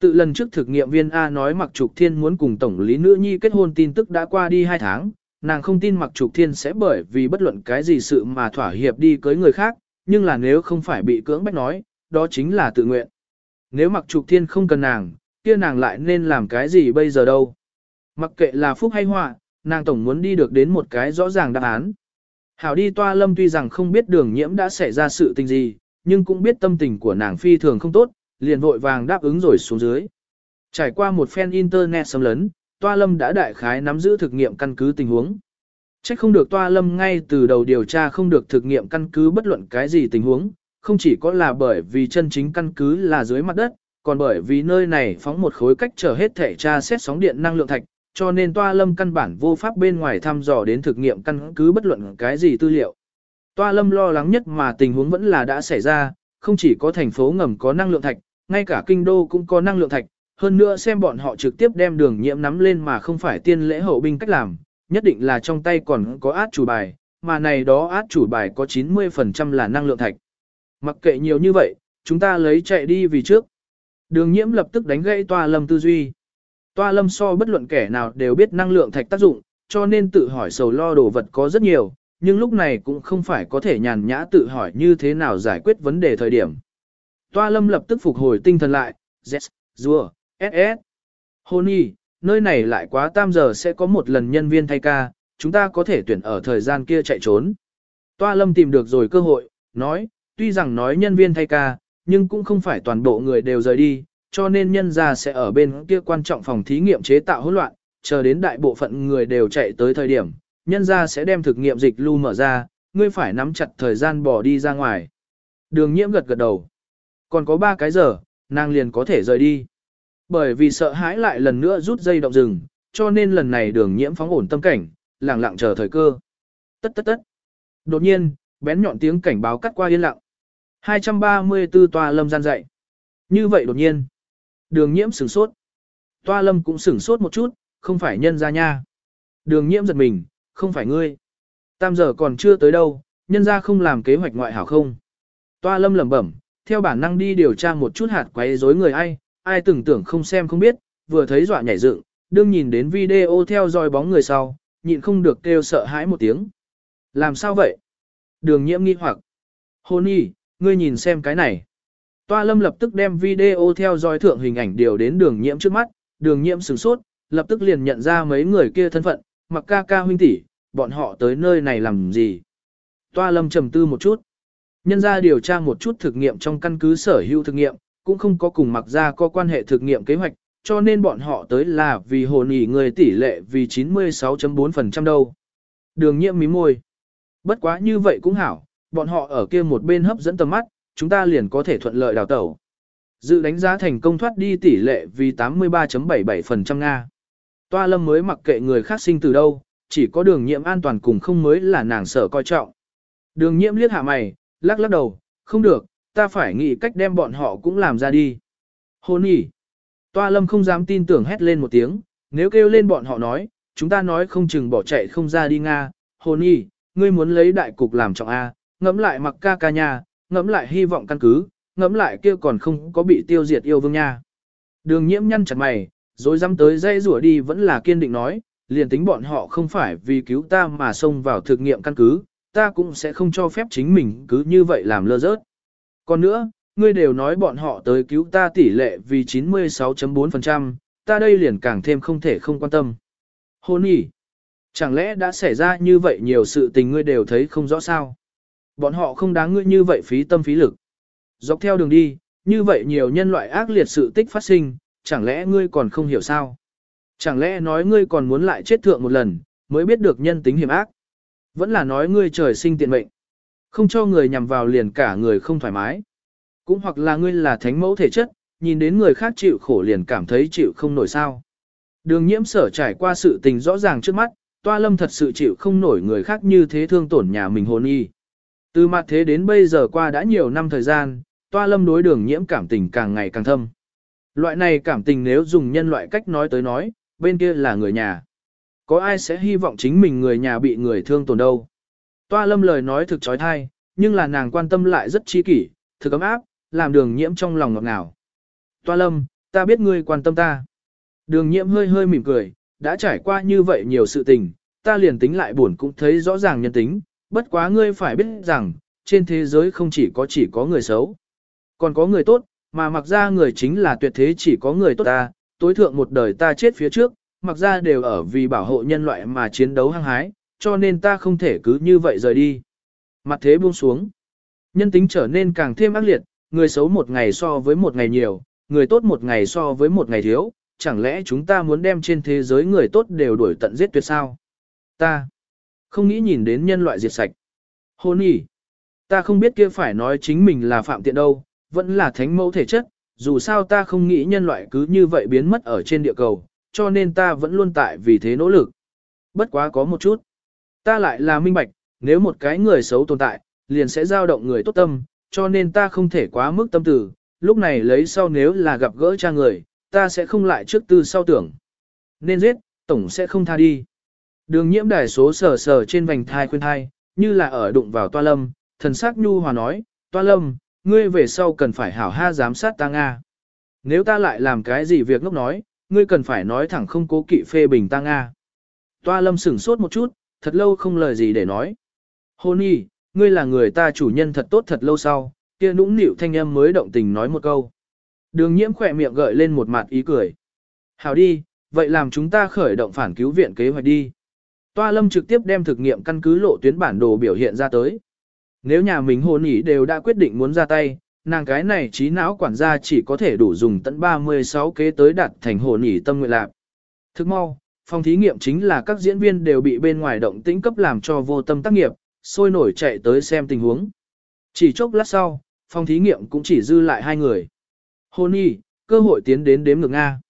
Tự lần trước thực nghiệm viên A nói mặc trục thiên muốn cùng tổng lý nữ nhi kết hôn tin tức đã qua đi 2 tháng, nàng không tin mặc trục thiên sẽ bởi vì bất luận cái gì sự mà thỏa hiệp đi cưới người khác, nhưng là nếu không phải bị cưỡng bách nói, đó chính là tự nguyện. Nếu mặc trục thiên không cần nàng, kia nàng lại nên làm cái gì bây giờ đâu. Mặc kệ là phúc hay họa, nàng tổng muốn đi được đến một cái rõ ràng đáp án. Hảo đi toa lâm tuy rằng không biết đường nhiễm đã xảy ra sự tình gì, nhưng cũng biết tâm tình của nàng phi thường không tốt, liền vội vàng đáp ứng rồi xuống dưới. Trải qua một phen internet xâm lấn, toa lâm đã đại khái nắm giữ thực nghiệm căn cứ tình huống. Chắc không được toa lâm ngay từ đầu điều tra không được thực nghiệm căn cứ bất luận cái gì tình huống, không chỉ có là bởi vì chân chính căn cứ là dưới mặt đất, còn bởi vì nơi này phóng một khối cách trở hết thể tra xét sóng điện năng lượng thạch, cho nên toa lâm căn bản vô pháp bên ngoài thăm dò đến thực nghiệm căn cứ bất luận cái gì tư liệu. Toa lâm lo lắng nhất mà tình huống vẫn là đã xảy ra, không chỉ có thành phố ngầm có năng lượng thạch, ngay cả kinh đô cũng có năng lượng thạch, hơn nữa xem bọn họ trực tiếp đem đường nhiễm nắm lên mà không phải tiên lễ hậu binh cách làm, nhất định là trong tay còn có át chủ bài, mà này đó át chủ bài có 90% là năng lượng thạch. Mặc kệ nhiều như vậy, chúng ta lấy chạy đi vì trước. Đường nhiễm lập tức đánh gãy toa lâm tư duy. Toa lâm so bất luận kẻ nào đều biết năng lượng thạch tác dụng, cho nên tự hỏi sầu lo đồ vật có rất nhiều, nhưng lúc này cũng không phải có thể nhàn nhã tự hỏi như thế nào giải quyết vấn đề thời điểm. Toa lâm lập tức phục hồi tinh thần lại, yes, Rùa, SS. Honey, nơi này lại quá tam giờ sẽ có một lần nhân viên thay ca, chúng ta có thể tuyển ở thời gian kia chạy trốn. Toa lâm tìm được rồi cơ hội, nói, tuy rằng nói nhân viên thay ca, nhưng cũng không phải toàn bộ người đều rời đi, cho nên nhân ra sẽ ở bên kia quan trọng phòng thí nghiệm chế tạo hỗn loạn, chờ đến đại bộ phận người đều chạy tới thời điểm, nhân ra sẽ đem thực nghiệm dịch lưu mở ra, ngươi phải nắm chặt thời gian bỏ đi ra ngoài. Đường nhiễm gật gật đầu. Còn có 3 cái giờ, nàng liền có thể rời đi. Bởi vì sợ hãi lại lần nữa rút dây động rừng, cho nên lần này đường nhiễm phóng ổn tâm cảnh, lặng lặng chờ thời cơ. Tất tất tất. Đột nhiên, bén nhọn tiếng cảnh báo cắt qua yên lặng. 234 toa lâm gian dậy. Như vậy đột nhiên. Đường nhiễm sửng sốt. Toa lâm cũng sửng sốt một chút, không phải nhân ra nha. Đường nhiễm giật mình, không phải ngươi. Tam giờ còn chưa tới đâu, nhân ra không làm kế hoạch ngoại hảo không. Toa lâm lẩm bẩm, theo bản năng đi điều tra một chút hạt quấy rối người ai, ai tưởng tưởng không xem không biết, vừa thấy dọa nhảy dựng, đương nhìn đến video theo dõi bóng người sau, nhịn không được kêu sợ hãi một tiếng. Làm sao vậy? Đường nhiễm nghi hoặc. Hôn y, ngươi nhìn xem cái này. Toa lâm lập tức đem video theo dõi thượng hình ảnh điều đến đường nhiễm trước mắt, đường nhiễm sửng sốt, lập tức liền nhận ra mấy người kia thân phận, mặc ca ca huynh tỷ, bọn họ tới nơi này làm gì. Toa lâm trầm tư một chút. Nhân ra điều tra một chút thực nghiệm trong căn cứ sở hữu thực nghiệm, cũng không có cùng mặc ra có quan hệ thực nghiệm kế hoạch, cho nên bọn họ tới là vì hồn ỉ người tỷ lệ vì 96.4% đâu. Đường nhiễm mí môi. Bất quá như vậy cũng hảo, bọn họ ở kia một bên hấp dẫn tầm mắt, chúng ta liền có thể thuận lợi đào tẩu. Dự đánh giá thành công thoát đi tỷ lệ vì 83.77% Nga. Toa lâm mới mặc kệ người khác sinh từ đâu, chỉ có đường nhiễm an toàn cùng không mới là nàng sợ coi trọng. Đường nhiễm liếc hạ mày, lắc lắc đầu, không được, ta phải nghĩ cách đem bọn họ cũng làm ra đi. Hôn nhỉ. Toa lâm không dám tin tưởng hét lên một tiếng, nếu kêu lên bọn họ nói, chúng ta nói không chừng bỏ chạy không ra đi Nga. Hôn nhỉ, ngươi muốn lấy đại cục làm trọng A, ngẫm lại mặc ca ca nhà, ngẫm lại hy vọng căn cứ, ngẫm lại kia còn không có bị tiêu diệt yêu vương nha. Đường nhiễm nhăn chặt mày, rồi dám tới dây rủa đi vẫn là kiên định nói, liền tính bọn họ không phải vì cứu ta mà xông vào thực nghiệm căn cứ, ta cũng sẽ không cho phép chính mình cứ như vậy làm lơ rớt. Còn nữa, ngươi đều nói bọn họ tới cứu ta tỷ lệ vì 96.4%, ta đây liền càng thêm không thể không quan tâm. Hôn nhỉ? Chẳng lẽ đã xảy ra như vậy nhiều sự tình ngươi đều thấy không rõ sao? Bọn họ không đáng ngươi như vậy phí tâm phí lực. Dọc theo đường đi, như vậy nhiều nhân loại ác liệt sự tích phát sinh, chẳng lẽ ngươi còn không hiểu sao? Chẳng lẽ nói ngươi còn muốn lại chết thượng một lần, mới biết được nhân tính hiểm ác? Vẫn là nói ngươi trời sinh tiện mệnh. Không cho người nhằm vào liền cả người không thoải mái. Cũng hoặc là ngươi là thánh mẫu thể chất, nhìn đến người khác chịu khổ liền cảm thấy chịu không nổi sao. Đường nhiễm sở trải qua sự tình rõ ràng trước mắt, toa lâm thật sự chịu không nổi người khác như thế thương tổn nhà mình hồn y. Từ mặt thế đến bây giờ qua đã nhiều năm thời gian, toa lâm đối đường nhiễm cảm tình càng ngày càng thâm. Loại này cảm tình nếu dùng nhân loại cách nói tới nói, bên kia là người nhà. Có ai sẽ hy vọng chính mình người nhà bị người thương tổn đâu. Toa lâm lời nói thực trói thai, nhưng là nàng quan tâm lại rất chi kỷ, thực ấm áp, làm đường nhiễm trong lòng ngọt ngào. Toa lâm, ta biết ngươi quan tâm ta. Đường nhiễm hơi hơi mỉm cười, đã trải qua như vậy nhiều sự tình, ta liền tính lại buồn cũng thấy rõ ràng nhân tính, bất quá ngươi phải biết rằng, trên thế giới không chỉ có chỉ có người xấu, còn có người tốt, mà mặc ra người chính là tuyệt thế chỉ có người tốt ta, tối thượng một đời ta chết phía trước, mặc ra đều ở vì bảo hộ nhân loại mà chiến đấu hăng hái, cho nên ta không thể cứ như vậy rời đi. Mặt thế buông xuống, nhân tính trở nên càng thêm ác liệt, người xấu một ngày so với một ngày nhiều, người tốt một ngày so với một ngày thiếu, chẳng lẽ chúng ta muốn đem trên thế giới người tốt đều đuổi tận giết tuyệt sao? Ta không nghĩ nhìn đến nhân loại diệt sạch. Hôn nhỉ, ta không biết kia phải nói chính mình là phạm tiện đâu, vẫn là thánh mẫu thể chất, dù sao ta không nghĩ nhân loại cứ như vậy biến mất ở trên địa cầu, cho nên ta vẫn luôn tại vì thế nỗ lực. Bất quá có một chút. Ta lại là minh bạch, nếu một cái người xấu tồn tại, liền sẽ dao động người tốt tâm, cho nên ta không thể quá mức tâm tử, lúc này lấy sau nếu là gặp gỡ cha người, ta sẽ không lại trước tư sau tưởng. Nên giết, tổng sẽ không tha đi. Đường nhiễm đài số sờ sờ trên vành thai khuyên thai, như là ở đụng vào toa lâm, thần sắc nhu hòa nói, toa lâm, ngươi về sau cần phải hảo ha giám sát ta Nga. Nếu ta lại làm cái gì việc ngốc nói, ngươi cần phải nói thẳng không cố kỵ phê bình ta Nga. Toa lâm sửng sốt một chút, thật lâu không lời gì để nói. Hôn nhi, ngươi là người ta chủ nhân thật tốt thật lâu sau, kia nũng nịu thanh âm mới động tình nói một câu. Đường nhiễm khỏe miệng gợi lên một mặt ý cười. Hảo đi, vậy làm chúng ta khởi động phản cứu viện kế hoạch đi. Toa lâm trực tiếp đem thực nghiệm căn cứ lộ tuyến bản đồ biểu hiện ra tới. Nếu nhà mình hôn ý đều đã quyết định muốn ra tay, nàng cái này trí não quản gia chỉ có thể đủ dùng tận 36 kế tới đạt thành hồn ý tâm nguyện lạc. Thức mau, phòng thí nghiệm chính là các diễn viên đều bị bên ngoài động tĩnh cấp làm cho vô tâm tác nghiệp, sôi nổi chạy tới xem tình huống. Chỉ chốc lát sau, phòng thí nghiệm cũng chỉ dư lại hai người. Hôn y, cơ hội tiến đến đếm ngược Nga.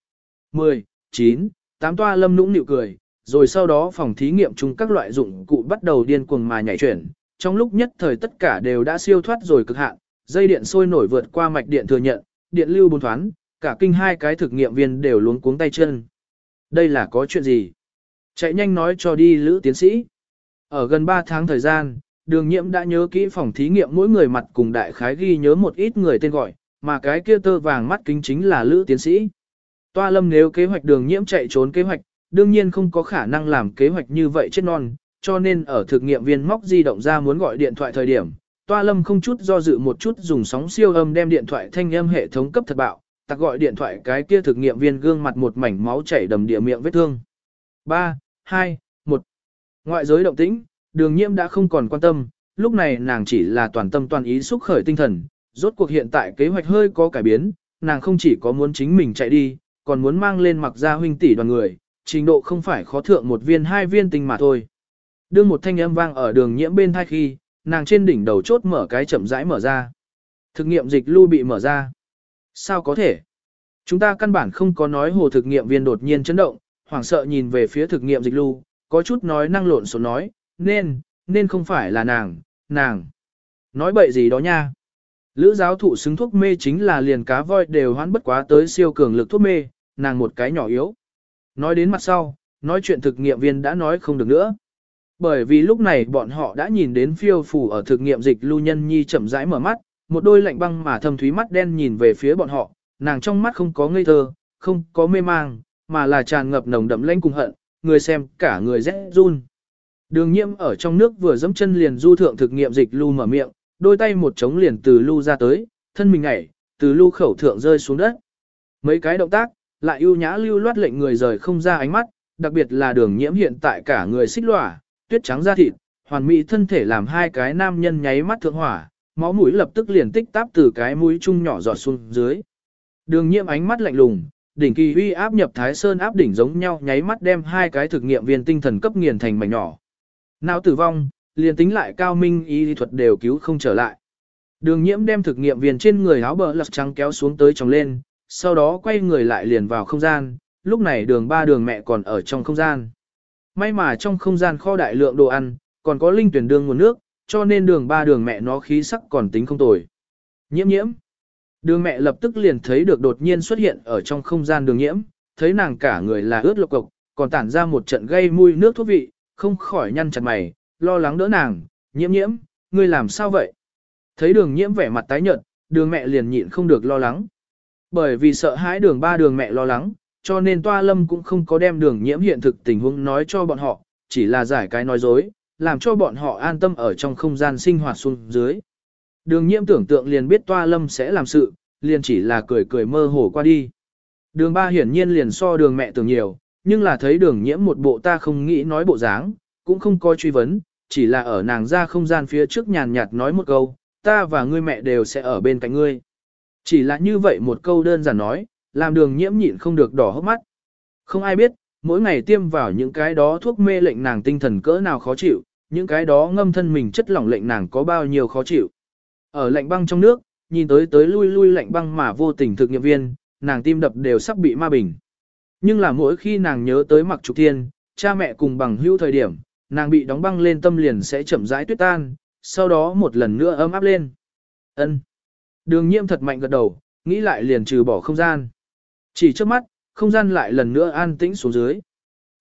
10, 9, 8 toa lâm nũng nịu cười, rồi sau đó phòng thí nghiệm chung các loại dụng cụ bắt đầu điên cuồng mà nhảy chuyển. Trong lúc nhất thời tất cả đều đã siêu thoát rồi cực hạn, dây điện sôi nổi vượt qua mạch điện thừa nhận, điện lưu bốn thoán, cả kinh hai cái thực nghiệm viên đều luống cuống tay chân. Đây là có chuyện gì? Chạy nhanh nói cho đi lữ tiến sĩ. Ở gần 3 tháng thời gian, đường nhiễm đã nhớ kỹ phòng thí nghiệm mỗi người mặt cùng đại khái ghi nhớ một ít người tên gọi, mà cái kia tơ vàng mắt kính chính là lữ tiến sĩ. Toa lâm nếu kế hoạch đường nhiễm chạy trốn kế hoạch, đương nhiên không có khả năng làm kế hoạch như vậy chết non, cho nên ở thực nghiệm viên móc di động ra muốn gọi điện thoại thời điểm, Toa lâm không chút do dự một chút dùng sóng siêu âm đem điện thoại thanh âm hệ thống cấp thật bạo, tặc gọi điện thoại cái kia thực nghiệm viên gương mặt một mảnh máu chảy đầm địa miệng vết thương. 3, 2, 1. Ngoại giới động tĩnh, đường nhiễm đã không còn quan tâm, lúc này nàng chỉ là toàn tâm toàn ý xúc khởi tinh thần, rốt cuộc hiện tại kế hoạch hơi có cải biến, nàng không chỉ có muốn chính mình chạy đi, còn muốn mang lên mặc ra huynh tỷ đoàn người, trình độ không phải khó thượng một viên hai viên tinh mà thôi. Đương một thanh âm vang ở đường nhiễm bên thai khi, nàng trên đỉnh đầu chốt mở cái chậm rãi mở ra. Thực nghiệm dịch lưu bị mở ra. Sao có thể? Chúng ta căn bản không có nói hồ thực nghiệm viên đột nhiên chấn động, hoảng sợ nhìn về phía thực nghiệm dịch lưu, có chút nói năng lộn xộn nói, nên, nên không phải là nàng, nàng. Nói bậy gì đó nha. Lữ giáo thụ xứng thuốc mê chính là liền cá voi đều hoán bất quá tới siêu cường lực thuốc mê, nàng một cái nhỏ yếu. Nói đến mặt sau, nói chuyện thực nghiệm viên đã nói không được nữa. Bởi vì lúc này bọn họ đã nhìn đến phiêu phủ ở thực nghiệm dịch lưu nhân nhi chậm rãi mở mắt, một đôi lạnh băng mà thâm thúy mắt đen nhìn về phía bọn họ, nàng trong mắt không có ngây thơ, không có mê mang, mà là tràn ngập nồng đậm lãnh cùng hận, người xem cả người rẽ run. Đường nhiễm ở trong nước vừa dẫm chân liền du thượng thực nghiệm dịch lưu mở miệng, đôi tay một chống liền từ lưu ra tới, thân mình ngảy, từ lưu khẩu thượng rơi xuống đất. Mấy cái động tác, lại ưu nhã lưu loát lệnh người rời không ra ánh mắt, đặc biệt là đường nhiễm hiện tại cả người xích lỏa, tuyết trắng da thịt, hoàn mỹ thân thể làm hai cái nam nhân nháy mắt thượng hỏa, máu mũi lập tức liền tích táp từ cái mũi chung nhỏ giọt xuống dưới. Đường nhiễm ánh mắt lạnh lùng, đỉnh kỳ huy áp nhập thái sơn áp đỉnh giống nhau nháy mắt đem hai cái thực nghiệm viên tinh thần cấp nghiền thành mảnh nhỏ. Nào tử vong, liền tính lại cao minh y thuật đều cứu không trở lại. Đường nhiễm đem thực nghiệm viên trên người áo bờ lật trắng kéo xuống tới tròng lên, sau đó quay người lại liền vào không gian, lúc này đường ba đường mẹ còn ở trong không gian. May mà trong không gian kho đại lượng đồ ăn, còn có linh tuyển đường nguồn nước, cho nên đường ba đường mẹ nó khí sắc còn tính không tồi. Nhiễm nhiễm. Đường mẹ lập tức liền thấy được đột nhiên xuất hiện ở trong không gian đường nhiễm, thấy nàng cả người là ướt lộc cộc, còn tản ra một trận gây mùi nước thuốc vị, không khỏi nhăn chặt mày, lo lắng đỡ nàng, nhiễm nhiễm, ngươi làm sao vậy? Thấy đường nhiễm vẻ mặt tái nhợt, đường mẹ liền nhịn không được lo lắng. Bởi vì sợ hãi đường ba đường mẹ lo lắng, cho nên toa lâm cũng không có đem đường nhiễm hiện thực tình huống nói cho bọn họ, chỉ là giải cái nói dối, làm cho bọn họ an tâm ở trong không gian sinh hoạt xuống dưới. Đường nhiễm tưởng tượng liền biết toa lâm sẽ làm sự, liền chỉ là cười cười mơ hồ qua đi. Đường ba hiển nhiên liền so đường mẹ tưởng nhiều, nhưng là thấy đường nhiễm một bộ ta không nghĩ nói bộ dáng, cũng không coi truy vấn, chỉ là ở nàng ra không gian phía trước nhàn nhạt nói một câu, ta và ngươi mẹ đều sẽ ở bên cạnh ngươi. Chỉ là như vậy một câu đơn giản nói, làm đường nhiễm nhịn không được đỏ hốc mắt. Không ai biết, mỗi ngày tiêm vào những cái đó thuốc mê lệnh nàng tinh thần cỡ nào khó chịu, những cái đó ngâm thân mình chất lỏng lệnh nàng có bao nhiêu khó chịu. Ở lạnh băng trong nước, nhìn tới tới lui lui lạnh băng mà vô tình thực nghiệm viên, nàng tim đập đều sắp bị ma bình. Nhưng là mỗi khi nàng nhớ tới mặc trục thiên, cha mẹ cùng bằng hữu thời điểm, nàng bị đóng băng lên tâm liền sẽ chậm rãi tuyết tan, sau đó một lần nữa ấm áp lên. Ân. Đường nhiễm thật mạnh gật đầu, nghĩ lại liền trừ bỏ không gian. Chỉ trước mắt, không gian lại lần nữa an tĩnh xuống dưới.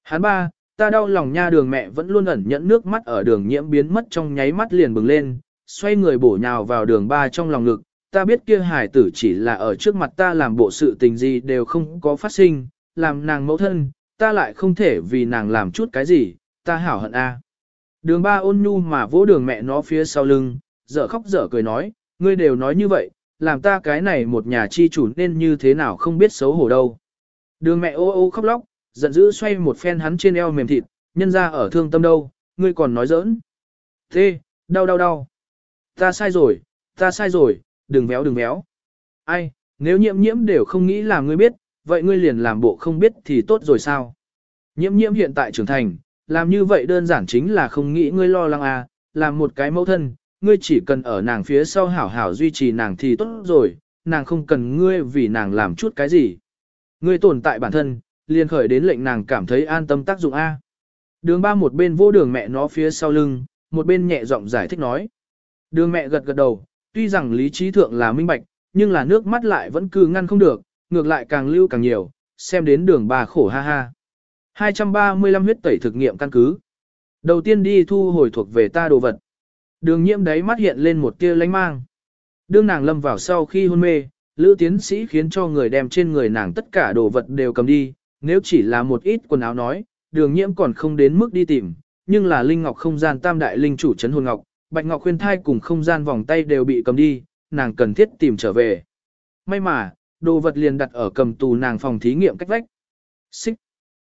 Hắn ba, ta đau lòng nha đường mẹ vẫn luôn ẩn nhẫn nước mắt ở đường nhiễm biến mất trong nháy mắt liền bừng lên, xoay người bổ nhào vào đường ba trong lòng ngực, ta biết kia hải tử chỉ là ở trước mặt ta làm bộ sự tình gì đều không có phát sinh, làm nàng mẫu thân, ta lại không thể vì nàng làm chút cái gì, ta hảo hận a. Đường ba ôn nhu mà vỗ đường mẹ nó phía sau lưng, dở khóc dở cười nói, ngươi đều nói như vậy, làm ta cái này một nhà chi chủ nên như thế nào không biết xấu hổ đâu. Đường mẹ ô ô khóc lóc, giận dữ xoay một phen hắn trên eo mềm thịt, nhân ra ở thương tâm đâu, ngươi còn nói giỡn. Thế, đau đau đau. Ta sai rồi, ta sai rồi, đừng véo đừng véo. Ai, nếu nhiễm nhiễm đều không nghĩ là ngươi biết, vậy ngươi liền làm bộ không biết thì tốt rồi sao? Nhiễm nhiễm hiện tại trưởng thành, làm như vậy đơn giản chính là không nghĩ ngươi lo lắng à, làm một cái mẫu thân, ngươi chỉ cần ở nàng phía sau hảo hảo duy trì nàng thì tốt rồi, nàng không cần ngươi vì nàng làm chút cái gì. Ngươi tồn tại bản thân, liền khởi đến lệnh nàng cảm thấy an tâm tác dụng A. Đường ba một bên vô đường mẹ nó phía sau lưng, một bên nhẹ giọng giải thích nói. Đường mẹ gật gật đầu, tuy rằng lý trí thượng là minh bạch, nhưng là nước mắt lại vẫn cứ ngăn không được, ngược lại càng lưu càng nhiều, xem đến đường ba khổ ha ha. 235 huyết tẩy thực nghiệm căn cứ. Đầu tiên đi thu hồi thuộc về ta đồ vật. Đường nhiễm đấy mắt hiện lên một tia lánh mang. Đương nàng lâm vào sau khi hôn mê, lữ tiến sĩ khiến cho người đem trên người nàng tất cả đồ vật đều cầm đi, nếu chỉ là một ít quần áo nói, đường nhiễm còn không đến mức đi tìm, nhưng là linh ngọc không gian tam đại linh chủ chấn hồn ngọc, bạch ngọc khuyên thai cùng không gian vòng tay đều bị cầm đi, nàng cần thiết tìm trở về. May mà, đồ vật liền đặt ở cầm tù nàng phòng thí nghiệm cách vách. Xích.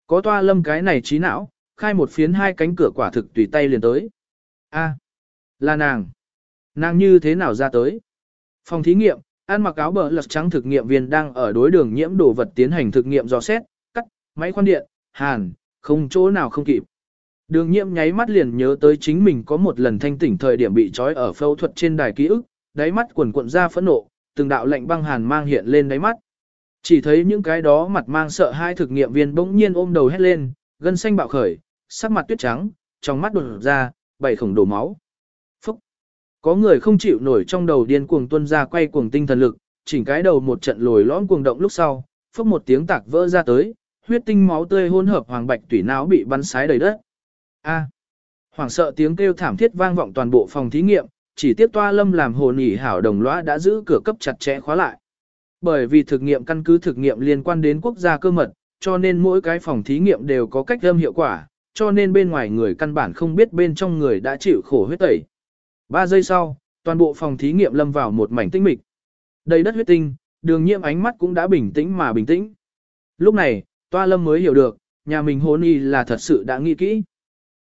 Có toa lâm cái này trí não, khai một phiến hai cánh cửa quả thực tùy tay liền tới. A, là nàng. Nàng như thế nào ra tới? Phòng thí nghiệm, ăn mặc áo bờ lật trắng thực nghiệm viên đang ở đối đường nhiễm đồ vật tiến hành thực nghiệm dò xét, máy khoan điện, hàn, không chỗ nào không kịp. Đường nhiễm nháy mắt liền nhớ tới chính mình có một lần thanh tỉnh thời điểm bị trói ở phẫu thuật trên đài ký ức, đáy mắt quần cuộn ra phẫn nộ, từng đạo lệnh băng hàn mang hiện lên đáy mắt. Chỉ thấy những cái đó mặt mang sợ hai thực nghiệm viên bỗng nhiên ôm đầu hét lên, gân xanh bạo khởi, sắc mặt tuyết trắng, trong mắt đột ra, bảy khổng đổ máu. Phúc! Có người không chịu nổi trong đầu điên cuồng tuân ra quay cuồng tinh thần lực, chỉnh cái đầu một trận lồi lõm cuồng động lúc sau, phúc một tiếng tạc vỡ ra tới, huyết tinh máu tươi hỗn hợp hoàng bạch tủy não bị bắn sái đầy đất. A! À, hoàng sợ tiếng kêu thảm thiết vang vọng toàn bộ phòng thí nghiệm, chỉ tiếp toa lâm làm hồ nhỉ hảo đồng lõa đã giữ cửa cấp chặt chẽ khóa lại. Bởi vì thực nghiệm căn cứ thực nghiệm liên quan đến quốc gia cơ mật, cho nên mỗi cái phòng thí nghiệm đều có cách âm hiệu quả, cho nên bên ngoài người căn bản không biết bên trong người đã chịu khổ huyết tẩy. Ba giây sau, toàn bộ phòng thí nghiệm lâm vào một mảnh tinh mịch. Đầy đất huyết tinh, đường nhiễm ánh mắt cũng đã bình tĩnh mà bình tĩnh. Lúc này, toa lâm mới hiểu được, nhà mình hôn y là thật sự đã nghĩ kỹ.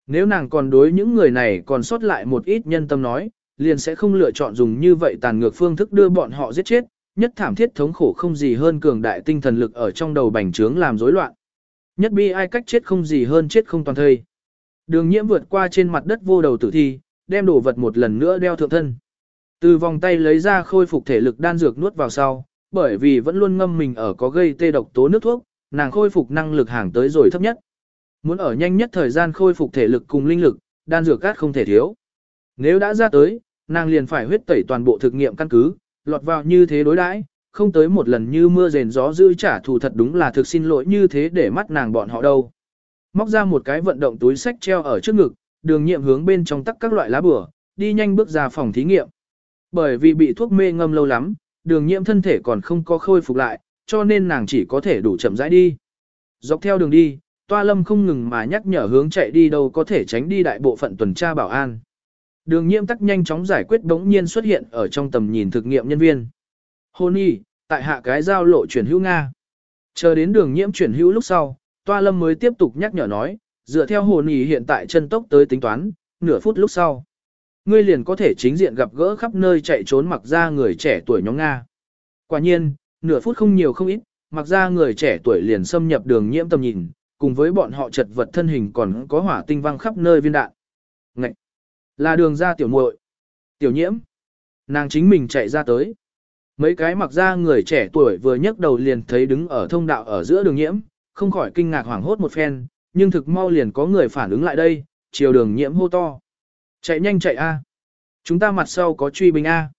Nếu nàng còn đối những người này còn sót lại một ít nhân tâm nói, liền sẽ không lựa chọn dùng như vậy tàn ngược phương thức đưa bọn họ giết chết, nhất thảm thiết thống khổ không gì hơn cường đại tinh thần lực ở trong đầu bành trướng làm rối loạn. Nhất bi ai cách chết không gì hơn chết không toàn thây. Đường nhiễm vượt qua trên mặt đất vô đầu tử thi, đem đồ vật một lần nữa đeo thượng thân. Từ vòng tay lấy ra khôi phục thể lực đan dược nuốt vào sau, bởi vì vẫn luôn ngâm mình ở có gây tê độc tố nước thuốc, nàng khôi phục năng lực hàng tới rồi thấp nhất. Muốn ở nhanh nhất thời gian khôi phục thể lực cùng linh lực, đan dược cát không thể thiếu. Nếu đã ra tới, nàng liền phải huyết tẩy toàn bộ thực nghiệm căn cứ, lọt vào như thế đối đãi, không tới một lần như mưa rền gió dữ trả thù thật đúng là thực xin lỗi như thế để mắt nàng bọn họ đâu. Móc ra một cái vận động túi sách treo ở trước ngực, đường nhiệm hướng bên trong tắc các loại lá bửa, đi nhanh bước ra phòng thí nghiệm. Bởi vì bị thuốc mê ngâm lâu lắm, đường nhiệm thân thể còn không có khôi phục lại, cho nên nàng chỉ có thể đủ chậm rãi đi. Dọc theo đường đi, toa lâm không ngừng mà nhắc nhở hướng chạy đi đâu có thể tránh đi đại bộ phận tuần tra bảo an. Đường nhiễm tắc nhanh chóng giải quyết đống nhiên xuất hiện ở trong tầm nhìn thực nghiệm nhân viên. Hôn y, tại hạ cái giao lộ chuyển hữu Nga. Chờ đến đường nhiễm chuyển hữu lúc sau, toa lâm mới tiếp tục nhắc nhở nói, dựa theo hồn y hiện tại chân tốc tới tính toán, nửa phút lúc sau. Ngươi liền có thể chính diện gặp gỡ khắp nơi chạy trốn mặc ra người trẻ tuổi nhóm Nga. Quả nhiên, nửa phút không nhiều không ít, mặc ra người trẻ tuổi liền xâm nhập đường nhiễm tầm nhìn, cùng với bọn họ chật vật thân hình còn có hỏa tinh văng khắp nơi viên đạn. Ngậy! Là đường ra tiểu muội Tiểu nhiễm! Nàng chính mình chạy ra tới. Mấy cái mặc ra người trẻ tuổi vừa nhấc đầu liền thấy đứng ở thông đạo ở giữa đường nhiễm, không khỏi kinh ngạc hoảng hốt một phen, nhưng thực mau liền có người phản ứng lại đây, chiều đường nhiễm hô to. Chạy nhanh chạy A. Chúng ta mặt sau có truy binh A.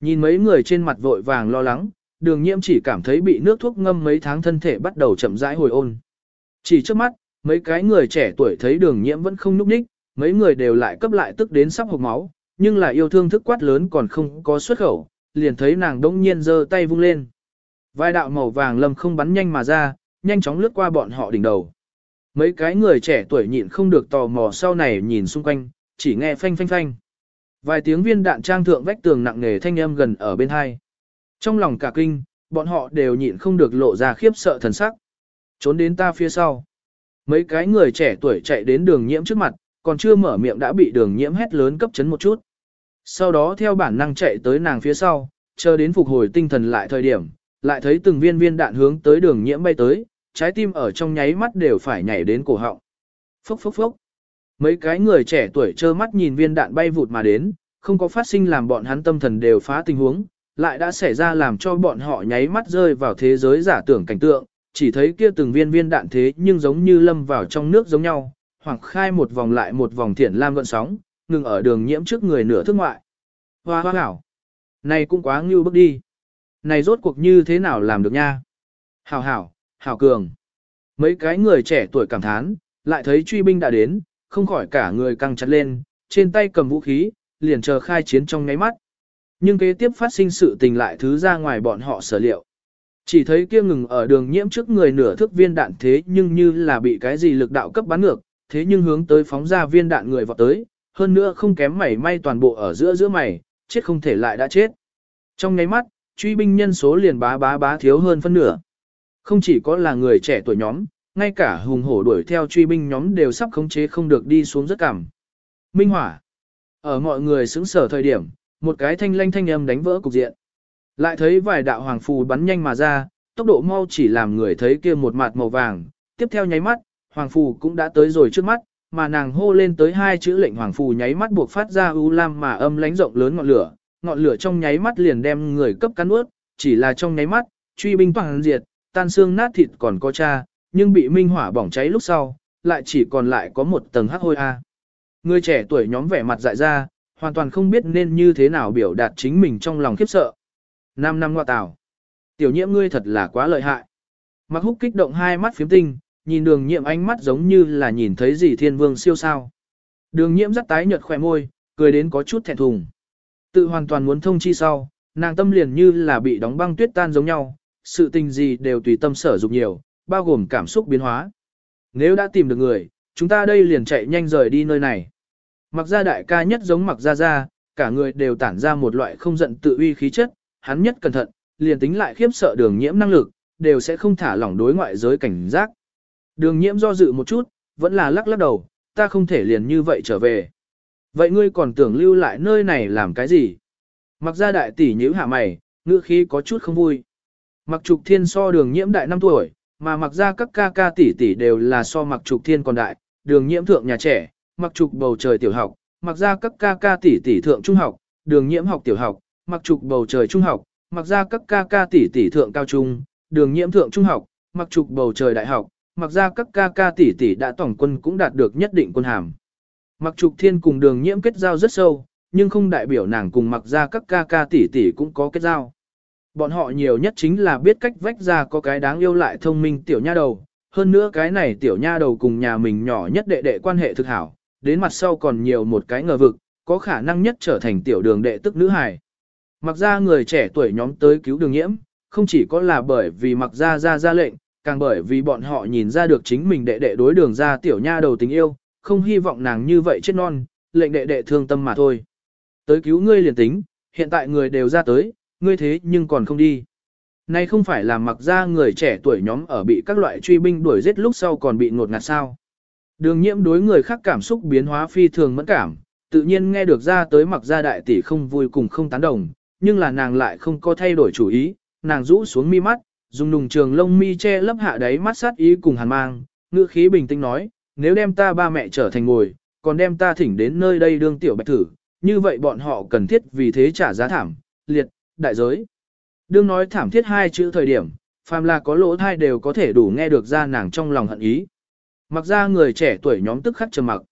Nhìn mấy người trên mặt vội vàng lo lắng, đường nhiễm chỉ cảm thấy bị nước thuốc ngâm mấy tháng thân thể bắt đầu chậm rãi hồi ôn. Chỉ trước mắt, mấy cái người trẻ tuổi thấy đường nhiễm vẫn không núp đích, mấy người đều lại cấp lại tức đến sắp hộc máu, nhưng là yêu thương thức quát lớn còn không có xuất khẩu, liền thấy nàng đống nhiên giơ tay vung lên. Vai đạo màu vàng lâm không bắn nhanh mà ra, nhanh chóng lướt qua bọn họ đỉnh đầu. Mấy cái người trẻ tuổi nhịn không được tò mò sau này nhìn xung quanh, chỉ nghe phanh phanh phanh. Vài tiếng viên đạn trang thượng vách tường nặng nề thanh âm gần ở bên hai. Trong lòng cả kinh, bọn họ đều nhịn không được lộ ra khiếp sợ thần sắc. Trốn đến ta phía sau. Mấy cái người trẻ tuổi chạy đến đường nhiễm trước mặt, còn chưa mở miệng đã bị đường nhiễm hét lớn cấp chấn một chút. Sau đó theo bản năng chạy tới nàng phía sau, chờ đến phục hồi tinh thần lại thời điểm, lại thấy từng viên viên đạn hướng tới đường nhiễm bay tới, trái tim ở trong nháy mắt đều phải nhảy đến cổ họng. Phốc phốc phốc. Mấy cái người trẻ tuổi trơ mắt nhìn viên đạn bay vụt mà đến, không có phát sinh làm bọn hắn tâm thần đều phá tình huống, lại đã xảy ra làm cho bọn họ nháy mắt rơi vào thế giới giả tưởng cảnh tượng, chỉ thấy kia từng viên viên đạn thế nhưng giống như lâm vào trong nước giống nhau, hoảng khai một vòng lại một vòng thiển lam gợn sóng, ngừng ở đường nhiễm trước người nửa thước ngoại. Hoa hoa hảo! Này cũng quá ngưu bước đi! Này rốt cuộc như thế nào làm được nha? Hảo hảo, hảo cường! Mấy cái người trẻ tuổi cảm thán, lại thấy truy binh đã đến, không khỏi cả người căng chặt lên, trên tay cầm vũ khí, liền chờ khai chiến trong ngáy mắt. Nhưng kế tiếp phát sinh sự tình lại thứ ra ngoài bọn họ sở liệu. Chỉ thấy kia ngừng ở đường nhiễm trước người nửa thước viên đạn thế nhưng như là bị cái gì lực đạo cấp bắn ngược, thế nhưng hướng tới phóng ra viên đạn người vọt tới, hơn nữa không kém mảy may toàn bộ ở giữa giữa mày, chết không thể lại đã chết. Trong nháy mắt, truy binh nhân số liền bá bá bá thiếu hơn phân nửa. Không chỉ có là người trẻ tuổi nhóm, ngay cả hùng hổ đuổi theo truy binh nhóm đều sắp khống chế không được đi xuống rất cảm. Minh hỏa. Ở mọi người xứng sở thời điểm, một cái thanh lanh thanh âm đánh vỡ cục diện. Lại thấy vài đạo hoàng phù bắn nhanh mà ra, tốc độ mau chỉ làm người thấy kia một mặt màu vàng, tiếp theo nháy mắt, hoàng phù cũng đã tới rồi trước mắt, mà nàng hô lên tới hai chữ lệnh hoàng phù nháy mắt buộc phát ra u lam mà âm lánh rộng lớn ngọn lửa, ngọn lửa trong nháy mắt liền đem người cấp cắn ướt, chỉ là trong nháy mắt, truy binh toàn diệt, tan xương nát thịt còn có cha, nhưng bị minh hỏa bỏng cháy lúc sau, lại chỉ còn lại có một tầng hắc hôi a. Người trẻ tuổi nhóm vẻ mặt dại ra, hoàn toàn không biết nên như thế nào biểu đạt chính mình trong lòng khiếp sợ. Năm năm ngoại tảo. Tiểu nhiễm ngươi thật là quá lợi hại. Mặc húc kích động hai mắt phiếm tinh, nhìn đường nhiễm ánh mắt giống như là nhìn thấy gì thiên vương siêu sao. Đường nhiễm rất tái nhợt khỏe môi, cười đến có chút thẹn thùng. Tự hoàn toàn muốn thông chi sau, nàng tâm liền như là bị đóng băng tuyết tan giống nhau, sự tình gì đều tùy tâm sở dục nhiều, bao gồm cảm xúc biến hóa. Nếu đã tìm được người, chúng ta đây liền chạy nhanh rời đi nơi này. Mặc gia đại ca nhất giống mặc gia gia, cả người đều tản ra một loại không giận tự uy khí chất, hắn nhất cẩn thận, liền tính lại khiếp sợ đường nhiễm năng lực, đều sẽ không thả lỏng đối ngoại giới cảnh giác. Đường nhiễm do dự một chút, vẫn là lắc lắc đầu, ta không thể liền như vậy trở về. Vậy ngươi còn tưởng lưu lại nơi này làm cái gì? Mặc gia đại tỷ nhíu hạ mày, ngữ khí có chút không vui. Mặc trục thiên so đường nhiễm đại 5 tuổi, mà mặc gia các ca ca tỷ tỷ đều là so mặc trục thiên còn đại, đường nhiễm thượng nhà trẻ, mặc trục bầu trời tiểu học, mặc ra các ca ca tỷ tỷ thượng trung học, đường nhiễm học tiểu học, mặc trục bầu trời trung học, mặc ra các ca ca tỷ tỷ thượng cao trung, đường nhiễm thượng trung học, mặc trục bầu trời đại học, mặc ra các ca ca tỷ tỷ đã tổng quân cũng đạt được nhất định quân hàm. Mặc trục thiên cùng đường nhiễm kết giao rất sâu, nhưng không đại biểu nàng cùng mặc ra các ca ca tỷ tỷ cũng có kết giao. Bọn họ nhiều nhất chính là biết cách vách ra có cái đáng yêu lại thông minh tiểu nha đầu, hơn nữa cái này tiểu nha đầu cùng nhà mình nhỏ nhất đệ đệ quan hệ thực hảo, đến mặt sau còn nhiều một cái ngờ vực, có khả năng nhất trở thành tiểu đường đệ tức nữ hài. Mặc ra người trẻ tuổi nhóm tới cứu đường nhiễm, không chỉ có là bởi vì mặc ra ra ra lệnh, càng bởi vì bọn họ nhìn ra được chính mình đệ đệ đối đường ra tiểu nha đầu tình yêu, không hy vọng nàng như vậy chết non, lệnh đệ đệ thương tâm mà thôi. Tới cứu ngươi liền tính, hiện tại người đều ra tới, ngươi thế nhưng còn không đi. Nay không phải là mặc ra người trẻ tuổi nhóm ở bị các loại truy binh đuổi giết lúc sau còn bị ngột ngạt sao. Đường nhiễm đối người khác cảm xúc biến hóa phi thường mẫn cảm, tự nhiên nghe được ra tới mặc gia đại tỷ không vui cùng không tán đồng, nhưng là nàng lại không có thay đổi chủ ý, nàng rũ xuống mi mắt, dùng nùng trường lông mi che lấp hạ đáy mắt sát ý cùng hàn mang, ngữ khí bình tĩnh nói, nếu đem ta ba mẹ trở thành ngồi, còn đem ta thỉnh đến nơi đây đương tiểu bạch thử, như vậy bọn họ cần thiết vì thế trả giá thảm, liệt, đại giới. Đương nói thảm thiết hai chữ thời điểm, phàm là có lỗ thai đều có thể đủ nghe được ra nàng trong lòng hận ý. Mặc ra người trẻ tuổi nhóm tức khắc trầm mặc.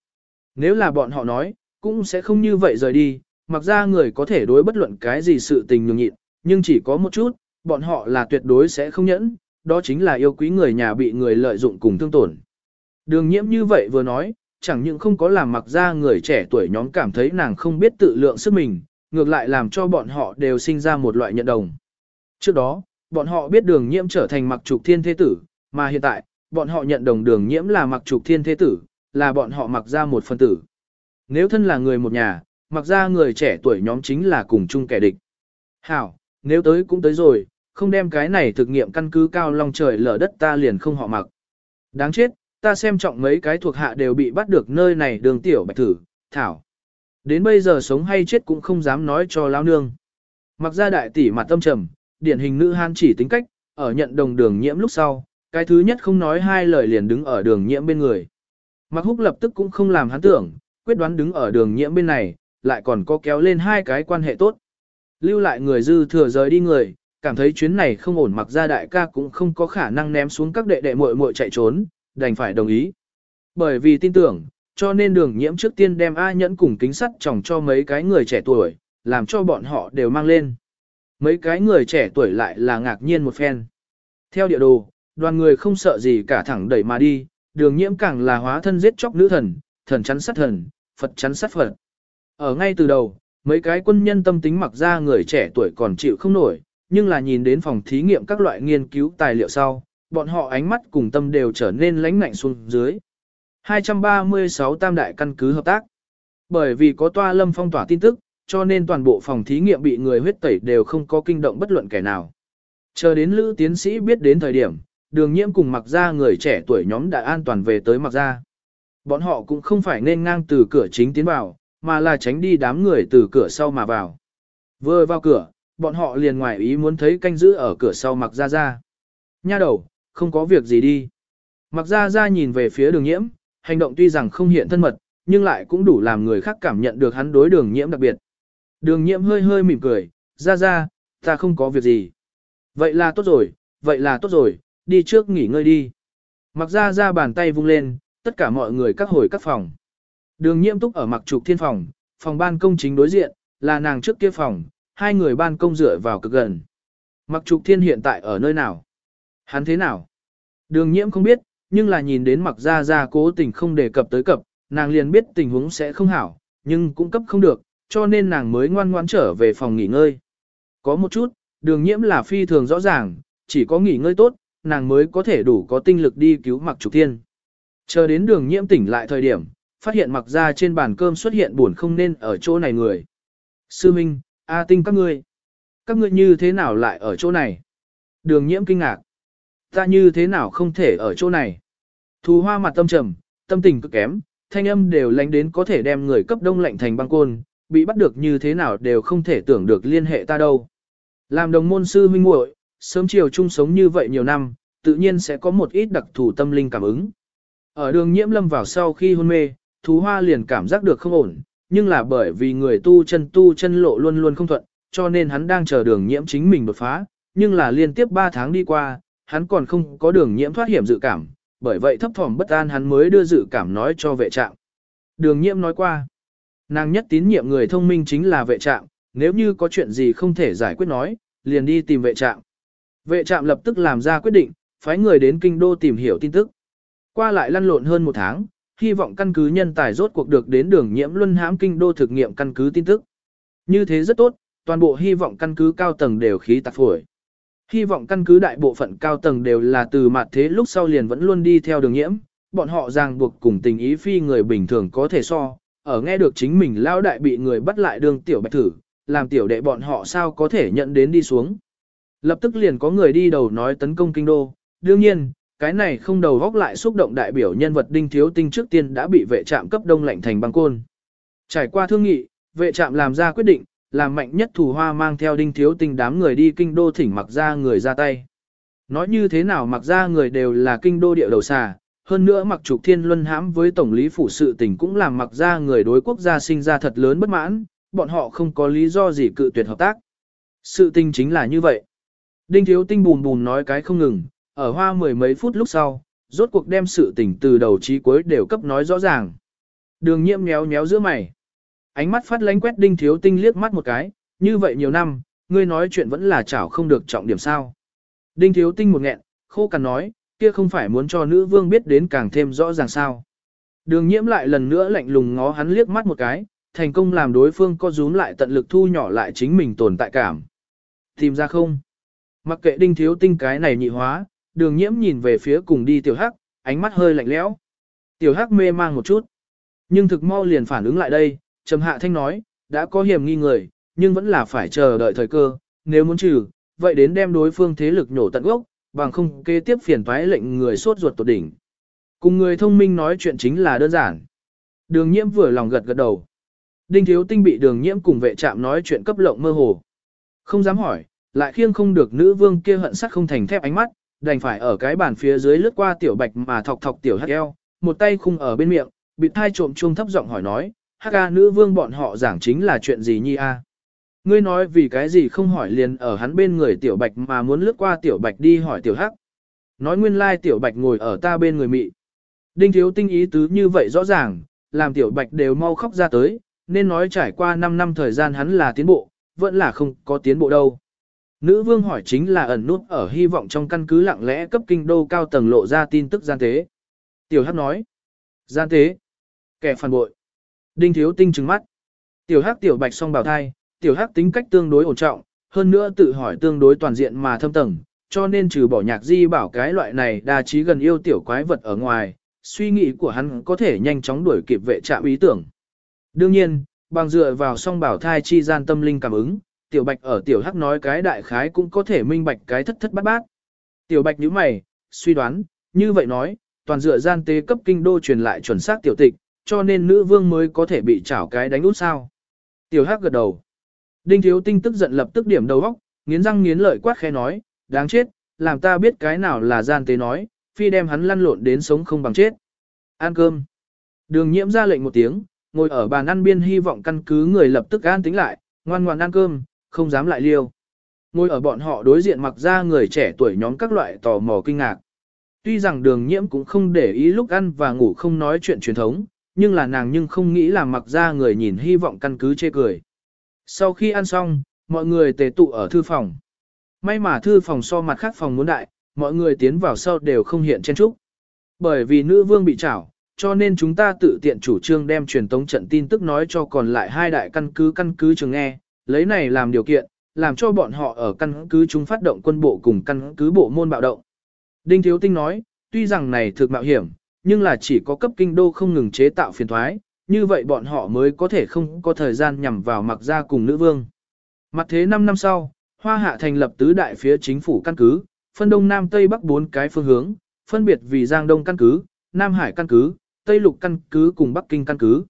Nếu là bọn họ nói, cũng sẽ không như vậy rời đi, mặc ra người có thể đối bất luận cái gì sự tình nhường nhịn, nhưng chỉ có một chút, bọn họ là tuyệt đối sẽ không nhẫn, đó chính là yêu quý người nhà bị người lợi dụng cùng thương tổn. Đường nhiễm như vậy vừa nói, chẳng những không có làm mặc ra người trẻ tuổi nhóm cảm thấy nàng không biết tự lượng sức mình, ngược lại làm cho bọn họ đều sinh ra một loại nhận đồng. Trước đó, bọn họ biết đường nhiễm trở thành mặc trục thiên thế tử, mà hiện tại, bọn họ nhận đồng đường nhiễm là mặc trục thiên thế tử, là bọn họ mặc ra một phân tử. Nếu thân là người một nhà, mặc ra người trẻ tuổi nhóm chính là cùng chung kẻ địch. Hảo, nếu tới cũng tới rồi, không đem cái này thực nghiệm căn cứ cao long trời lở đất ta liền không họ mặc. Đáng chết, ta xem trọng mấy cái thuộc hạ đều bị bắt được nơi này đường tiểu bạch thử, thảo. Đến bây giờ sống hay chết cũng không dám nói cho lao nương. Mặc ra đại tỷ mặt tâm trầm, điển hình nữ han chỉ tính cách, ở nhận đồng đường nhiễm lúc sau, cái thứ nhất không nói hai lời liền đứng ở đường nhiễm bên người. Mặc húc lập tức cũng không làm hắn tưởng, quyết đoán đứng ở đường nhiễm bên này, lại còn có kéo lên hai cái quan hệ tốt. Lưu lại người dư thừa rời đi người, cảm thấy chuyến này không ổn mặc ra đại ca cũng không có khả năng ném xuống các đệ đệ muội muội chạy trốn, đành phải đồng ý. Bởi vì tin tưởng, cho nên đường nhiễm trước tiên đem A nhẫn cùng kính sắt chồng cho mấy cái người trẻ tuổi, làm cho bọn họ đều mang lên. Mấy cái người trẻ tuổi lại là ngạc nhiên một phen. Theo địa đồ, đoàn người không sợ gì cả thẳng đẩy mà đi, đường nhiễm càng là hóa thân giết chóc nữ thần, thần chắn sát thần, Phật chắn sát Phật. Ở ngay từ đầu, mấy cái quân nhân tâm tính mặc ra người trẻ tuổi còn chịu không nổi, nhưng là nhìn đến phòng thí nghiệm các loại nghiên cứu tài liệu sau, bọn họ ánh mắt cùng tâm đều trở nên lãnh ngạnh xuống dưới. 236 tam đại căn cứ hợp tác. Bởi vì có toa lâm phong tỏa tin tức, cho nên toàn bộ phòng thí nghiệm bị người huyết tẩy đều không có kinh động bất luận kẻ nào. Chờ đến lữ tiến sĩ biết đến thời điểm, đường nhiễm cùng mặc Gia người trẻ tuổi nhóm đã an toàn về tới mặc Gia. Bọn họ cũng không phải nên ngang từ cửa chính tiến vào, mà là tránh đi đám người từ cửa sau mà vào. Vừa vào cửa, bọn họ liền ngoài ý muốn thấy canh giữ ở cửa sau mặc Gia Gia. Nha đầu, không có việc gì đi. Mặc Gia Gia nhìn về phía đường nhiễm, hành động tuy rằng không hiện thân mật, nhưng lại cũng đủ làm người khác cảm nhận được hắn đối đường nhiễm đặc biệt. Đường nhiễm hơi hơi mỉm cười, ra ra, ta không có việc gì. Vậy là tốt rồi, vậy là tốt rồi, đi trước nghỉ ngơi đi. Mặc ra ra bàn tay vung lên, tất cả mọi người các hồi các phòng. Đường nhiễm túc ở mặc trục thiên phòng, phòng ban công chính đối diện, là nàng trước kia phòng, hai người ban công dựa vào cực gần. Mặc trục thiên hiện tại ở nơi nào? Hắn thế nào? Đường nhiễm không biết, nhưng là nhìn đến mặc ra ra cố tình không đề cập tới cập, nàng liền biết tình huống sẽ không hảo, nhưng cũng cấp không được, cho nên nàng mới ngoan ngoãn trở về phòng nghỉ ngơi. Có một chút, đường nhiễm là phi thường rõ ràng, chỉ có nghỉ ngơi tốt, nàng mới có thể đủ có tinh lực đi cứu mặc trục thiên. Chờ đến đường nhiễm tỉnh lại thời điểm, phát hiện mặc ra trên bàn cơm xuất hiện buồn không nên ở chỗ này người. Sư Minh, A Tinh các ngươi, các ngươi như thế nào lại ở chỗ này? Đường nhiễm kinh ngạc. Ta như thế nào không thể ở chỗ này? Thù hoa mặt tâm trầm, tâm tình cực kém, thanh âm đều lánh đến có thể đem người cấp đông lạnh thành băng côn, bị bắt được như thế nào đều không thể tưởng được liên hệ ta đâu. Làm đồng môn sư minh muội, sớm chiều chung sống như vậy nhiều năm, tự nhiên sẽ có một ít đặc thù tâm linh cảm ứng. Ở đường nhiễm lâm vào sau khi hôn mê, thú hoa liền cảm giác được không ổn, nhưng là bởi vì người tu chân tu chân lộ luôn luôn không thuận, cho nên hắn đang chờ đường nhiễm chính mình đột phá, nhưng là liên tiếp 3 tháng đi qua, hắn còn không có đường nhiễm thoát hiểm dự cảm, bởi vậy thấp thỏm bất an hắn mới đưa dự cảm nói cho vệ trạm. Đường nhiễm nói qua, nàng nhất tín nhiệm người thông minh chính là vệ trạm, nếu như có chuyện gì không thể giải quyết nói, liền đi tìm vệ trạm. Vệ trạm lập tức làm ra quyết định, phái người đến kinh đô tìm hiểu tin tức. Qua lại lăn lộn hơn một tháng, hy vọng căn cứ nhân tài rốt cuộc được đến đường nhiễm luân hãm kinh đô thực nghiệm căn cứ tin tức. Như thế rất tốt, toàn bộ hy vọng căn cứ cao tầng đều khí tạc phổi. Hy vọng căn cứ đại bộ phận cao tầng đều là từ mặt thế lúc sau liền vẫn luôn đi theo đường nhiễm, bọn họ ràng buộc cùng tình ý phi người bình thường có thể so, ở nghe được chính mình lao đại bị người bắt lại đường tiểu bạch thử, làm tiểu đệ bọn họ sao có thể nhận đến đi xuống. Lập tức liền có người đi đầu nói tấn công kinh đô, đương nhiên, cái này không đầu góc lại xúc động đại biểu nhân vật đinh thiếu tinh trước tiên đã bị vệ trạm cấp đông lạnh thành băng côn. Trải qua thương nghị, vệ trạm làm ra quyết định, làm mạnh nhất thủ hoa mang theo đinh thiếu tinh đám người đi kinh đô thỉnh mặc ra người ra tay. Nói như thế nào mặc ra người đều là kinh đô địa đầu xà, hơn nữa mặc trục thiên luân hãm với tổng lý phủ sự tình cũng làm mặc ra người đối quốc gia sinh ra thật lớn bất mãn, bọn họ không có lý do gì cự tuyệt hợp tác. Sự tình chính là như vậy. Đinh thiếu tinh bùn bùn nói cái không ngừng, ở hoa mười mấy phút lúc sau, rốt cuộc đem sự tình từ đầu chí cuối đều cấp nói rõ ràng. Đường nhiễm nhéo nhéo giữa mày. Ánh mắt phát lánh quét đinh thiếu tinh liếc mắt một cái, như vậy nhiều năm, ngươi nói chuyện vẫn là chảo không được trọng điểm sao. Đinh thiếu tinh một nghẹn, khô cằn nói, kia không phải muốn cho nữ vương biết đến càng thêm rõ ràng sao. Đường nhiễm lại lần nữa lạnh lùng ngó hắn liếc mắt một cái, thành công làm đối phương co rúm lại tận lực thu nhỏ lại chính mình tồn tại cảm. Tìm ra không? Mặc kệ đinh thiếu tinh cái này nhị hóa, đường nhiễm nhìn về phía cùng đi tiểu hắc, ánh mắt hơi lạnh lẽo. Tiểu hắc mê mang một chút. Nhưng thực mau liền phản ứng lại đây, trầm hạ thanh nói, đã có hiểm nghi người, nhưng vẫn là phải chờ đợi thời cơ, nếu muốn trừ, vậy đến đem đối phương thế lực nhổ tận gốc, bằng không kế tiếp phiền toái lệnh người sốt ruột tột đỉnh. Cùng người thông minh nói chuyện chính là đơn giản. Đường nhiễm vừa lòng gật gật đầu. Đinh thiếu tinh bị đường nhiễm cùng vệ trạm nói chuyện cấp lộng mơ hồ. Không dám hỏi, lại khiêng không được nữ vương kia hận sắc không thành thép ánh mắt, đành phải ở cái bàn phía dưới lướt qua tiểu bạch mà thọc thọc tiểu hắc eo, một tay khung ở bên miệng, bị thai trộm chuông thấp giọng hỏi nói, hắc a nữ vương bọn họ giảng chính là chuyện gì nhi a? Ngươi nói vì cái gì không hỏi liền ở hắn bên người tiểu bạch mà muốn lướt qua tiểu bạch đi hỏi tiểu hắc. Nói nguyên lai tiểu bạch ngồi ở ta bên người mị. Đinh thiếu tinh ý tứ như vậy rõ ràng, làm tiểu bạch đều mau khóc ra tới, nên nói trải qua 5 năm thời gian hắn là tiến bộ, vẫn là không có tiến bộ đâu. Nữ vương hỏi chính là ẩn nút ở hy vọng trong căn cứ lặng lẽ cấp kinh đô cao tầng lộ ra tin tức gian tế. Tiểu Hắc nói. Gian tế. Kẻ phản bội. Đinh thiếu tinh trừng mắt. Tiểu Hắc tiểu bạch song Bảo thai, tiểu Hắc tính cách tương đối ổn trọng, hơn nữa tự hỏi tương đối toàn diện mà thâm tầng, cho nên trừ bỏ nhạc di bảo cái loại này đa trí gần yêu tiểu quái vật ở ngoài, suy nghĩ của hắn có thể nhanh chóng đuổi kịp vệ trạm ý tưởng. Đương nhiên, bằng dựa vào song bảo thai chi gian tâm linh cảm ứng, tiểu bạch ở tiểu hắc nói cái đại khái cũng có thể minh bạch cái thất thất bát bát. Tiểu bạch nhíu mày, suy đoán, như vậy nói, toàn dựa gian tế cấp kinh đô truyền lại chuẩn xác tiểu tịch, cho nên nữ vương mới có thể bị chảo cái đánh út sao. Tiểu hắc gật đầu. Đinh thiếu tinh tức giận lập tức điểm đầu góc, nghiến răng nghiến lợi quát khẽ nói, đáng chết, làm ta biết cái nào là gian tế nói, phi đem hắn lăn lộn đến sống không bằng chết. Ăn cơm. Đường nhiễm ra lệnh một tiếng, ngồi ở bàn ăn biên hy vọng căn cứ người lập tức an tính lại, ngoan ngoan ăn cơm, không dám lại liêu. Ngồi ở bọn họ đối diện mặc ra người trẻ tuổi nhóm các loại tò mò kinh ngạc. Tuy rằng đường nhiễm cũng không để ý lúc ăn và ngủ không nói chuyện truyền thống, nhưng là nàng nhưng không nghĩ là mặc ra người nhìn hy vọng căn cứ chê cười. Sau khi ăn xong, mọi người tề tụ ở thư phòng. May mà thư phòng so mặt khác phòng muốn đại, mọi người tiến vào sau đều không hiện trên trúc. Bởi vì nữ vương bị trảo, cho nên chúng ta tự tiện chủ trương đem truyền tống trận tin tức nói cho còn lại hai đại căn cứ căn cứ trường nghe, lấy này làm điều kiện, làm cho bọn họ ở căn cứ chúng phát động quân bộ cùng căn cứ bộ môn bạo động. Đinh Thiếu Tinh nói, tuy rằng này thực mạo hiểm, nhưng là chỉ có cấp kinh đô không ngừng chế tạo phiền thoái, như vậy bọn họ mới có thể không có thời gian nhằm vào mặc ra cùng nữ vương. Mặt thế 5 năm sau, Hoa Hạ thành lập tứ đại phía chính phủ căn cứ, phân đông nam tây bắc bốn cái phương hướng, phân biệt vì Giang Đông căn cứ, Nam Hải căn cứ, Tây Lục căn cứ cùng Bắc Kinh căn cứ.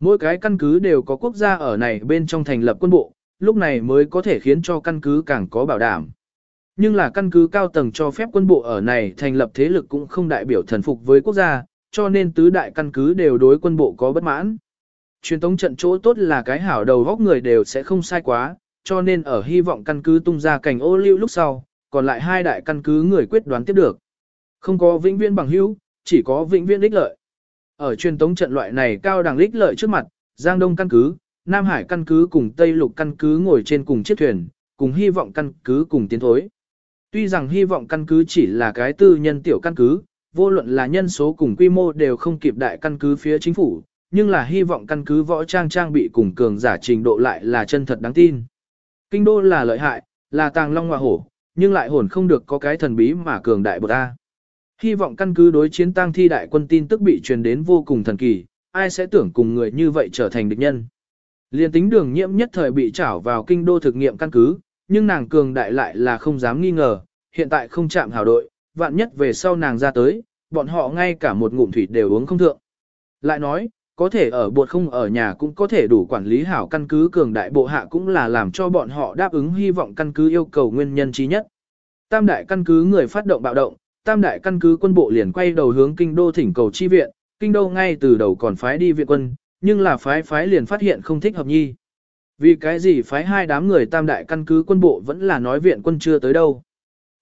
Mỗi cái căn cứ đều có quốc gia ở này bên trong thành lập quân bộ, lúc này mới có thể khiến cho căn cứ càng có bảo đảm. Nhưng là căn cứ cao tầng cho phép quân bộ ở này thành lập thế lực cũng không đại biểu thần phục với quốc gia, cho nên tứ đại căn cứ đều đối quân bộ có bất mãn. Truyền thống trận chỗ tốt là cái hảo đầu góc người đều sẽ không sai quá, cho nên ở hy vọng căn cứ tung ra cảnh ô lưu lúc sau, còn lại hai đại căn cứ người quyết đoán tiếp được. Không có vĩnh viễn bằng hữu, chỉ có vĩnh viễn ích lợi. Ở truyền tống trận loại này cao đẳng lích lợi trước mặt, Giang Đông căn cứ, Nam Hải căn cứ cùng Tây Lục căn cứ ngồi trên cùng chiếc thuyền, cùng hy vọng căn cứ cùng tiến thối. Tuy rằng hy vọng căn cứ chỉ là cái tư nhân tiểu căn cứ, vô luận là nhân số cùng quy mô đều không kịp đại căn cứ phía chính phủ, nhưng là hy vọng căn cứ võ trang trang bị cùng cường giả trình độ lại là chân thật đáng tin. Kinh đô là lợi hại, là tàng long hoa hổ, nhưng lại hồn không được có cái thần bí mà cường đại bột A. Hy vọng căn cứ đối chiến tăng thi đại quân tin tức bị truyền đến vô cùng thần kỳ, ai sẽ tưởng cùng người như vậy trở thành địch nhân. Liên tính đường nhiễm nhất thời bị trảo vào kinh đô thực nghiệm căn cứ, nhưng nàng cường đại lại là không dám nghi ngờ, hiện tại không chạm hào đội, vạn nhất về sau nàng ra tới, bọn họ ngay cả một ngụm thủy đều uống không thượng. Lại nói, có thể ở buộc không ở nhà cũng có thể đủ quản lý hảo căn cứ cường đại bộ hạ cũng là làm cho bọn họ đáp ứng hy vọng căn cứ yêu cầu nguyên nhân trí nhất. Tam đại căn cứ người phát động bạo động, tam đại căn cứ quân bộ liền quay đầu hướng kinh đô thỉnh cầu chi viện, kinh đô ngay từ đầu còn phái đi viện quân, nhưng là phái phái liền phát hiện không thích hợp nhi. Vì cái gì phái hai đám người tam đại căn cứ quân bộ vẫn là nói viện quân chưa tới đâu.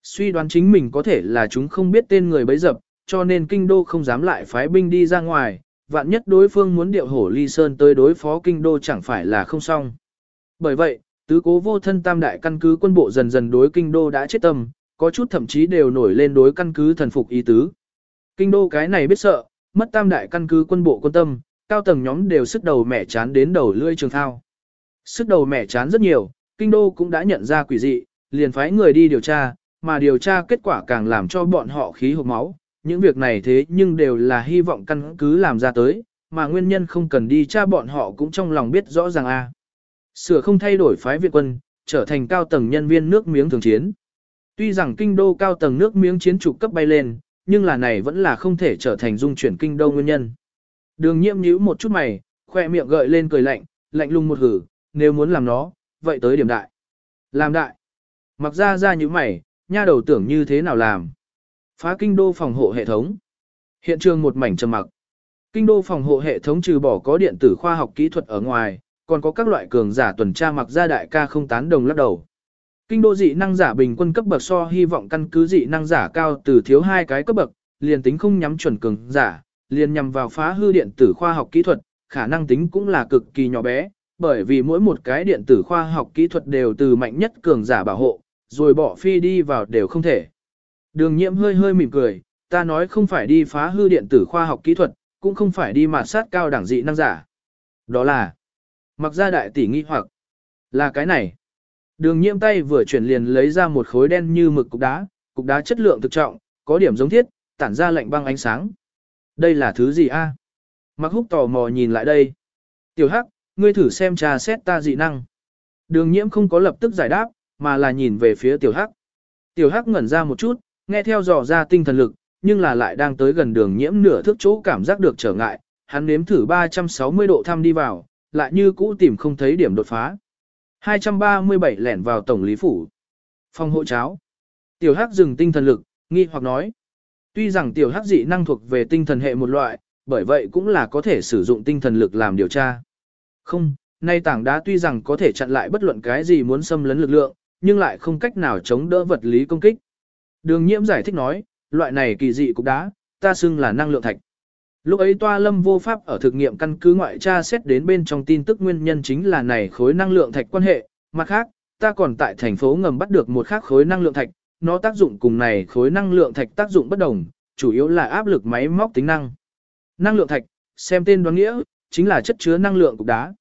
Suy đoán chính mình có thể là chúng không biết tên người bấy dập, cho nên kinh đô không dám lại phái binh đi ra ngoài, vạn nhất đối phương muốn điệu hổ ly sơn tới đối phó kinh đô chẳng phải là không xong. Bởi vậy, tứ cố vô thân tam đại căn cứ quân bộ dần dần đối kinh đô đã chết tâm, có chút thậm chí đều nổi lên đối căn cứ thần phục ý tứ. Kinh đô cái này biết sợ, mất tam đại căn cứ quân bộ quân tâm, cao tầng nhóm đều sức đầu mẻ chán đến đầu lưỡi trường thao. Sức đầu mẻ chán rất nhiều, kinh đô cũng đã nhận ra quỷ dị, liền phái người đi điều tra, mà điều tra kết quả càng làm cho bọn họ khí hộp máu. Những việc này thế nhưng đều là hy vọng căn cứ làm ra tới, mà nguyên nhân không cần đi tra bọn họ cũng trong lòng biết rõ ràng a. Sửa không thay đổi phái Việt quân, trở thành cao tầng nhân viên nước miếng thường chiến. Tuy rằng kinh đô cao tầng nước miếng chiến trục cấp bay lên, nhưng là này vẫn là không thể trở thành dung chuyển kinh đô nguyên nhân. Đường nhiễm nhíu một chút mày, khoe miệng gợi lên cười lạnh, lạnh lùng một hử, nếu muốn làm nó, vậy tới điểm đại. Làm đại. Mặc ra ra như mày, nha đầu tưởng như thế nào làm. Phá kinh đô phòng hộ hệ thống. Hiện trường một mảnh trầm mặc. Kinh đô phòng hộ hệ thống trừ bỏ có điện tử khoa học kỹ thuật ở ngoài, còn có các loại cường giả tuần tra mặc ra đại ca không tán đồng lắc đầu. Kinh đô dị năng giả bình quân cấp bậc so hy vọng căn cứ dị năng giả cao từ thiếu hai cái cấp bậc, liền tính không nhắm chuẩn cường giả, liền nhằm vào phá hư điện tử khoa học kỹ thuật, khả năng tính cũng là cực kỳ nhỏ bé, bởi vì mỗi một cái điện tử khoa học kỹ thuật đều từ mạnh nhất cường giả bảo hộ, rồi bỏ phi đi vào đều không thể. Đường nhiễm hơi hơi mỉm cười, ta nói không phải đi phá hư điện tử khoa học kỹ thuật, cũng không phải đi mạt sát cao đẳng dị năng giả. Đó là, mặc ra đại tỷ nghi hoặc, là cái này. Đường nhiễm tay vừa chuyển liền lấy ra một khối đen như mực cục đá, cục đá chất lượng thực trọng, có điểm giống thiết, tản ra lạnh băng ánh sáng. Đây là thứ gì a? Mặc húc tò mò nhìn lại đây. Tiểu hắc, ngươi thử xem trà xét ta dị năng. Đường nhiễm không có lập tức giải đáp, mà là nhìn về phía tiểu hắc. Tiểu hắc ngẩn ra một chút, nghe theo dò ra tinh thần lực, nhưng là lại đang tới gần đường nhiễm nửa thước chỗ cảm giác được trở ngại, hắn nếm thử 360 độ thăm đi vào, lại như cũ tìm không thấy điểm đột phá. 237 lẻn vào tổng lý phủ. Phòng hộ cháo. Tiểu hắc dừng tinh thần lực, nghi hoặc nói. Tuy rằng tiểu hắc dị năng thuộc về tinh thần hệ một loại, bởi vậy cũng là có thể sử dụng tinh thần lực làm điều tra. Không, nay tảng đá tuy rằng có thể chặn lại bất luận cái gì muốn xâm lấn lực lượng, nhưng lại không cách nào chống đỡ vật lý công kích. Đường nhiễm giải thích nói, loại này kỳ dị cục đá, ta xưng là năng lượng thạch. Lúc ấy toa lâm vô pháp ở thực nghiệm căn cứ ngoại tra xét đến bên trong tin tức nguyên nhân chính là này khối năng lượng thạch quan hệ, mặt khác, ta còn tại thành phố ngầm bắt được một khác khối năng lượng thạch, nó tác dụng cùng này khối năng lượng thạch tác dụng bất đồng, chủ yếu là áp lực máy móc tính năng. Năng lượng thạch, xem tên đoán nghĩa, chính là chất chứa năng lượng cục đá.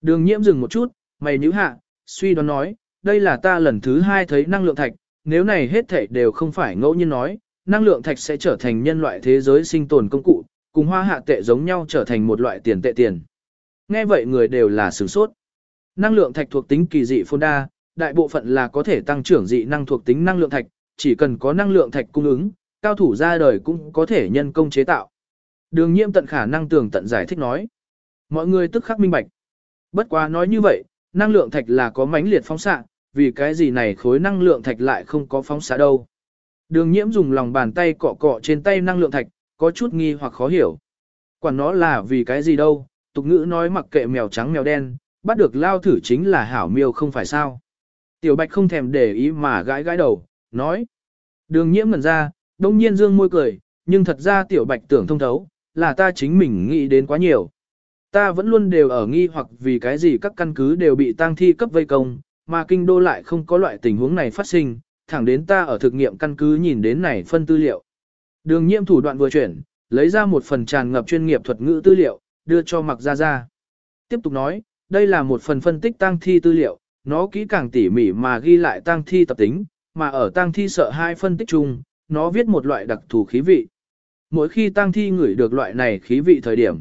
Đường nhiễm dừng một chút, mày nhíu hạ, suy đoán nói, đây là ta lần thứ hai thấy năng lượng thạch, nếu này hết thảy đều không phải ngẫu nhiên nói, năng lượng thạch sẽ trở thành nhân loại thế giới sinh tồn công cụ, cùng hoa hạ tệ giống nhau trở thành một loại tiền tệ tiền. Nghe vậy người đều là sửng sốt. Năng lượng thạch thuộc tính kỳ dị phôn đa, đại bộ phận là có thể tăng trưởng dị năng thuộc tính năng lượng thạch, chỉ cần có năng lượng thạch cung ứng, cao thủ ra đời cũng có thể nhân công chế tạo. Đường nhiễm tận khả năng tường tận giải thích nói. Mọi người tức khắc minh bạch. Bất quá nói như vậy, năng lượng thạch là có mãnh liệt phóng xạ, vì cái gì này khối năng lượng thạch lại không có phóng xạ đâu. Đường nhiễm dùng lòng bàn tay cọ cọ trên tay năng lượng thạch, có chút nghi hoặc khó hiểu. Quản nó là vì cái gì đâu, tục ngữ nói mặc kệ mèo trắng mèo đen, bắt được lao thử chính là hảo miêu không phải sao. Tiểu bạch không thèm để ý mà gãi gãi đầu, nói. Đường nhiễm ngẩn ra, đông nhiên dương môi cười, nhưng thật ra tiểu bạch tưởng thông thấu, là ta chính mình nghĩ đến quá nhiều. Ta vẫn luôn đều ở nghi hoặc vì cái gì các căn cứ đều bị tang thi cấp vây công, mà kinh đô lại không có loại tình huống này phát sinh, thẳng đến ta ở thực nghiệm căn cứ nhìn đến này phân tư liệu. Đường nhiễm thủ đoạn vừa chuyển, lấy ra một phần tràn ngập chuyên nghiệp thuật ngữ tư liệu, đưa cho Mạc Gia Gia. Tiếp tục nói, đây là một phần phân tích tăng thi tư liệu, nó kỹ càng tỉ mỉ mà ghi lại tăng thi tập tính, mà ở tang thi sợ hai phân tích chung, nó viết một loại đặc thù khí vị. Mỗi khi tang thi ngửi được loại này khí vị thời điểm,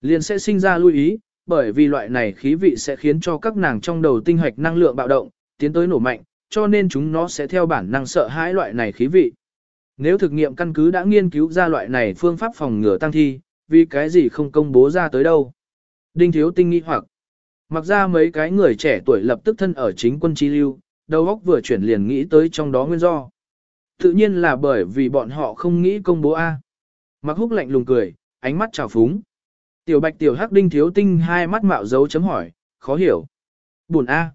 liền sẽ sinh ra lưu ý, bởi vì loại này khí vị sẽ khiến cho các nàng trong đầu tinh hoạch năng lượng bạo động, tiến tới nổ mạnh, cho nên chúng nó sẽ theo bản năng sợ hãi loại này khí vị. Nếu thực nghiệm căn cứ đã nghiên cứu ra loại này phương pháp phòng ngừa tăng thi, vì cái gì không công bố ra tới đâu. Đinh thiếu tinh nghĩ hoặc, mặc ra mấy cái người trẻ tuổi lập tức thân ở chính quân chi lưu, đầu óc vừa chuyển liền nghĩ tới trong đó nguyên do. Tự nhiên là bởi vì bọn họ không nghĩ công bố A. Mặc húc lạnh lùng cười, ánh mắt trào phúng. Tiểu bạch tiểu hắc đinh thiếu tinh hai mắt mạo dấu chấm hỏi, khó hiểu. Buồn A.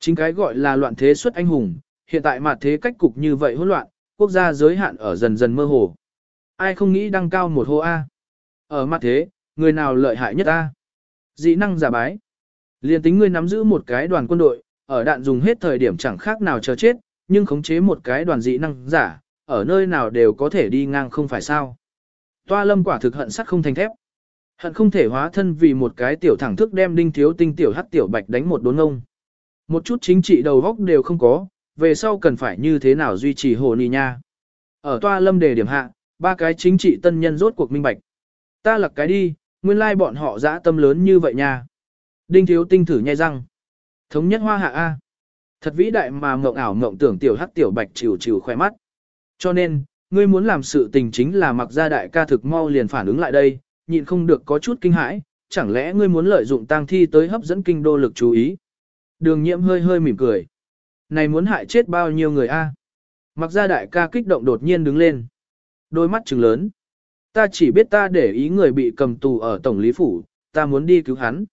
Chính cái gọi là loạn thế xuất anh hùng, hiện tại mà thế cách cục như vậy hỗn loạn, quốc gia giới hạn ở dần dần mơ hồ. Ai không nghĩ đăng cao một hô A. Ở mặt thế, người nào lợi hại nhất A. Dị năng giả bái. Liên tính ngươi nắm giữ một cái đoàn quân đội, ở đạn dùng hết thời điểm chẳng khác nào chờ chết, nhưng khống chế một cái đoàn dị năng giả, ở nơi nào đều có thể đi ngang không phải sao. Toa lâm quả thực hận sắt không thành thép. Hận không thể hóa thân vì một cái tiểu thẳng thức đem đinh thiếu tinh tiểu hắc tiểu bạch đánh một đốn ngông. Một chút chính trị đầu góc đều không có, về sau cần phải như thế nào duy trì hồ nì nha. Ở toa lâm đề điểm hạ, ba cái chính trị tân nhân rốt cuộc minh bạch. Ta lặc cái đi, nguyên lai bọn họ dã tâm lớn như vậy nha. Đinh thiếu tinh thử nhai răng. Thống nhất hoa hạ A. Thật vĩ đại mà mộng ảo mộng tưởng tiểu hắc tiểu bạch chiều chiều khoe mắt. Cho nên, ngươi muốn làm sự tình chính là mặc ra đại ca thực mau liền phản ứng lại đây, nhịn không được có chút kinh hãi, chẳng lẽ ngươi muốn lợi dụng tang thi tới hấp dẫn kinh đô lực chú ý. Đường nhiễm hơi hơi mỉm cười. Này muốn hại chết bao nhiêu người a? Mặc ra đại ca kích động đột nhiên đứng lên. Đôi mắt trừng lớn. Ta chỉ biết ta để ý người bị cầm tù ở tổng lý phủ, ta muốn đi cứu hắn.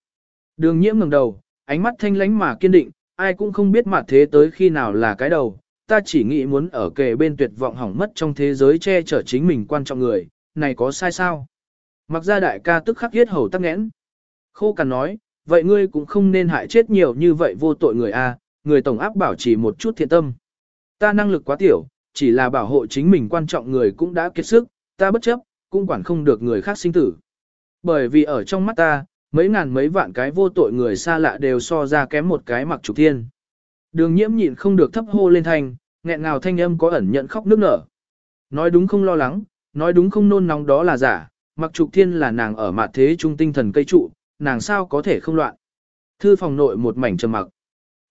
Đường nhiễm ngẩng đầu, ánh mắt thanh lánh mà kiên định, ai cũng không biết mặt thế tới khi nào là cái đầu. Ta chỉ nghĩ muốn ở kề bên tuyệt vọng hỏng mất trong thế giới che chở chính mình quan trọng người, này có sai sao? Mặc ra đại ca tức khắc yết hầu tắc nghẽn. Khô cằn nói, vậy ngươi cũng không nên hại chết nhiều như vậy vô tội người a, người tổng áp bảo chỉ một chút thiện tâm. Ta năng lực quá tiểu, chỉ là bảo hộ chính mình quan trọng người cũng đã kiệt sức, ta bất chấp, cũng quản không được người khác sinh tử. Bởi vì ở trong mắt ta, mấy ngàn mấy vạn cái vô tội người xa lạ đều so ra kém một cái mặc trục thiên. Đường nhiễm nhịn không được thấp hô lên thanh, nghẹn ngào thanh âm có ẩn nhận khóc nước nở. Nói đúng không lo lắng, nói đúng không nôn nóng đó là giả, mặc trục thiên là nàng ở mặt thế trung tinh thần cây trụ, nàng sao có thể không loạn. Thư phòng nội một mảnh trầm mặc.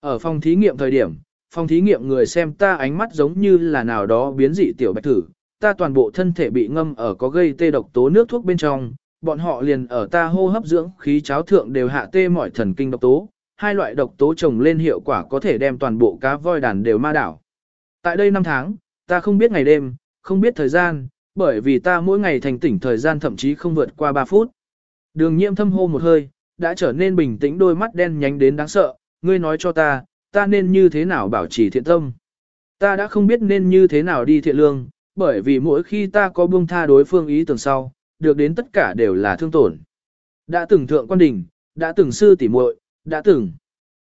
Ở phòng thí nghiệm thời điểm, phòng thí nghiệm người xem ta ánh mắt giống như là nào đó biến dị tiểu bạch thử, ta toàn bộ thân thể bị ngâm ở có gây tê độc tố nước thuốc bên trong, bọn họ liền ở ta hô hấp dưỡng khí cháo thượng đều hạ tê mọi thần kinh độc tố, hai loại độc tố trồng lên hiệu quả có thể đem toàn bộ cá voi đàn đều ma đảo. Tại đây năm tháng, ta không biết ngày đêm, không biết thời gian, bởi vì ta mỗi ngày thành tỉnh thời gian thậm chí không vượt qua 3 phút. Đường nhiễm thâm hô một hơi, đã trở nên bình tĩnh đôi mắt đen nhánh đến đáng sợ, ngươi nói cho ta, ta nên như thế nào bảo trì thiện tâm. Ta đã không biết nên như thế nào đi thiện lương, bởi vì mỗi khi ta có buông tha đối phương ý tưởng sau, được đến tất cả đều là thương tổn. Đã từng thượng quan đình, đã từng sư tỉ muội, đã từng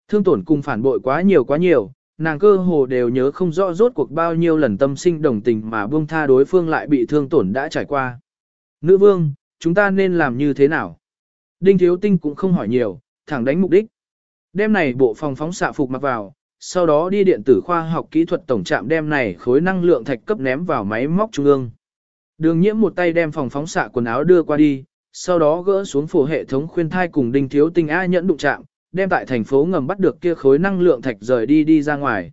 thương tổn cùng phản bội quá nhiều quá nhiều, nàng cơ hồ đều nhớ không rõ rốt cuộc bao nhiêu lần tâm sinh đồng tình mà buông tha đối phương lại bị thương tổn đã trải qua. Nữ vương, chúng ta nên làm như thế nào? Đinh Thiếu Tinh cũng không hỏi nhiều, thẳng đánh mục đích. Đêm này bộ phòng phóng xạ phục mặc vào, sau đó đi điện tử khoa học kỹ thuật tổng trạm đem này khối năng lượng thạch cấp ném vào máy móc trung ương. Đường nhiễm một tay đem phòng phóng xạ quần áo đưa qua đi, sau đó gỡ xuống phổ hệ thống khuyên thai cùng đinh thiếu tinh A nhẫn đụng chạm, đem tại thành phố ngầm bắt được kia khối năng lượng thạch rời đi đi ra ngoài.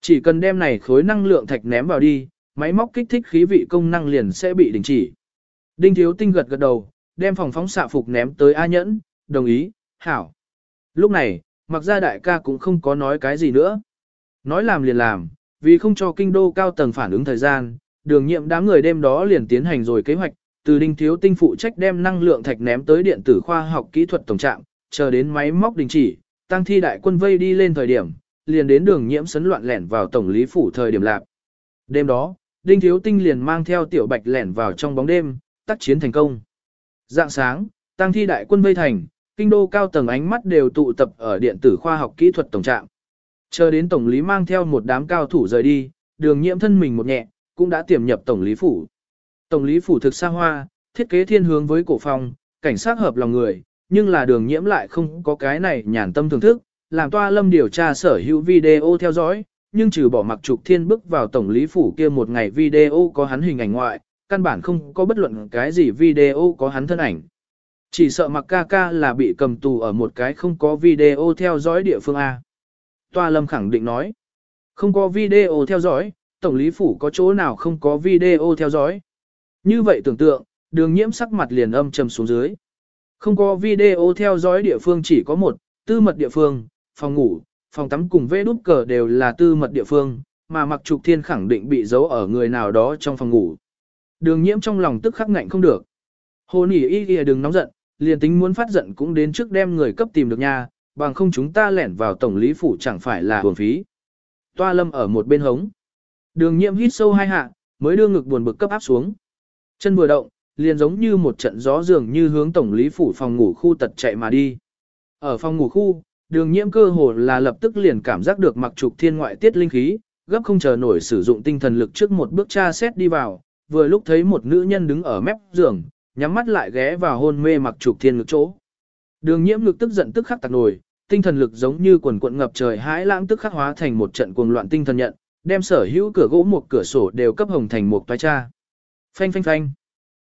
Chỉ cần đem này khối năng lượng thạch ném vào đi, máy móc kích thích khí vị công năng liền sẽ bị đình chỉ. Đinh thiếu tinh gật gật đầu, đem phòng phóng xạ phục ném tới A nhẫn, đồng ý, hảo. Lúc này, mặc ra đại ca cũng không có nói cái gì nữa. Nói làm liền làm, vì không cho kinh đô cao tầng phản ứng thời gian, đường nhiệm đám người đêm đó liền tiến hành rồi kế hoạch, từ đinh thiếu tinh phụ trách đem năng lượng thạch ném tới điện tử khoa học kỹ thuật tổng trạm, chờ đến máy móc đình chỉ, tăng thi đại quân vây đi lên thời điểm, liền đến đường nhiễm sấn loạn lẻn vào tổng lý phủ thời điểm lạc. Đêm đó, đinh thiếu tinh liền mang theo tiểu bạch lẻn vào trong bóng đêm, tác chiến thành công. Dạng sáng, tăng thi đại quân vây thành, kinh đô cao tầng ánh mắt đều tụ tập ở điện tử khoa học kỹ thuật tổng trạm. Chờ đến tổng lý mang theo một đám cao thủ rời đi, đường nhiễm thân mình một nhẹ, cũng đã tiềm nhập tổng lý phủ. Tổng lý phủ thực xa hoa, thiết kế thiên hướng với cổ phong, cảnh sát hợp lòng người, nhưng là đường nhiễm lại không có cái này nhàn tâm thưởng thức, làm toa lâm điều tra sở hữu video theo dõi, nhưng trừ bỏ mặc trục thiên bước vào tổng lý phủ kia một ngày video có hắn hình ảnh ngoại, căn bản không có bất luận cái gì video có hắn thân ảnh. Chỉ sợ mặc ca ca là bị cầm tù ở một cái không có video theo dõi địa phương A. Toa Lâm khẳng định nói, không có video theo dõi, tổng lý phủ có chỗ nào không có video theo dõi. Như vậy tưởng tượng, đường nhiễm sắc mặt liền âm trầm xuống dưới. Không có video theo dõi địa phương chỉ có một, tư mật địa phương, phòng ngủ, phòng tắm cùng vê đút cờ đều là tư mật địa phương, mà mặc trục thiên khẳng định bị giấu ở người nào đó trong phòng ngủ. Đường nhiễm trong lòng tức khắc ngạnh không được. Hồ nỉ y y đừng nóng giận, liền tính muốn phát giận cũng đến trước đem người cấp tìm được nha, bằng không chúng ta lẻn vào tổng lý phủ chẳng phải là buồn phí. Toa lâm ở một bên hống. Đường Nhiệm hít sâu hai hạ, mới đưa ngực buồn bực cấp áp xuống. Chân vừa động, liền giống như một trận gió dường như hướng tổng lý phủ phòng ngủ khu tật chạy mà đi. Ở phòng ngủ khu, đường nhiễm cơ hồ là lập tức liền cảm giác được mặc trục thiên ngoại tiết linh khí, gấp không chờ nổi sử dụng tinh thần lực trước một bước tra xét đi vào, vừa lúc thấy một nữ nhân đứng ở mép giường, nhắm mắt lại ghé vào hôn mê mặc trục thiên ngực chỗ. Đường nhiễm ngực tức giận tức khắc tạc nổi, tinh thần lực giống như quần cuộn ngập trời hãi lãng tức khắc hóa thành một trận cuồng loạn tinh thần nhận, đem sở hữu cửa gỗ một cửa sổ đều cấp hồng thành một toái cha. Phanh phanh phanh.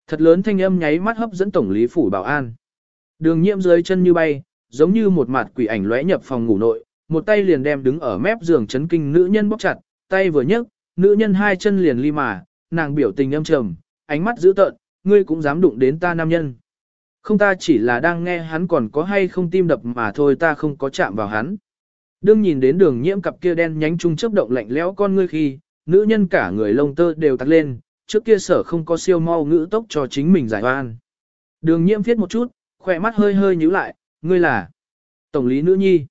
Thật lớn thanh âm nháy mắt hấp dẫn tổng lý phủ bảo an. Đường nhiễm dưới chân như bay, giống như một mặt quỷ ảnh lóe nhập phòng ngủ nội, một tay liền đem đứng ở mép giường chấn kinh nữ nhân bóp chặt, tay vừa nhấc, nữ nhân hai chân liền ly mà, nàng biểu tình âm trầm, ánh mắt dữ tợn, ngươi cũng dám đụng đến ta nam nhân. Không ta chỉ là đang nghe hắn còn có hay không tim đập mà thôi ta không có chạm vào hắn. Đương nhìn đến đường nhiễm cặp kia đen nhánh trung chớp động lạnh lẽo con ngươi khi, nữ nhân cả người lông tơ đều tắt lên, trước kia sở không có siêu mau ngữ tốc cho chính mình giải oan. Đường nhiễm viết một chút, khỏe mắt hơi hơi nhíu lại, ngươi là Tổng lý nữ nhi.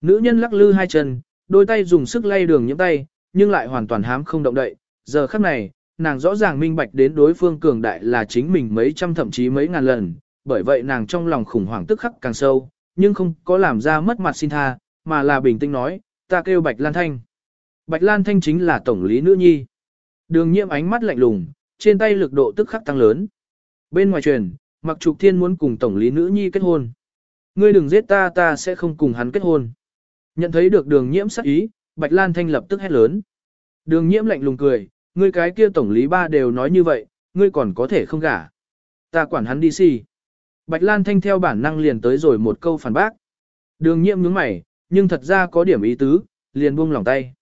Nữ nhân lắc lư hai chân, đôi tay dùng sức lay đường nhiễm tay, nhưng lại hoàn toàn hám không động đậy. Giờ khắc này, nàng rõ ràng minh bạch đến đối phương cường đại là chính mình mấy trăm thậm chí mấy ngàn lần, bởi vậy nàng trong lòng khủng hoảng tức khắc càng sâu, nhưng không có làm ra mất mặt xin tha, mà là bình tĩnh nói, ta kêu Bạch Lan Thanh. Bạch Lan Thanh chính là tổng lý nữ nhi. Đường nhiễm ánh mắt lạnh lùng, trên tay lực độ tức khắc tăng lớn. Bên ngoài truyền, Mặc Trục Thiên muốn cùng tổng lý nữ nhi kết hôn. Ngươi đừng giết ta ta sẽ không cùng hắn kết hôn. Nhận thấy được đường nhiễm sắc ý, Bạch Lan Thanh lập tức hét lớn. Đường nhiễm lạnh lùng cười, ngươi cái kia tổng lý ba đều nói như vậy, ngươi còn có thể không gả. Ta quản hắn đi xì. Bạch Lan Thanh theo bản năng liền tới rồi một câu phản bác. Đường Nhiệm nhướng mày, nhưng thật ra có điểm ý tứ, liền buông lòng tay.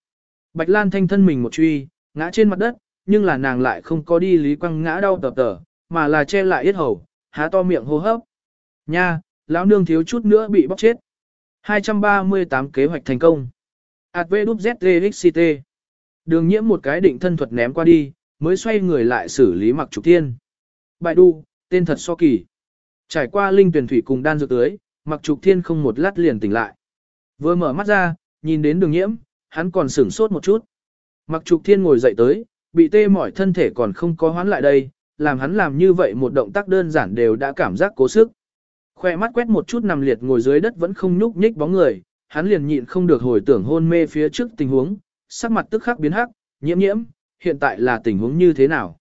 Bạch Lan Thanh thân mình một truy, ngã trên mặt đất, nhưng là nàng lại không có đi lý quăng ngã đau tập tở, mà là che lại yết hầu, há to miệng hô hấp. Nha, lão nương thiếu chút nữa bị bóc chết. 238 kế hoạch thành công. ADVZTXCT. Đường nhiễm một cái định thân thuật ném qua đi, mới xoay người lại xử lý mặc trục thiên. Bài đu, tên thật so kỳ. Trải qua linh tuyển thủy cùng đan dược tưới, mặc trục thiên không một lát liền tỉnh lại. Vừa mở mắt ra, nhìn đến đường nhiễm, hắn còn sửng sốt một chút. Mặc trục thiên ngồi dậy tới, bị tê mỏi thân thể còn không có hoán lại đây, làm hắn làm như vậy một động tác đơn giản đều đã cảm giác cố sức. Khoe mắt quét một chút nằm liệt ngồi dưới đất vẫn không nhúc nhích bóng người, hắn liền nhịn không được hồi tưởng hôn mê phía trước tình huống, sắc mặt tức khắc biến hắc, nhiễm nhiễm, hiện tại là tình huống như thế nào?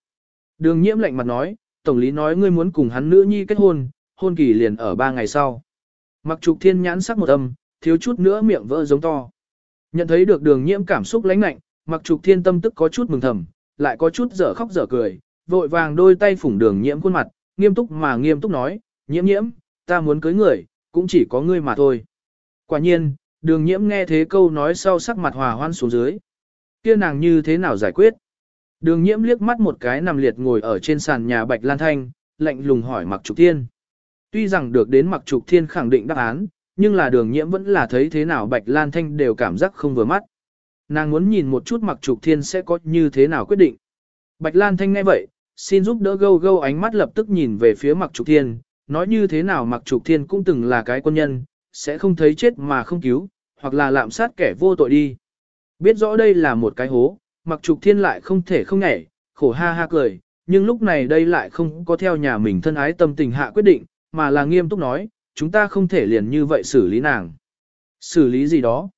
Đường nhiễm lạnh mặt nói, tổng lý nói ngươi muốn cùng hắn nữ nhi kết hôn, hôn kỳ liền ở ba ngày sau. Mặc trục thiên nhãn sắc một âm, thiếu chút nữa miệng vỡ giống to. Nhận thấy được đường nhiễm cảm xúc lãnh lạnh, mặc trục thiên tâm tức có chút mừng thầm, lại có chút dở khóc dở cười, vội vàng đôi tay phủng đường nhiễm khuôn mặt, nghiêm túc mà nghiêm túc nói, nhiễm nhiễm, ta muốn cưới người, cũng chỉ có ngươi mà thôi. Quả nhiên, đường nhiễm nghe thế câu nói sau sắc mặt hòa hoan xuống dưới. kia nàng như thế nào giải quyết? Đường nhiễm liếc mắt một cái nằm liệt ngồi ở trên sàn nhà Bạch Lan Thanh, lạnh lùng hỏi Mặc Trục Thiên. Tuy rằng được đến Mặc Trục Thiên khẳng định đáp án, nhưng là đường nhiễm vẫn là thấy thế nào Bạch Lan Thanh đều cảm giác không vừa mắt. Nàng muốn nhìn một chút Mặc Trục Thiên sẽ có như thế nào quyết định. Bạch Lan Thanh nghe vậy, xin giúp đỡ gâu gâu ánh mắt lập tức nhìn về phía Mặc Trục Thiên, nói như thế nào mặc trục thiên cũng từng là cái quân nhân, sẽ không thấy chết mà không cứu, hoặc là lạm sát kẻ vô tội đi. Biết rõ đây là một cái hố, mặc trục thiên lại không thể không nhảy, khổ ha ha cười, nhưng lúc này đây lại không có theo nhà mình thân ái tâm tình hạ quyết định, mà là nghiêm túc nói, chúng ta không thể liền như vậy xử lý nàng. Xử lý gì đó?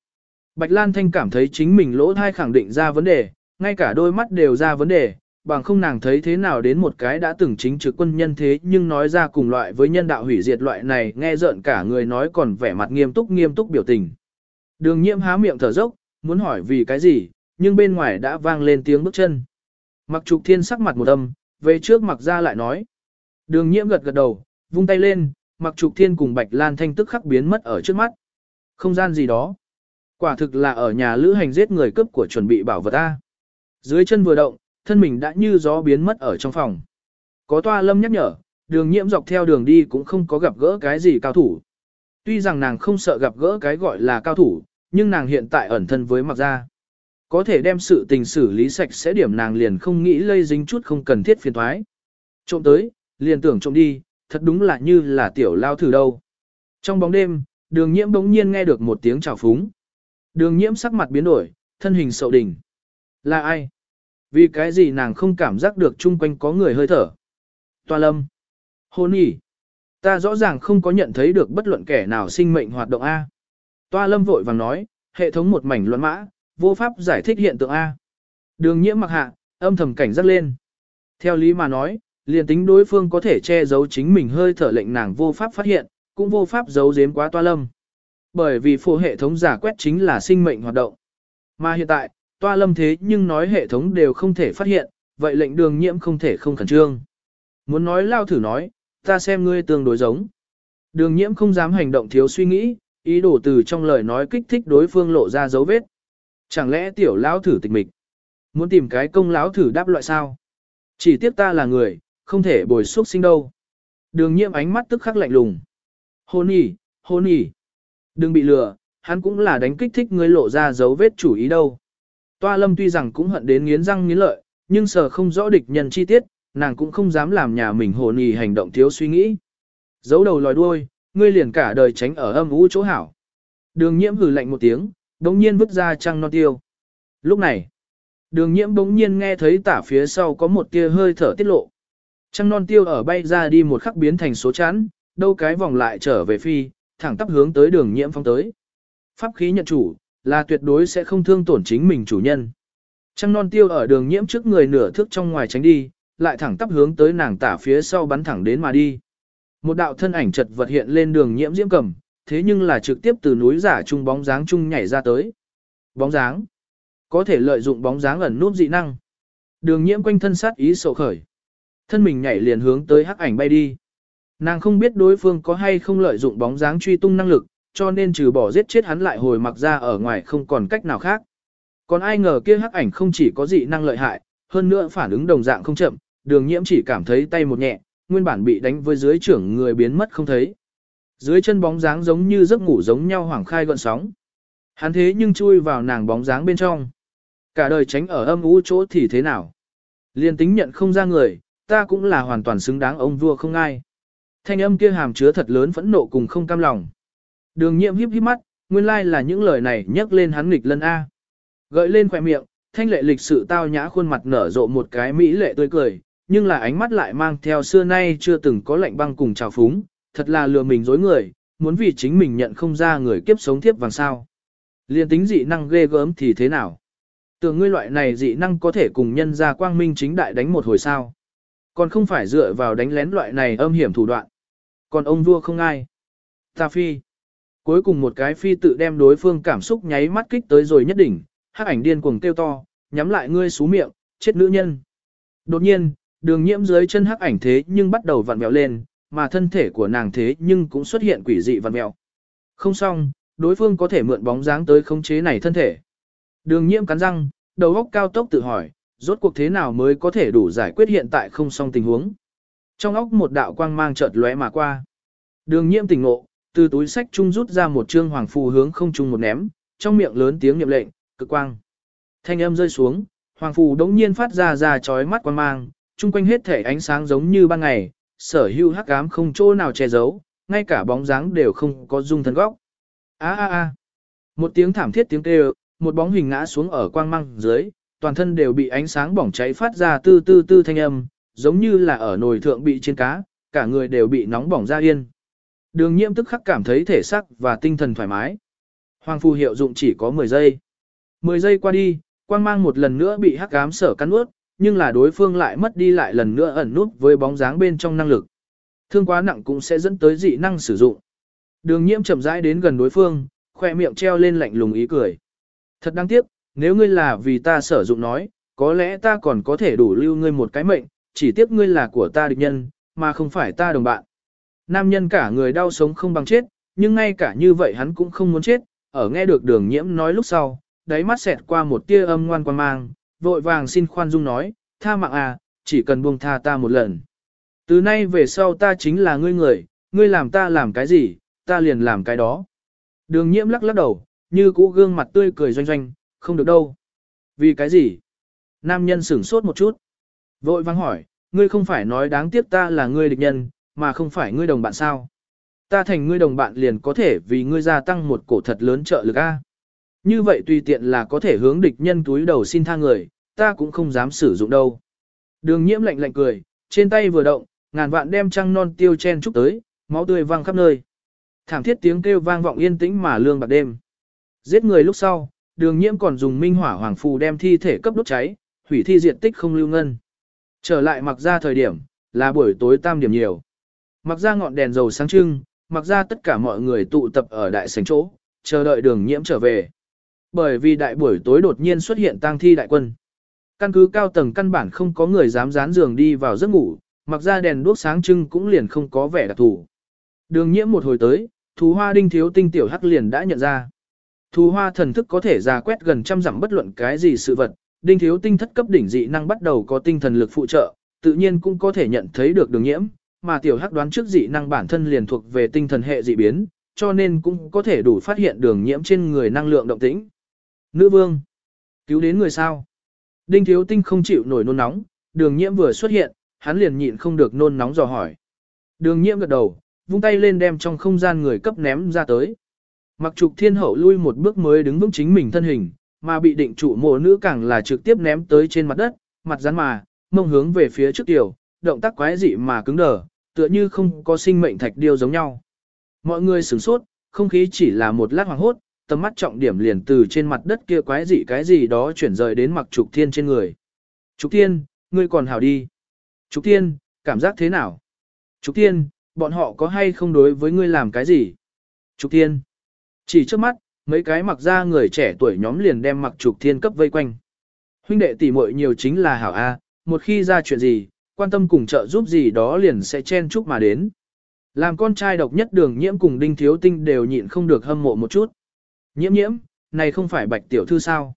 Bạch Lan Thanh cảm thấy chính mình lỗ thai khẳng định ra vấn đề, ngay cả đôi mắt đều ra vấn đề, bằng không nàng thấy thế nào đến một cái đã từng chính trực quân nhân thế nhưng nói ra cùng loại với nhân đạo hủy diệt loại này nghe rợn cả người nói còn vẻ mặt nghiêm túc nghiêm túc biểu tình. Đường nhiễm há miệng thở dốc, muốn hỏi vì cái gì, nhưng bên ngoài đã vang lên tiếng bước chân. Mặc trục thiên sắc mặt một âm, về trước mặc ra lại nói. Đường nhiễm gật gật đầu, vung tay lên, mặc trục thiên cùng bạch lan thanh tức khắc biến mất ở trước mắt. Không gian gì đó. Quả thực là ở nhà lữ hành giết người cướp của chuẩn bị bảo vật A. Dưới chân vừa động, thân mình đã như gió biến mất ở trong phòng. Có toa lâm nhắc nhở, đường nhiễm dọc theo đường đi cũng không có gặp gỡ cái gì cao thủ. Tuy rằng nàng không sợ gặp gỡ cái gọi là cao thủ, nhưng nàng hiện tại ẩn thân với mặc gia. Có thể đem sự tình xử lý sạch sẽ điểm nàng liền không nghĩ lây dính chút không cần thiết phiền thoái. Trộm tới, liền tưởng trộm đi, thật đúng là như là tiểu lao thử đâu. Trong bóng đêm, đường nhiễm bỗng nhiên nghe được một tiếng chào phúng. Đường nhiễm sắc mặt biến đổi, thân hình sậu đỉnh. Là ai? Vì cái gì nàng không cảm giác được chung quanh có người hơi thở? Toa lâm. Hôn ỉ. Ta rõ ràng không có nhận thấy được bất luận kẻ nào sinh mệnh hoạt động A. Toa lâm vội vàng nói, hệ thống một mảnh luận mã, vô pháp giải thích hiện tượng A. Đường nhiễm mặc hạ, âm thầm cảnh giác lên. Theo lý mà nói, liền tính đối phương có thể che giấu chính mình hơi thở lệnh nàng vô pháp phát hiện, cũng vô pháp giấu giếm quá toa lâm. Bởi vì phổ hệ thống giả quét chính là sinh mệnh hoạt động. Mà hiện tại, toa lâm thế nhưng nói hệ thống đều không thể phát hiện, vậy lệnh đường nhiễm không thể không khẩn trương. Muốn nói lao thử nói, ta xem ngươi tương đối giống. Đường nhiễm không dám hành động thiếu suy nghĩ, ý đồ từ trong lời nói kích thích đối phương lộ ra dấu vết. Chẳng lẽ tiểu lão thử tịch mịch? Muốn tìm cái công lão thử đáp loại sao? Chỉ tiếc ta là người, không thể bồi xúc sinh đâu. Đường nhiễm ánh mắt tức khắc lạnh lùng. Hôn nhỉ, hôn nhỉ. Đừng bị lừa, hắn cũng là đánh kích thích ngươi lộ ra dấu vết chủ ý đâu. Toa lâm tuy rằng cũng hận đến nghiến răng nghiến lợi, nhưng sợ không rõ địch nhân chi tiết, nàng cũng không dám làm nhà mình hồ nhì hành động thiếu suy nghĩ. Giấu đầu lòi đuôi, ngươi liền cả đời tránh ở âm u chỗ hảo. Đường nhiễm hừ lạnh một tiếng, đống nhiên vứt ra trăng non tiêu. Lúc này, đường nhiễm đống nhiên nghe thấy tả phía sau có một tia hơi thở tiết lộ. Trăng non tiêu ở bay ra đi một khắc biến thành số chán, đâu cái vòng lại trở về phi, thẳng tắp hướng tới đường nhiễm phong tới. Pháp khí nhận chủ, là tuyệt đối sẽ không thương tổn chính mình chủ nhân. Trăng non tiêu ở đường nhiễm trước người nửa thước trong ngoài tránh đi, lại thẳng tắp hướng tới nàng tả phía sau bắn thẳng đến mà đi. Một đạo thân ảnh chật vật hiện lên đường nhiễm diễm cầm, thế nhưng là trực tiếp từ núi giả trung bóng dáng trung nhảy ra tới. Bóng dáng. Có thể lợi dụng bóng dáng ẩn nút dị năng. Đường nhiễm quanh thân sát ý sổ khởi. Thân mình nhảy liền hướng tới hắc ảnh bay đi. Nàng không biết đối phương có hay không lợi dụng bóng dáng truy tung năng lực, cho nên trừ bỏ giết chết hắn lại hồi mặc ra ở ngoài không còn cách nào khác. Còn ai ngờ kia hắc ảnh không chỉ có dị năng lợi hại, hơn nữa phản ứng đồng dạng không chậm, đường nhiễm chỉ cảm thấy tay một nhẹ, nguyên bản bị đánh với dưới trưởng người biến mất không thấy. Dưới chân bóng dáng giống như giấc ngủ giống nhau hoảng khai gọn sóng. Hắn thế nhưng chui vào nàng bóng dáng bên trong. Cả đời tránh ở âm u chỗ thì thế nào? Liên tính nhận không ra người, ta cũng là hoàn toàn xứng đáng ông vua không ai. Thanh âm kia hàm chứa thật lớn phẫn nộ cùng không cam lòng. Đường nhiệm híp híp mắt, nguyên lai like là những lời này nhắc lên hắn nghịch lân A. Gợi lên khỏe miệng, thanh lệ lịch sự tao nhã khuôn mặt nở rộ một cái mỹ lệ tươi cười, nhưng là ánh mắt lại mang theo xưa nay chưa từng có lạnh băng cùng trào phúng, thật là lừa mình dối người, muốn vì chính mình nhận không ra người kiếp sống thiếp vàng sao. Liên tính dị năng ghê gớm thì thế nào? Tưởng ngươi loại này dị năng có thể cùng nhân ra quang minh chính đại đánh một hồi sao. Còn không phải dựa vào đánh lén loại này âm hiểm thủ đoạn. Còn ông vua không ai. Ta phi. Cuối cùng một cái phi tự đem đối phương cảm xúc nháy mắt kích tới rồi nhất đỉnh, hắc ảnh điên cuồng kêu to, nhắm lại ngươi xú miệng, chết nữ nhân. Đột nhiên, đường nhiễm dưới chân hắc ảnh thế nhưng bắt đầu vặn mèo lên, mà thân thể của nàng thế nhưng cũng xuất hiện quỷ dị vặn mèo. Không xong, đối phương có thể mượn bóng dáng tới khống chế này thân thể. Đường nhiễm cắn răng, đầu óc cao tốc tự hỏi, rốt cuộc thế nào mới có thể đủ giải quyết hiện tại không xong tình huống. Trong óc một đạo quang mang chợt lóe mà qua. Đường nhiễm tỉnh ngộ, từ túi sách trung rút ra một trương hoàng phù hướng không trung một ném, trong miệng lớn tiếng niệm lệnh, cực quang. Thanh âm rơi xuống, hoàng phù đống nhiên phát ra ra chói mắt quang mang, chung quanh hết thể ánh sáng giống như ban ngày, sở hữu hắc ám không chỗ nào che giấu, ngay cả bóng dáng đều không có dung thân góc. A a a. Một tiếng thảm thiết tiếng kêu, một bóng hình ngã xuống ở quang mang dưới, toàn thân đều bị ánh sáng bỏng cháy phát ra tư tư tư thanh âm, giống như là ở nồi thượng bị chiên cá, cả người đều bị nóng bỏng ra yên. Đường nhiễm tức khắc cảm thấy thể sắc và tinh thần thoải mái. Hoàng phù hiệu dụng chỉ có 10 giây. 10 giây qua đi, quang mang một lần nữa bị hắc ám sở cắn ướt, nhưng là đối phương lại mất đi lại lần nữa ẩn nút với bóng dáng bên trong năng lực. Thương quá nặng cũng sẽ dẫn tới dị năng sử dụng. Đường nhiễm chậm rãi đến gần đối phương, khoe miệng treo lên lạnh lùng ý cười. Thật đáng tiếc, nếu ngươi là vì ta sử dụng nói, có lẽ ta còn có thể đủ lưu ngươi một cái mệnh, chỉ tiếc ngươi là của ta địch nhân, mà không phải ta đồng bạn. Nam nhân cả người đau sống không bằng chết, nhưng ngay cả như vậy hắn cũng không muốn chết, ở nghe được đường nhiễm nói lúc sau, đáy mắt xẹt qua một tia âm ngoan quan mang, vội vàng xin khoan dung nói, tha mạng à, chỉ cần buông tha ta một lần. Từ nay về sau ta chính là ngươi người, ngươi làm ta làm cái gì, ta liền làm cái đó. Đường nhiễm lắc lắc đầu, như cũ gương mặt tươi cười doanh doanh, không được đâu. Vì cái gì? Nam nhân sửng sốt một chút. Vội vang hỏi, ngươi không phải nói đáng tiếc ta là ngươi địch nhân, mà không phải ngươi đồng bạn sao? Ta thành ngươi đồng bạn liền có thể vì ngươi gia tăng một cổ thật lớn trợ lực A. Như vậy tùy tiện là có thể hướng địch nhân túi đầu xin tha người, ta cũng không dám sử dụng đâu. Đường nhiễm lạnh lạnh cười, trên tay vừa động, ngàn vạn đem trăng non tiêu chen chúc tới, máu tươi văng khắp nơi. Thảm thiết tiếng kêu vang vọng yên tĩnh mà lương bạc đêm. Giết người lúc sau, đường nhiễm còn dùng minh hỏa hoàng phù đem thi thể cấp đốt cháy, hủy thi diện tích không lưu ngân. Trở lại mặc ra thời điểm, là buổi tối tam điểm nhiều. Mặc ra ngọn đèn dầu sáng trưng, mặc ra tất cả mọi người tụ tập ở đại sảnh chỗ, chờ đợi đường nhiễm trở về. Bởi vì đại buổi tối đột nhiên xuất hiện tang thi đại quân. Căn cứ cao tầng căn bản không có người dám dán giường đi vào giấc ngủ, mặc ra đèn đuốc sáng trưng cũng liền không có vẻ đặc thù. Đường nhiễm một hồi tới, thú hoa đinh thiếu tinh tiểu hắc liền đã nhận ra. Thú hoa thần thức có thể ra quét gần trăm dặm bất luận cái gì sự vật, đinh thiếu tinh thất cấp đỉnh dị năng bắt đầu có tinh thần lực phụ trợ, tự nhiên cũng có thể nhận thấy được đường nhiễm, mà tiểu hắc đoán trước dị năng bản thân liền thuộc về tinh thần hệ dị biến, cho nên cũng có thể đủ phát hiện đường nhiễm trên người năng lượng động tĩnh. Nữ vương, cứu đến người sao? Đinh thiếu tinh không chịu nổi nôn nóng, đường nhiễm vừa xuất hiện, hắn liền nhịn không được nôn nóng dò hỏi. Đường nhiễm gật đầu, vung tay lên đem trong không gian người cấp ném ra tới. Mặc trục thiên hậu lui một bước mới đứng vững chính mình thân hình, mà bị định trụ mộ nữ càng là trực tiếp ném tới trên mặt đất, mặt rắn mà, mông hướng về phía trước tiểu, động tác quái dị mà cứng đờ, tựa như không có sinh mệnh thạch điêu giống nhau. Mọi người sửng sốt, không khí chỉ là một lát hoàng hốt, tầm mắt trọng điểm liền từ trên mặt đất kia quái dị cái gì đó chuyển rời đến mặc trục thiên trên người. Trục thiên, ngươi còn hảo đi. Trục thiên, cảm giác thế nào? Trục thiên, bọn họ có hay không đối với ngươi làm cái gì? Trục thiên. Chỉ trước mắt, mấy cái mặc ra người trẻ tuổi nhóm liền đem mặc trục thiên cấp vây quanh. Huynh đệ tỷ muội nhiều chính là hảo A, một khi ra chuyện gì, quan tâm cùng trợ giúp gì đó liền sẽ chen chúc mà đến. Làm con trai độc nhất đường nhiễm cùng đinh thiếu tinh đều nhịn không được hâm mộ một chút. Nhiễm nhiễm, này không phải bạch tiểu thư sao?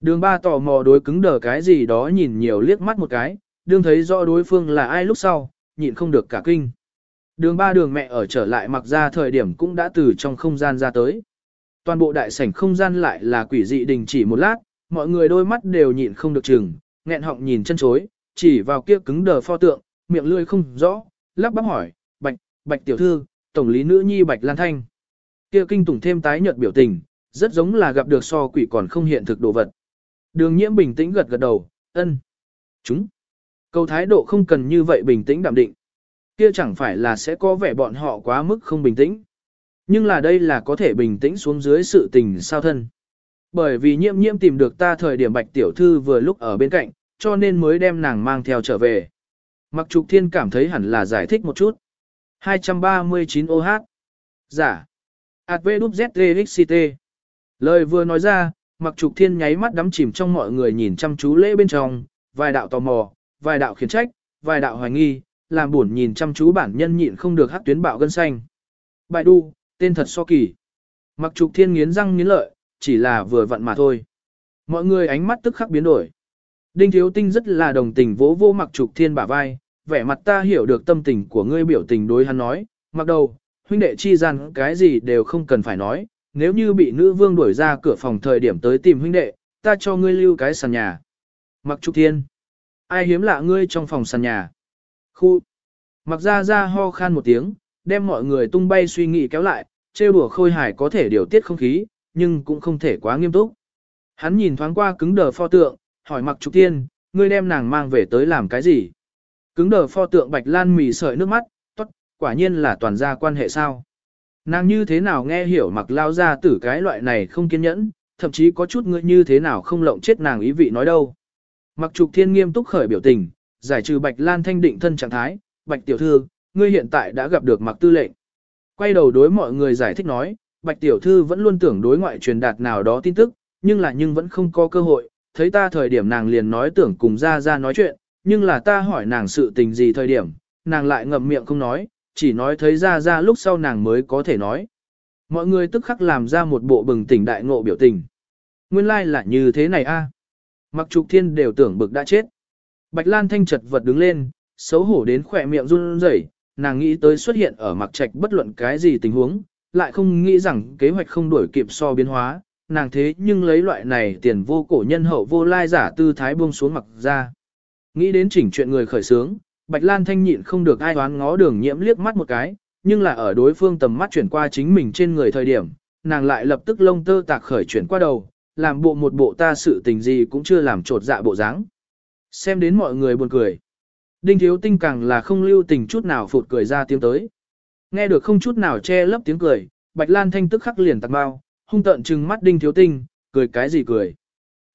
Đường ba tò mò đối cứng đờ cái gì đó nhìn nhiều liếc mắt một cái, đương thấy rõ đối phương là ai lúc sau, nhịn không được cả kinh. Đường ba đường mẹ ở trở lại mặc ra thời điểm cũng đã từ trong không gian ra tới. Toàn bộ đại sảnh không gian lại là quỷ dị đình chỉ một lát, mọi người đôi mắt đều nhịn không được chừng, nghẹn họng nhìn chân chối, chỉ vào kia cứng đờ pho tượng, miệng lưỡi không rõ, lắp bắp hỏi, bạch, bạch tiểu thư, tổng lý nữ nhi bạch lan thanh. Kia kinh tủng thêm tái nhợt biểu tình, rất giống là gặp được so quỷ còn không hiện thực đồ vật. Đường nhiễm bình tĩnh gật gật đầu, ân. Chúng. Câu thái độ không cần như vậy bình tĩnh đạm định. Kia chẳng phải là sẽ có vẻ bọn họ quá mức không bình tĩnh. Nhưng là đây là có thể bình tĩnh xuống dưới sự tình sao thân. Bởi vì nhiễm nhiễm tìm được ta thời điểm bạch tiểu thư vừa lúc ở bên cạnh, cho nên mới đem nàng mang theo trở về. Mặc trục thiên cảm thấy hẳn là giải thích một chút. 239 OH. Giả. ATVWZTXCT. Lời vừa nói ra, mặc trục thiên nháy mắt đắm chìm trong mọi người nhìn chăm chú lễ bên trong, vài đạo tò mò, vài đạo khiển trách, vài đạo hoài nghi, làm buồn nhìn chăm chú bản nhân nhịn không được hắc tuyến bạo gân xanh. Bài đu, tên thật so kỳ. Mặc trục thiên nghiến răng nghiến lợi, chỉ là vừa vặn mà thôi. Mọi người ánh mắt tức khắc biến đổi. Đinh Thiếu Tinh rất là đồng tình vỗ vô mặc trục thiên bả vai, vẻ mặt ta hiểu được tâm tình của ngươi biểu tình đối hắn nói, mặc đầu, huynh đệ chi gian cái gì đều không cần phải nói, nếu như bị nữ vương đuổi ra cửa phòng thời điểm tới tìm huynh đệ, ta cho ngươi lưu cái sàn nhà. Mặc trục thiên, ai hiếm lạ ngươi trong phòng sàn nhà. Khu, mặc ra ra ho khan một tiếng, đem mọi người tung bay suy nghĩ kéo lại, trêu đùa khôi hài có thể điều tiết không khí, nhưng cũng không thể quá nghiêm túc. Hắn nhìn thoáng qua cứng đờ pho tượng, hỏi mặc trục tiên, ngươi đem nàng mang về tới làm cái gì? Cứng đờ pho tượng bạch lan mì sợi nước mắt, tốt, quả nhiên là toàn gia quan hệ sao? Nàng như thế nào nghe hiểu mặc lao ra tử cái loại này không kiên nhẫn, thậm chí có chút ngươi như thế nào không lộng chết nàng ý vị nói đâu. Mặc trục thiên nghiêm túc khởi biểu tình, giải trừ bạch lan thanh định thân trạng thái, bạch tiểu thư, ngươi hiện tại đã gặp được mặc tư lệnh. Quay đầu đối mọi người giải thích nói, bạch tiểu thư vẫn luôn tưởng đối ngoại truyền đạt nào đó tin tức, nhưng là nhưng vẫn không có cơ hội, thấy ta thời điểm nàng liền nói tưởng cùng ra ra nói chuyện, nhưng là ta hỏi nàng sự tình gì thời điểm, nàng lại ngậm miệng không nói, chỉ nói thấy ra ra lúc sau nàng mới có thể nói. Mọi người tức khắc làm ra một bộ bừng tỉnh đại ngộ biểu tình. Nguyên lai like là như thế này a. Mặc trục thiên đều tưởng bực đã chết. Bạch Lan Thanh chật vật đứng lên, xấu hổ đến khỏe miệng run rẩy, nàng nghĩ tới xuất hiện ở mặc trạch bất luận cái gì tình huống, lại không nghĩ rằng kế hoạch không đổi kịp so biến hóa, nàng thế nhưng lấy loại này tiền vô cổ nhân hậu vô lai giả tư thái buông xuống mặc ra. Nghĩ đến chỉnh chuyện người khởi sướng, Bạch Lan Thanh nhịn không được ai đoán ngó đường nhiễm liếc mắt một cái, nhưng là ở đối phương tầm mắt chuyển qua chính mình trên người thời điểm, nàng lại lập tức lông tơ tạc khởi chuyển qua đầu, làm bộ một bộ ta sự tình gì cũng chưa làm trột dạ bộ dáng. Xem đến mọi người buồn cười. Đinh thiếu tinh càng là không lưu tình chút nào phụt cười ra tiếng tới. Nghe được không chút nào che lấp tiếng cười, Bạch Lan Thanh tức khắc liền tạc bao, hung tợn trừng mắt đinh thiếu tinh, cười cái gì cười.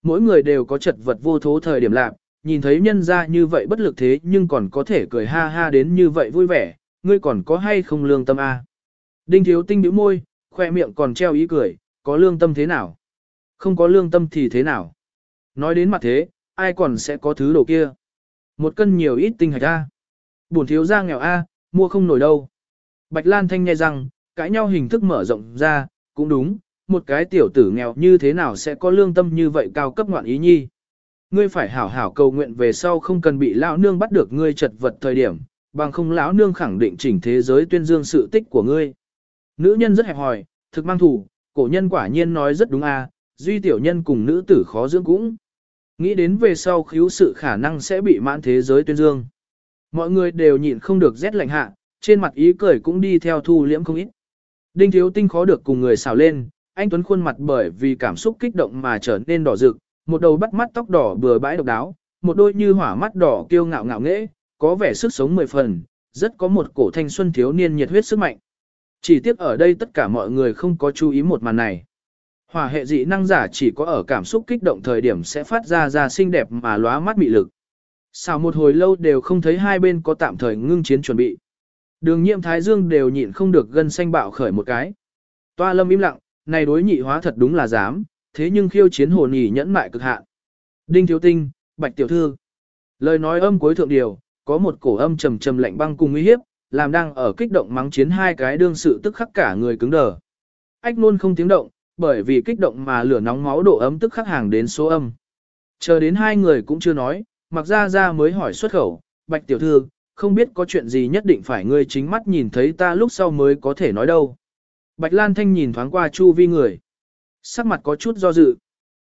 Mỗi người đều có chật vật vô thố thời điểm lạc, nhìn thấy nhân ra như vậy bất lực thế nhưng còn có thể cười ha ha đến như vậy vui vẻ, ngươi còn có hay không lương tâm a? À? Đinh thiếu tinh bĩu môi, khoe miệng còn treo ý cười, có lương tâm thế nào? Không có lương tâm thì thế nào? Nói đến mặt thế, ai còn sẽ có thứ đồ kia? Một cân nhiều ít tinh hạch a. Bổn thiếu ra nghèo a, mua không nổi đâu. Bạch Lan Thanh nghe rằng, cãi nhau hình thức mở rộng ra, cũng đúng, một cái tiểu tử nghèo như thế nào sẽ có lương tâm như vậy cao cấp ngoạn ý nhi. Ngươi phải hảo hảo cầu nguyện về sau không cần bị lão nương bắt được ngươi chật vật thời điểm, bằng không lão nương khẳng định chỉnh thế giới tuyên dương sự tích của ngươi. Nữ nhân rất hẹp hòi, thực mang thủ, cổ nhân quả nhiên nói rất đúng a, duy tiểu nhân cùng nữ tử khó dưỡng cũng. Nghĩ đến về sau khiếu sự khả năng sẽ bị mãn thế giới tuyên dương. Mọi người đều nhịn không được rét lạnh hạ, trên mặt ý cười cũng đi theo thu liễm không ít. Đinh thiếu tinh khó được cùng người xào lên, anh Tuấn khuôn mặt bởi vì cảm xúc kích động mà trở nên đỏ rực, một đầu bắt mắt tóc đỏ bừa bãi độc đáo, một đôi như hỏa mắt đỏ kiêu ngạo ngạo nghễ, có vẻ sức sống mười phần, rất có một cổ thanh xuân thiếu niên nhiệt huyết sức mạnh. Chỉ tiếc ở đây tất cả mọi người không có chú ý một màn này. Hỏa hệ dị năng giả chỉ có ở cảm xúc kích động thời điểm sẽ phát ra ra xinh đẹp mà lóa mắt mị lực. Sau một hồi lâu đều không thấy hai bên có tạm thời ngưng chiến chuẩn bị. Đường nhiệm thái dương đều nhịn không được gân xanh bạo khởi một cái. Toa lâm im lặng, này đối nhị hóa thật đúng là dám, thế nhưng khiêu chiến hồn nhỉ nhẫn mại cực hạn. Đinh thiếu tinh, bạch tiểu thư. Lời nói âm cuối thượng điều, có một cổ âm trầm trầm lạnh băng cùng uy hiếp, làm đang ở kích động mắng chiến hai cái đương sự tức khắc cả người cứng đờ. Ách luôn không tiếng động, bởi vì kích động mà lửa nóng máu độ ấm tức khắc hàng đến số âm. Chờ đến hai người cũng chưa nói, mặc ra ra mới hỏi xuất khẩu, bạch tiểu thư, không biết có chuyện gì nhất định phải ngươi chính mắt nhìn thấy ta lúc sau mới có thể nói đâu. Bạch Lan Thanh nhìn thoáng qua chu vi người. Sắc mặt có chút do dự.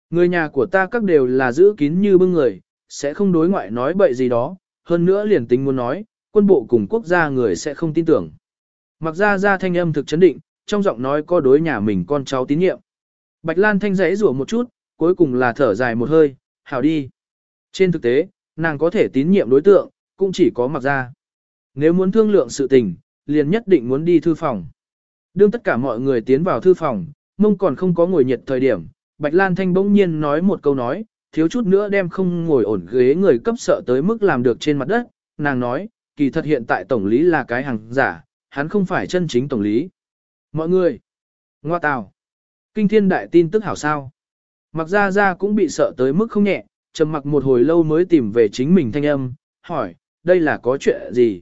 Người nhà của ta các đều là giữ kín như bưng người, sẽ không đối ngoại nói bậy gì đó, hơn nữa liền tính muốn nói, quân bộ cùng quốc gia người sẽ không tin tưởng. Mặc ra ra thanh âm thực chấn định, trong giọng nói có đối nhà mình con cháu tín nhiệm. Bạch Lan thanh rẽ rủa một chút, cuối cùng là thở dài một hơi, hảo đi. Trên thực tế, nàng có thể tín nhiệm đối tượng, cũng chỉ có mặc ra. Nếu muốn thương lượng sự tình, liền nhất định muốn đi thư phòng. Đương tất cả mọi người tiến vào thư phòng, mông còn không có ngồi nhiệt thời điểm, Bạch Lan Thanh bỗng nhiên nói một câu nói, thiếu chút nữa đem không ngồi ổn ghế người cấp sợ tới mức làm được trên mặt đất, nàng nói, kỳ thật hiện tại tổng lý là cái hàng giả, hắn không phải chân chính tổng lý. Mọi người, ngoa tào, kinh thiên đại tin tức hảo sao. Mặc ra ra cũng bị sợ tới mức không nhẹ, trầm mặc một hồi lâu mới tìm về chính mình thanh âm, hỏi, đây là có chuyện gì?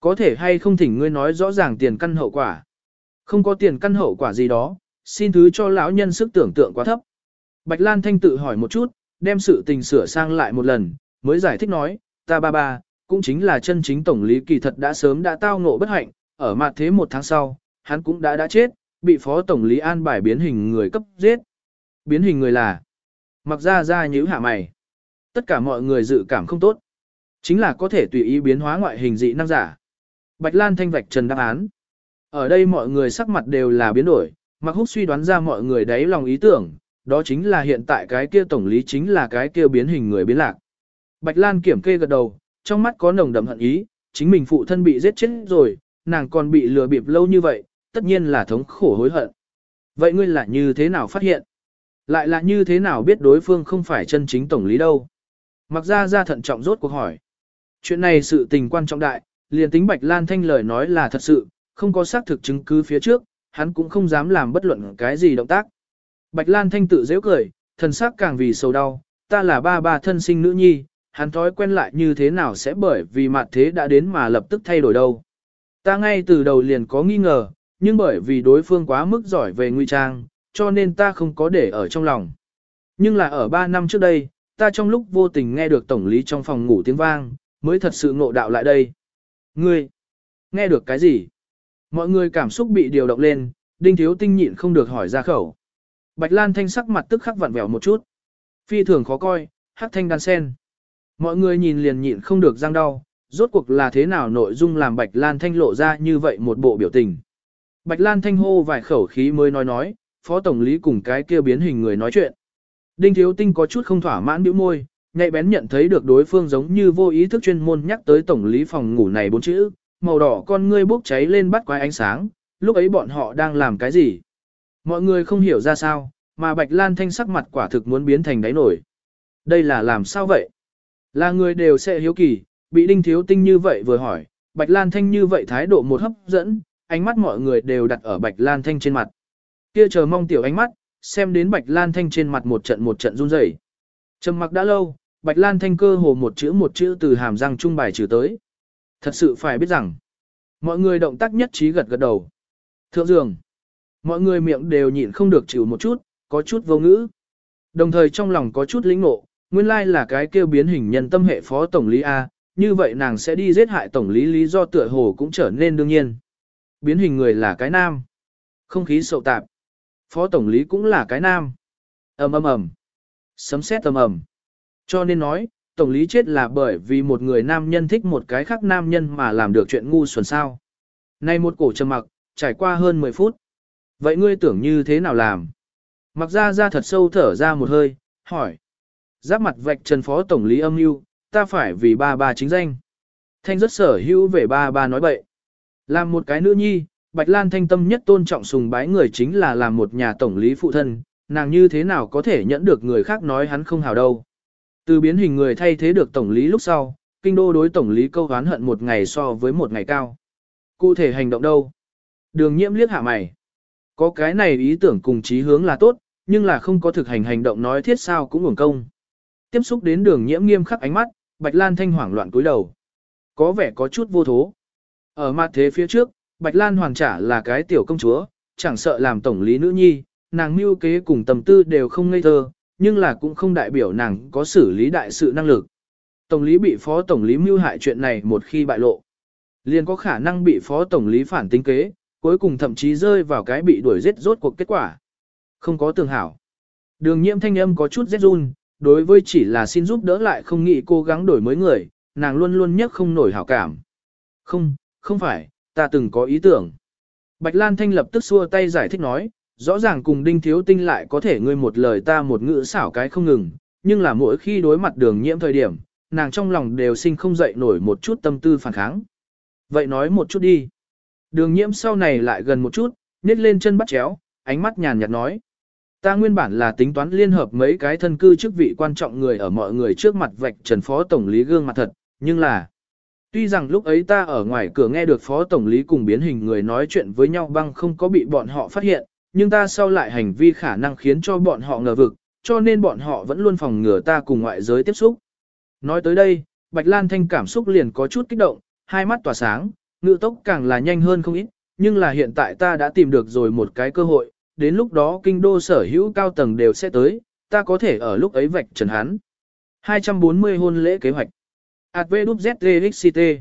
Có thể hay không thỉnh ngươi nói rõ ràng tiền căn hậu quả? Không có tiền căn hậu quả gì đó, xin thứ cho lão nhân sức tưởng tượng quá thấp. Bạch Lan Thanh tự hỏi một chút, đem sự tình sửa sang lại một lần, mới giải thích nói, ta ba ba, cũng chính là chân chính tổng lý kỳ thật đã sớm đã tao ngộ bất hạnh, ở mặt thế một tháng sau, hắn cũng đã đã chết, bị phó tổng lý an bài biến hình người cấp giết. Biến hình người là, mặc ra ra nhíu hạ mày. Tất cả mọi người dự cảm không tốt. Chính là có thể tùy ý biến hóa ngoại hình dị năng giả. Bạch Lan thanh vạch trần đáp án. Ở đây mọi người sắc mặt đều là biến đổi, Mạc Húc suy đoán ra mọi người đấy lòng ý tưởng, đó chính là hiện tại cái kia tổng lý chính là cái kia biến hình người biến lạc. Bạch Lan kiểm kê gật đầu, trong mắt có nồng đậm hận ý, chính mình phụ thân bị giết chết rồi, nàng còn bị lừa bịp lâu như vậy, tất nhiên là thống khổ hối hận. Vậy ngươi là như thế nào phát hiện? Lại là như thế nào biết đối phương không phải chân chính tổng lý đâu? Mặc ra ra thận trọng rốt cuộc hỏi. Chuyện này sự tình quan trọng đại, liền tính Bạch Lan Thanh lời nói là thật sự, không có xác thực chứng cứ phía trước, hắn cũng không dám làm bất luận cái gì động tác. Bạch Lan Thanh tự dễ cười, thần sắc càng vì sầu đau, ta là ba ba thân sinh nữ nhi, hắn thói quen lại như thế nào sẽ bởi vì mặt thế đã đến mà lập tức thay đổi đâu. Ta ngay từ đầu liền có nghi ngờ, nhưng bởi vì đối phương quá mức giỏi về nguy trang, cho nên ta không có để ở trong lòng. Nhưng là ở 3 năm trước đây, ta trong lúc vô tình nghe được tổng lý trong phòng ngủ tiếng vang, mới thật sự ngộ đạo lại đây. Ngươi, nghe được cái gì? Mọi người cảm xúc bị điều động lên, đinh thiếu tinh nhịn không được hỏi ra khẩu. Bạch Lan thanh sắc mặt tức khắc vặn vẹo một chút. Phi thường khó coi, hắc thanh đan sen. Mọi người nhìn liền nhịn không được răng đau, rốt cuộc là thế nào nội dung làm Bạch Lan thanh lộ ra như vậy một bộ biểu tình. Bạch Lan thanh hô vài khẩu khí mới nói nói, phó tổng lý cùng cái kia biến hình người nói chuyện. Đinh thiếu tinh có chút không thỏa mãn bĩu môi, nhạy bén nhận thấy được đối phương giống như vô ý thức chuyên môn nhắc tới tổng lý phòng ngủ này bốn chữ, màu đỏ con ngươi bốc cháy lên bắt quái ánh sáng, lúc ấy bọn họ đang làm cái gì? Mọi người không hiểu ra sao, mà Bạch Lan Thanh sắc mặt quả thực muốn biến thành đáy nổi. Đây là làm sao vậy? Là người đều sẽ hiếu kỳ, bị đinh thiếu tinh như vậy vừa hỏi, Bạch Lan Thanh như vậy thái độ một hấp dẫn, ánh mắt mọi người đều đặt ở Bạch Lan Thanh trên mặt. Kia chờ mong tiểu ánh mắt, xem đến Bạch Lan Thanh trên mặt một trận một trận run rẩy. Trầm mặc đã lâu, Bạch Lan Thanh cơ hồ một chữ một chữ từ hàm răng trung bài trừ tới. Thật sự phải biết rằng, mọi người động tác nhất trí gật gật đầu. Thượng giường, mọi người miệng đều nhịn không được chịu một chút, có chút vô ngữ. Đồng thời trong lòng có chút lĩnh nộ, nguyên lai là cái kêu biến hình nhân tâm hệ phó tổng lý A, như vậy nàng sẽ đi giết hại tổng lý lý do tựa hồ cũng trở nên đương nhiên. Biến hình người là cái nam. Không khí sậu tạp. Phó tổng lý cũng là cái nam. ầm ầm ầm. Sấm sét ầm ầm. Cho nên nói, tổng lý chết là bởi vì một người nam nhân thích một cái khác nam nhân mà làm được chuyện ngu xuẩn sao. Nay một cổ trầm mặc, trải qua hơn 10 phút. Vậy ngươi tưởng như thế nào làm? Mặc ra ra thật sâu thở ra một hơi, hỏi. Giáp mặt vạch trần phó tổng lý âm mưu ta phải vì ba ba chính danh. Thanh rất sở hữu về ba ba nói bậy. Làm một cái nữ nhi, Bạch Lan thanh tâm nhất tôn trọng sùng bái người chính là làm một nhà tổng lý phụ thân, nàng như thế nào có thể nhẫn được người khác nói hắn không hào đâu. Từ biến hình người thay thế được tổng lý lúc sau, kinh đô đối tổng lý câu hán hận một ngày so với một ngày cao. Cụ thể hành động đâu? Đường nhiễm liếc hạ mày. Có cái này ý tưởng cùng chí hướng là tốt, nhưng là không có thực hành hành động nói thiết sao cũng uổng công. Tiếp xúc đến đường nhiễm nghiêm khắc ánh mắt, Bạch Lan thanh hoảng loạn cúi đầu. Có vẻ có chút vô thố. Ở mặt thế phía trước, Bạch Lan hoàng trả là cái tiểu công chúa, chẳng sợ làm tổng lý nữ nhi, nàng mưu kế cùng tầm tư đều không ngây thơ, nhưng là cũng không đại biểu nàng có xử lý đại sự năng lực. Tổng lý bị phó tổng lý mưu hại chuyện này một khi bại lộ, liền có khả năng bị phó tổng lý phản tính kế, cuối cùng thậm chí rơi vào cái bị đuổi giết rốt cuộc kết quả. Không có tường hảo. Đường nhiễm thanh âm có chút rét run, đối với chỉ là xin giúp đỡ lại không nghĩ cố gắng đổi mới người, nàng luôn luôn nhất không nổi hảo cảm. Không, không phải, ta từng có ý tưởng. Bạch Lan Thanh lập tức xua tay giải thích nói, rõ ràng cùng đinh thiếu tinh lại có thể ngươi một lời ta một ngữ xảo cái không ngừng, nhưng là mỗi khi đối mặt đường nhiễm thời điểm, nàng trong lòng đều sinh không dậy nổi một chút tâm tư phản kháng. Vậy nói một chút đi. Đường nhiễm sau này lại gần một chút, nết lên chân bắt chéo, ánh mắt nhàn nhạt nói. Ta nguyên bản là tính toán liên hợp mấy cái thân cư chức vị quan trọng người ở mọi người trước mặt vạch trần phó tổng lý gương mặt thật, nhưng là... Tuy rằng lúc ấy ta ở ngoài cửa nghe được phó tổng lý cùng biến hình người nói chuyện với nhau băng không có bị bọn họ phát hiện, nhưng ta sau lại hành vi khả năng khiến cho bọn họ ngờ vực, cho nên bọn họ vẫn luôn phòng ngừa ta cùng ngoại giới tiếp xúc. Nói tới đây, Bạch Lan Thanh cảm xúc liền có chút kích động, hai mắt tỏa sáng, ngự tốc càng là nhanh hơn không ít, nhưng là hiện tại ta đã tìm được rồi một cái cơ hội, đến lúc đó kinh đô sở hữu cao tầng đều sẽ tới, ta có thể ở lúc ấy vạch trần hắn. 240 hôn lễ kế hoạch. ADVZTXCT.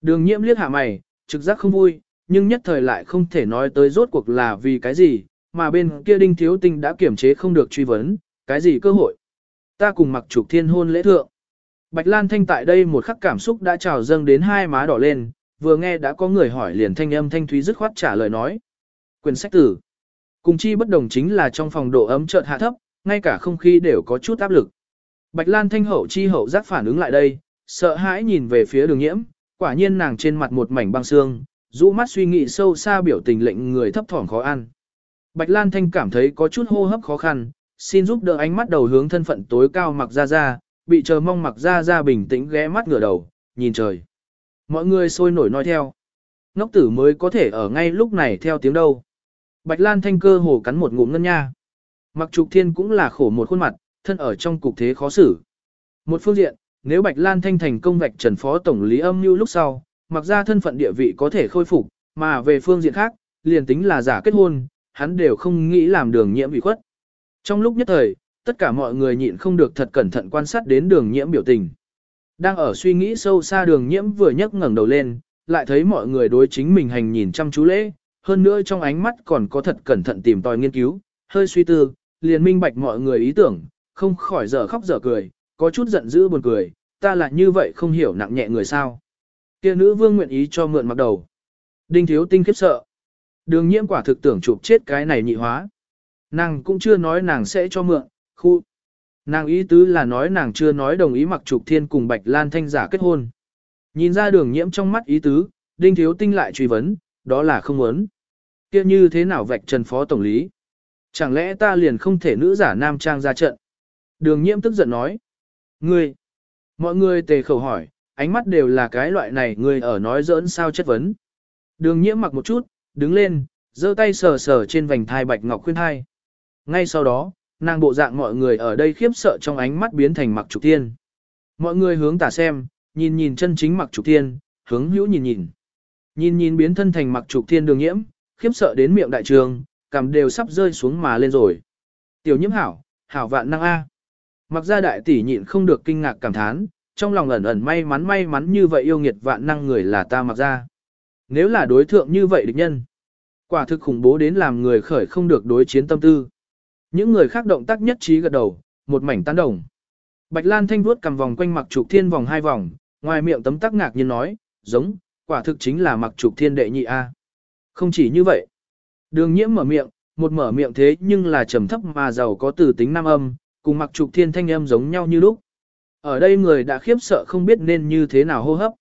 Đường nhiễm liếc hạ mày, trực giác không vui, nhưng nhất thời lại không thể nói tới rốt cuộc là vì cái gì, mà bên kia đinh thiếu tinh đã kiểm chế không được truy vấn, cái gì cơ hội. Ta cùng mặc trục thiên hôn lễ thượng. Bạch Lan Thanh tại đây một khắc cảm xúc đã trào dâng đến hai má đỏ lên, vừa nghe đã có người hỏi liền thanh âm thanh thúy dứt khoát trả lời nói. Quyền sách tử. Cùng chi bất đồng chính là trong phòng độ ấm chợt hạ thấp, ngay cả không khí đều có chút áp lực. Bạch Lan Thanh hậu chi hậu giác phản ứng lại đây, sợ hãi nhìn về phía đường nhiễm, quả nhiên nàng trên mặt một mảnh băng xương, rũ mắt suy nghĩ sâu xa biểu tình lệnh người thấp thỏm khó ăn. Bạch Lan Thanh cảm thấy có chút hô hấp khó khăn, xin giúp đỡ ánh mắt đầu hướng thân phận tối cao mặc ra ra, bị chờ mong mặc ra ra bình tĩnh ghé mắt ngửa đầu, nhìn trời. Mọi người sôi nổi nói theo. Ngốc tử mới có thể ở ngay lúc này theo tiếng đâu. Bạch Lan Thanh cơ hồ cắn một ngụm ngân nha. Mặc trục thiên cũng là khổ một khuôn mặt, thân ở trong cục thế khó xử. Một phương diện, nếu Bạch Lan Thanh thành công vạch trần phó tổng lý âm như lúc sau, mặc ra thân phận địa vị có thể khôi phục, mà về phương diện khác, liền tính là giả kết hôn, hắn đều không nghĩ làm đường nhiễm bị khuất. Trong lúc nhất thời, tất cả mọi người nhịn không được thật cẩn thận quan sát đến đường nhiễm biểu tình. Đang ở suy nghĩ sâu xa đường nhiễm vừa nhấc ngẩng đầu lên, lại thấy mọi người đối chính mình hành nhìn chăm chú lễ, hơn nữa trong ánh mắt còn có thật cẩn thận tìm tòi nghiên cứu, hơi suy tư, liền minh bạch mọi người ý tưởng, không khỏi dở khóc dở cười, có chút giận dữ buồn cười, ta là như vậy không hiểu nặng nhẹ người sao. Kia nữ vương nguyện ý cho mượn mặc đầu. Đinh thiếu tinh khiếp sợ. Đường nhiễm quả thực tưởng chụp chết cái này nhị hóa. Nàng cũng chưa nói nàng sẽ cho mượn, khu. Nàng ý tứ là nói nàng chưa nói đồng ý mặc trục thiên cùng Bạch Lan Thanh giả kết hôn. Nhìn ra đường nhiễm trong mắt ý tứ, đinh thiếu tinh lại truy vấn, đó là không muốn. kia như thế nào vạch trần phó tổng lý? Chẳng lẽ ta liền không thể nữ giả nam trang ra trận? Đường nhiễm tức giận nói. Ngươi! Mọi người tề khẩu hỏi, ánh mắt đều là cái loại này người ở nói giỡn sao chất vấn. Đường nhiễm mặc một chút, đứng lên, giơ tay sờ sờ trên vành thai bạch ngọc khuyên thai. Ngay sau đó, nàng bộ dạng mọi người ở đây khiếp sợ trong ánh mắt biến thành mặc trục tiên. Mọi người hướng tả xem, nhìn nhìn chân chính mặc trục tiên, hướng hữu nhìn nhìn. Nhìn nhìn biến thân thành mặc trục tiên đường nhiễm, khiếp sợ đến miệng đại trường, cằm đều sắp rơi xuống mà lên rồi. Tiểu nhiễm hảo, hảo vạn năng A. Mặc ra đại tỷ nhịn không được kinh ngạc cảm thán, trong lòng ẩn ẩn may mắn may mắn như vậy yêu nghiệt vạn năng người là ta mặc ra. Nếu là đối thượng như vậy địch nhân, quả thực khủng bố đến làm người khởi không được đối chiến tâm tư. Những người khác động tác nhất trí gật đầu, một mảnh tán đồng. Bạch Lan Thanh vuốt cầm vòng quanh mặc trục thiên vòng hai vòng, ngoài miệng tấm tắc ngạc nhiên nói, giống, quả thực chính là mặc trục thiên đệ nhị A. Không chỉ như vậy. Đường nhiễm mở miệng, một mở miệng thế nhưng là trầm thấp mà giàu có từ tính nam âm, cùng mặc trục thiên thanh âm giống nhau như lúc. Ở đây người đã khiếp sợ không biết nên như thế nào hô hấp.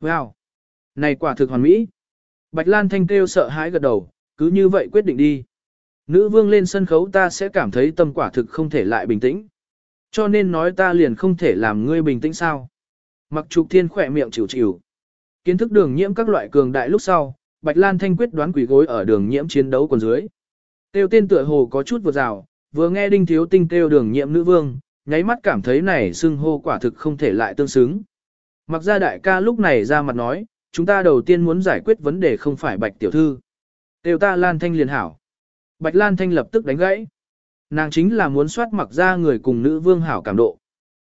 Wow! Này quả thực hoàn mỹ. Bạch Lan Thanh kêu sợ hãi gật đầu, cứ như vậy quyết định đi. Nữ vương lên sân khấu ta sẽ cảm thấy tâm quả thực không thể lại bình tĩnh. Cho nên nói ta liền không thể làm ngươi bình tĩnh sao. Mặc trục thiên khỏe miệng chịu chịu. Kiến thức đường nhiễm các loại cường đại lúc sau, Bạch Lan Thanh quyết đoán quỷ gối ở đường nhiễm chiến đấu còn dưới. Tiêu tên tựa hồ có chút vừa rào, vừa nghe đinh thiếu tinh kêu đường nhiễm nữ vương, nháy mắt cảm thấy này xưng hô quả thực không thể lại tương xứng. Mặc ra đại ca lúc này ra mặt nói, chúng ta đầu tiên muốn giải quyết vấn đề không phải bạch tiểu thư. Tiêu ta Lan Thanh liền hảo. Bạch Lan Thanh lập tức đánh gãy. Nàng chính là muốn soát mặc ra người cùng nữ vương hảo cảm độ.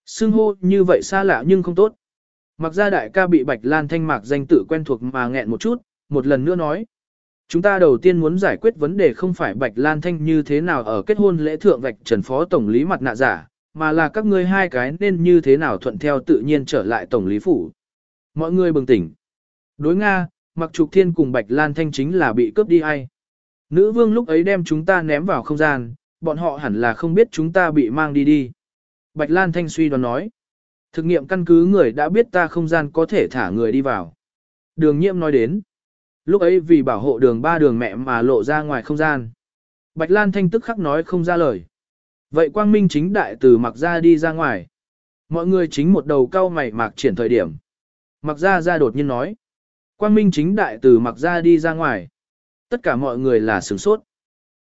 Xưng hô như vậy xa lạ nhưng không tốt. Mặc ra đại ca bị Bạch Lan Thanh mạc danh tự quen thuộc mà nghẹn một chút, một lần nữa nói. Chúng ta đầu tiên muốn giải quyết vấn đề không phải Bạch Lan Thanh như thế nào ở kết hôn lễ thượng vạch trần phó tổng lý mặt nạ giả, mà là các ngươi hai cái nên như thế nào thuận theo tự nhiên trở lại tổng lý phủ. Mọi người bừng tỉnh. Đối Nga, mặc trục thiên cùng Bạch Lan Thanh chính là bị cướp đi ai. Nữ vương lúc ấy đem chúng ta ném vào không gian, bọn họ hẳn là không biết chúng ta bị mang đi đi. Bạch Lan Thanh suy đoán nói. Thực nghiệm căn cứ người đã biết ta không gian có thể thả người đi vào. Đường Nhiệm nói đến. Lúc ấy vì bảo hộ đường ba đường mẹ mà lộ ra ngoài không gian. Bạch Lan Thanh tức khắc nói không ra lời. Vậy quang minh chính đại từ mặc ra đi ra ngoài. Mọi người chính một đầu cao mày mạc triển thời điểm. Mặc ra ra đột nhiên nói. Quang minh chính đại từ mặc ra đi ra ngoài. Tất cả mọi người là sửng sốt.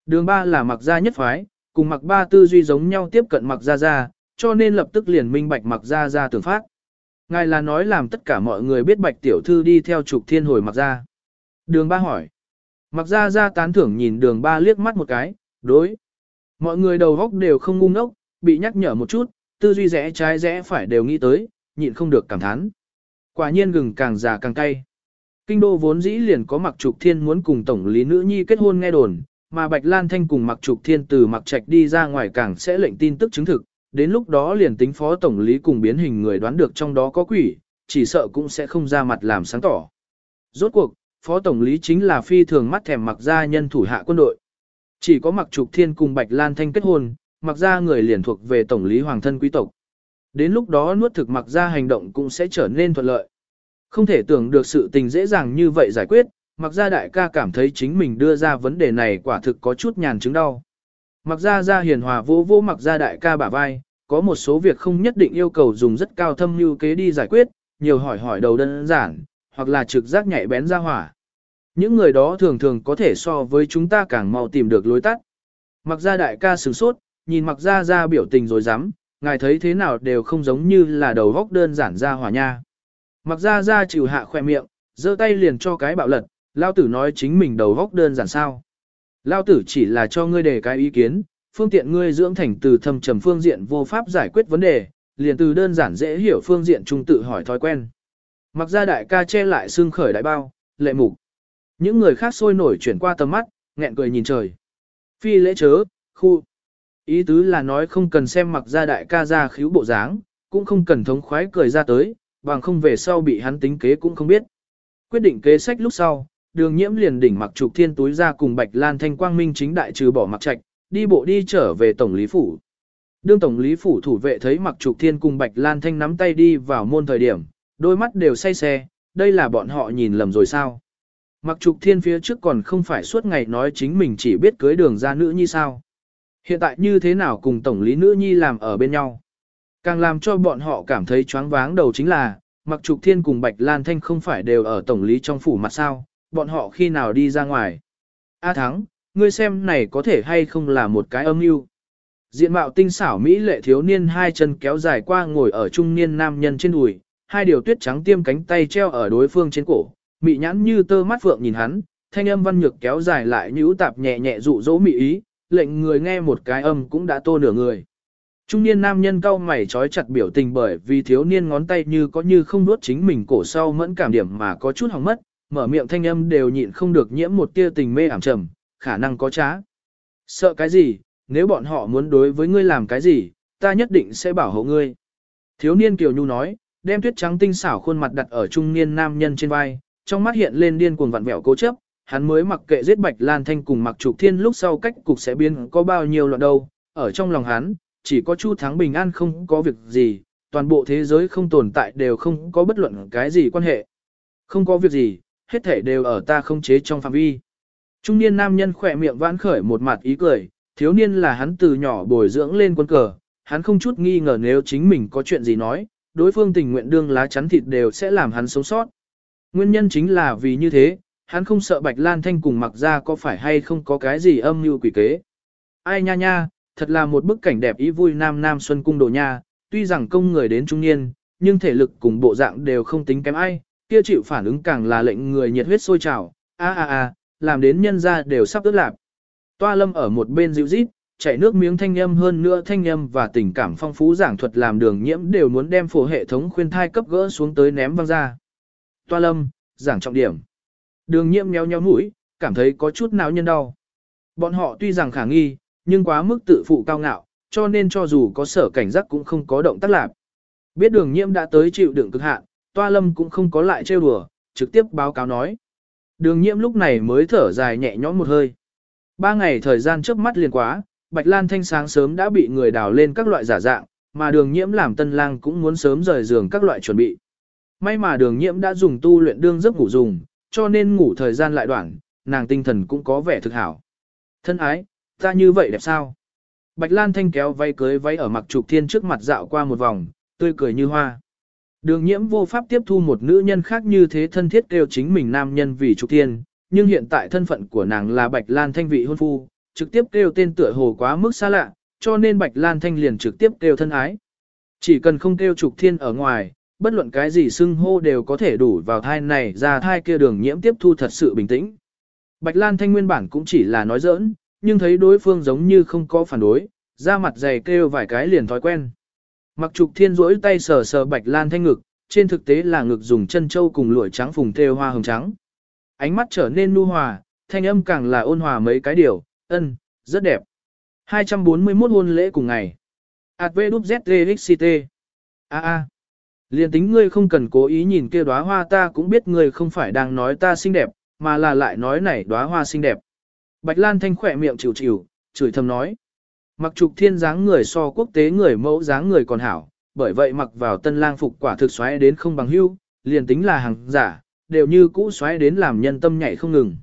Đường ba là mặc ra nhất phái, cùng mặc ba tư duy giống nhau tiếp cận mặc ra ra, cho nên lập tức liền minh bạch mặc ra ra tưởng phát. Ngài là nói làm tất cả mọi người biết bạch tiểu thư đi theo trục thiên hồi mặc ra. Đường ba hỏi. Mặc ra ra tán thưởng nhìn đường ba liếc mắt một cái, đối. Mọi người đầu góc đều không ngu ngốc, bị nhắc nhở một chút, tư duy rẽ trái rẽ phải đều nghĩ tới, nhịn không được cảm thán. Quả nhiên gừng càng già càng cay. Kinh đô vốn dĩ liền có mặc trục thiên muốn cùng tổng lý nữ nhi kết hôn nghe đồn, mà Bạch Lan Thanh cùng mặc trục thiên từ mặc trạch đi ra ngoài càng sẽ lệnh tin tức chứng thực, đến lúc đó liền tính phó tổng lý cùng biến hình người đoán được trong đó có quỷ, chỉ sợ cũng sẽ không ra mặt làm sáng tỏ. Rốt cuộc, phó tổng lý chính là phi thường mắt thèm mặc gia nhân thủ hạ quân đội. Chỉ có mặc trục thiên cùng Bạch Lan Thanh kết hôn, mặc gia người liền thuộc về tổng lý hoàng thân quý tộc. Đến lúc đó nuốt thực mặc gia hành động cũng sẽ trở nên thuận lợi. Không thể tưởng được sự tình dễ dàng như vậy giải quyết, mặc gia đại ca cảm thấy chính mình đưa ra vấn đề này quả thực có chút nhàn chứng đau. Mặc gia gia hiền hòa vô vô mặc gia đại ca bả vai, có một số việc không nhất định yêu cầu dùng rất cao thâm lưu kế đi giải quyết, nhiều hỏi hỏi đầu đơn giản, hoặc là trực giác nhạy bén ra hỏa. Những người đó thường thường có thể so với chúng ta càng mau tìm được lối tắt. Mặc ra đại ca sửng sốt, nhìn mặc ra ra biểu tình rồi dám, ngài thấy thế nào đều không giống như là đầu góc đơn giản ra hỏa nha. Mặc ra ra chịu hạ khỏe miệng, giơ tay liền cho cái bạo lật, lao tử nói chính mình đầu góc đơn giản sao. Lao tử chỉ là cho ngươi đề cái ý kiến, phương tiện ngươi dưỡng thành từ thâm trầm phương diện vô pháp giải quyết vấn đề, liền từ đơn giản dễ hiểu phương diện trung tự hỏi thói quen. Mặc ra đại ca che lại xương khởi đại bao, lệ mục. Những người khác sôi nổi chuyển qua tầm mắt, nghẹn cười nhìn trời. Phi lễ chớ, khu. Ý tứ là nói không cần xem mặc ra đại ca ra khíu bộ dáng, cũng không cần thống khoái cười ra tới, bằng không về sau bị hắn tính kế cũng không biết. Quyết định kế sách lúc sau, đường nhiễm liền đỉnh mặc trục thiên túi ra cùng bạch lan thanh quang minh chính đại trừ bỏ mặc trạch, đi bộ đi trở về tổng lý phủ. Đương tổng lý phủ thủ vệ thấy mặc trục thiên cùng bạch lan thanh nắm tay đi vào môn thời điểm, đôi mắt đều say xe, đây là bọn họ nhìn lầm rồi sao. Mặc trục thiên phía trước còn không phải suốt ngày nói chính mình chỉ biết cưới đường ra nữ nhi sao. Hiện tại như thế nào cùng tổng lý nữ nhi làm ở bên nhau. Càng làm cho bọn họ cảm thấy choáng váng đầu chính là, mặc trục thiên cùng Bạch Lan Thanh không phải đều ở tổng lý trong phủ mặt sao, bọn họ khi nào đi ra ngoài. A Thắng, ngươi xem này có thể hay không là một cái âm mưu. Diện mạo tinh xảo Mỹ lệ thiếu niên hai chân kéo dài qua ngồi ở trung niên nam nhân trên đùi, hai điều tuyết trắng tiêm cánh tay treo ở đối phương trên cổ, mị nhãn như tơ mắt phượng nhìn hắn, thanh âm văn nhược kéo dài lại nhũ tạp nhẹ nhẹ dụ dỗ mị ý, lệnh người nghe một cái âm cũng đã tô nửa người. Trung niên nam nhân cau mày trói chặt biểu tình bởi vì thiếu niên ngón tay như có như không nuốt chính mình cổ sau mẫn cảm điểm mà có chút hỏng mất, mở miệng thanh âm đều nhịn không được nhiễm một tia tình mê ảm trầm, khả năng có trá. Sợ cái gì, nếu bọn họ muốn đối với ngươi làm cái gì, ta nhất định sẽ bảo hộ ngươi. Thiếu niên Kiều Nhu nói, đem tuyết trắng tinh xảo khuôn mặt đặt ở trung niên nam nhân trên vai, trong mắt hiện lên điên cuồng vặn vẹo cố chấp, hắn mới mặc kệ giết Bạch Lan Thanh cùng mặc trục thiên lúc sau cách cục sẽ biến có bao nhiêu loạn đâu, ở trong lòng hắn, chỉ có Chu Thắng bình an không có việc gì, toàn bộ thế giới không tồn tại đều không có bất luận cái gì quan hệ. Không có việc gì, hết thể đều ở ta không chế trong phạm vi. Trung niên nam nhân khỏe miệng vãn khởi một mặt ý cười, thiếu niên là hắn từ nhỏ bồi dưỡng lên quân cờ, hắn không chút nghi ngờ nếu chính mình có chuyện gì nói, đối phương tình nguyện đương lá chắn thịt đều sẽ làm hắn sống sót. Nguyên nhân chính là vì như thế, hắn không sợ Bạch Lan Thanh cùng mặc ra có phải hay không có cái gì âm mưu quỷ kế. Ai nha nha, thật là một bức cảnh đẹp ý vui nam nam xuân cung đồ nha, tuy rằng công người đến trung niên, nhưng thể lực cùng bộ dạng đều không tính kém ai, kia chịu phản ứng càng là lệnh người nhiệt huyết sôi trào, a a a, làm đến nhân ra đều sắp ướt lạp. Toa lâm ở một bên dịu rít, chảy nước miếng thanh âm hơn nữa thanh âm và tình cảm phong phú giảng thuật làm đường nhiễm đều muốn đem phổ hệ thống khuyên thai cấp gỡ xuống tới ném văng ra. Toa lâm, giảng trọng điểm. Đường nhiễm nhéo nhéo mũi, cảm thấy có chút nào nhân đau. Bọn họ tuy rằng khả nghi, nhưng quá mức tự phụ cao ngạo, cho nên cho dù có sở cảnh giác cũng không có động tác lạc. Biết đường nhiễm đã tới chịu đựng cực hạn, toa lâm cũng không có lại trêu đùa, trực tiếp báo cáo nói. Đường nhiễm lúc này mới thở dài nhẹ nhõm một hơi. Ba ngày thời gian trước mắt liền quá, Bạch Lan Thanh sáng sớm đã bị người đào lên các loại giả dạng, mà đường nhiễm làm tân lang cũng muốn sớm rời giường các loại chuẩn bị. May mà đường nhiễm đã dùng tu luyện đương giấc ngủ dùng, cho nên ngủ thời gian lại đoạn, nàng tinh thần cũng có vẻ thực hảo. Thân ái, ta như vậy đẹp sao? Bạch Lan Thanh kéo váy cưới váy ở mặc trục thiên trước mặt dạo qua một vòng, tươi cười như hoa. Đường nhiễm vô pháp tiếp thu một nữ nhân khác như thế thân thiết kêu chính mình nam nhân vì trục thiên, nhưng hiện tại thân phận của nàng là Bạch Lan Thanh vị hôn phu, trực tiếp kêu tên tựa hồ quá mức xa lạ, cho nên Bạch Lan Thanh liền trực tiếp kêu thân ái. Chỉ cần không kêu trục thiên ở ngoài, bất luận cái gì xưng hô đều có thể đủ vào thai này ra thai kia đường nhiễm tiếp thu thật sự bình tĩnh. Bạch Lan Thanh nguyên bản cũng chỉ là nói giỡn, nhưng thấy đối phương giống như không có phản đối, ra mặt dày kêu vài cái liền thói quen. Mặc trục thiên rỗi tay sờ sờ Bạch Lan Thanh ngực, trên thực tế là ngực dùng chân châu cùng lụa trắng phùng thêu hoa hồng trắng. Ánh mắt trở nên nu hòa, thanh âm càng là ôn hòa mấy cái điều, ân, rất đẹp. 241 hôn lễ cùng ngày. ADVZTXCT. A A. Liên tính ngươi không cần cố ý nhìn kia đóa hoa ta cũng biết ngươi không phải đang nói ta xinh đẹp, mà là lại nói này đóa hoa xinh đẹp. Bạch Lan Thanh khỏe miệng chịu chịu, chửi thầm nói. Mặc trục thiên dáng người so quốc tế người mẫu dáng người còn hảo, bởi vậy mặc vào tân lang phục quả thực xoáy đến không bằng hưu, liền tính là hàng giả, đều như cũ xoáy đến làm nhân tâm nhảy không ngừng.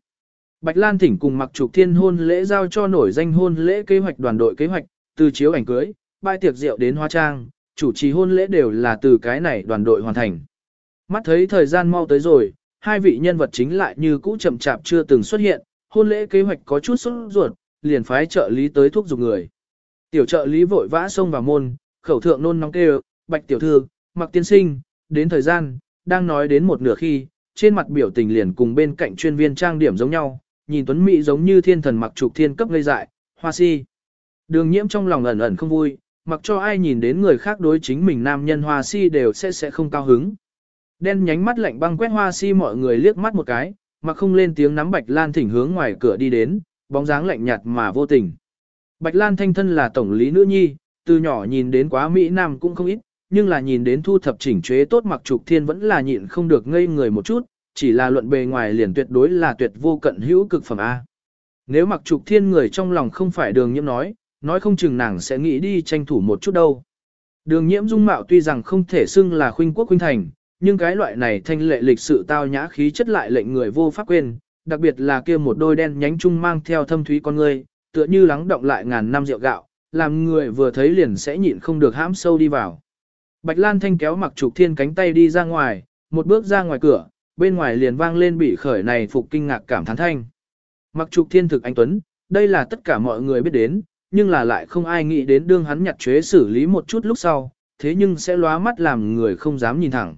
Bạch Lan thỉnh cùng mặc trục thiên hôn lễ giao cho nổi danh hôn lễ kế hoạch đoàn đội kế hoạch, từ chiếu ảnh cưới, bai tiệc rượu đến hoa trang, chủ trì hôn lễ đều là từ cái này đoàn đội hoàn thành. Mắt thấy thời gian mau tới rồi, hai vị nhân vật chính lại như cũ chậm chạp chưa từng xuất hiện, hôn lễ kế hoạch có chút sốt ruột, liền phái trợ lý tới thuốc giục người. Tiểu trợ lý vội vã xông vào môn, khẩu thượng nôn nóng kêu, bạch tiểu thư, mặc tiên sinh, đến thời gian, đang nói đến một nửa khi, trên mặt biểu tình liền cùng bên cạnh chuyên viên trang điểm giống nhau, nhìn Tuấn Mỹ giống như thiên thần mặc trục thiên cấp ngây dại, hoa si. Đường nhiễm trong lòng ẩn ẩn không vui, mặc cho ai nhìn đến người khác đối chính mình nam nhân hoa si đều sẽ sẽ không cao hứng. Đen nhánh mắt lạnh băng quét hoa si mọi người liếc mắt một cái, mà không lên tiếng nắm Bạch Lan thỉnh hướng ngoài cửa đi đến, bóng dáng lạnh nhạt mà vô tình. Bạch Lan thanh thân là tổng lý nữ nhi, từ nhỏ nhìn đến quá Mỹ Nam cũng không ít, nhưng là nhìn đến thu thập chỉnh chế tốt mặc trục thiên vẫn là nhịn không được ngây người một chút, chỉ là luận bề ngoài liền tuyệt đối là tuyệt vô cận hữu cực phẩm A. Nếu mặc trục thiên người trong lòng không phải đường nhiễm nói, nói không chừng nàng sẽ nghĩ đi tranh thủ một chút đâu. Đường nhiễm dung mạo tuy rằng không thể xưng là khuynh quốc khuynh thành, nhưng cái loại này thanh lệ lịch sự tao nhã khí chất lại lệnh người vô pháp quên, đặc biệt là kia một đôi đen nhánh trung mang theo thâm thúy con người, tựa như lắng động lại ngàn năm rượu gạo, làm người vừa thấy liền sẽ nhịn không được hãm sâu đi vào. Bạch Lan Thanh kéo mặc trục thiên cánh tay đi ra ngoài, một bước ra ngoài cửa, bên ngoài liền vang lên bị khởi này phục kinh ngạc cảm thán thanh. Mặc trục thiên thực anh Tuấn, đây là tất cả mọi người biết đến, nhưng là lại không ai nghĩ đến đương hắn nhặt chế xử lý một chút lúc sau, thế nhưng sẽ lóa mắt làm người không dám nhìn thẳng.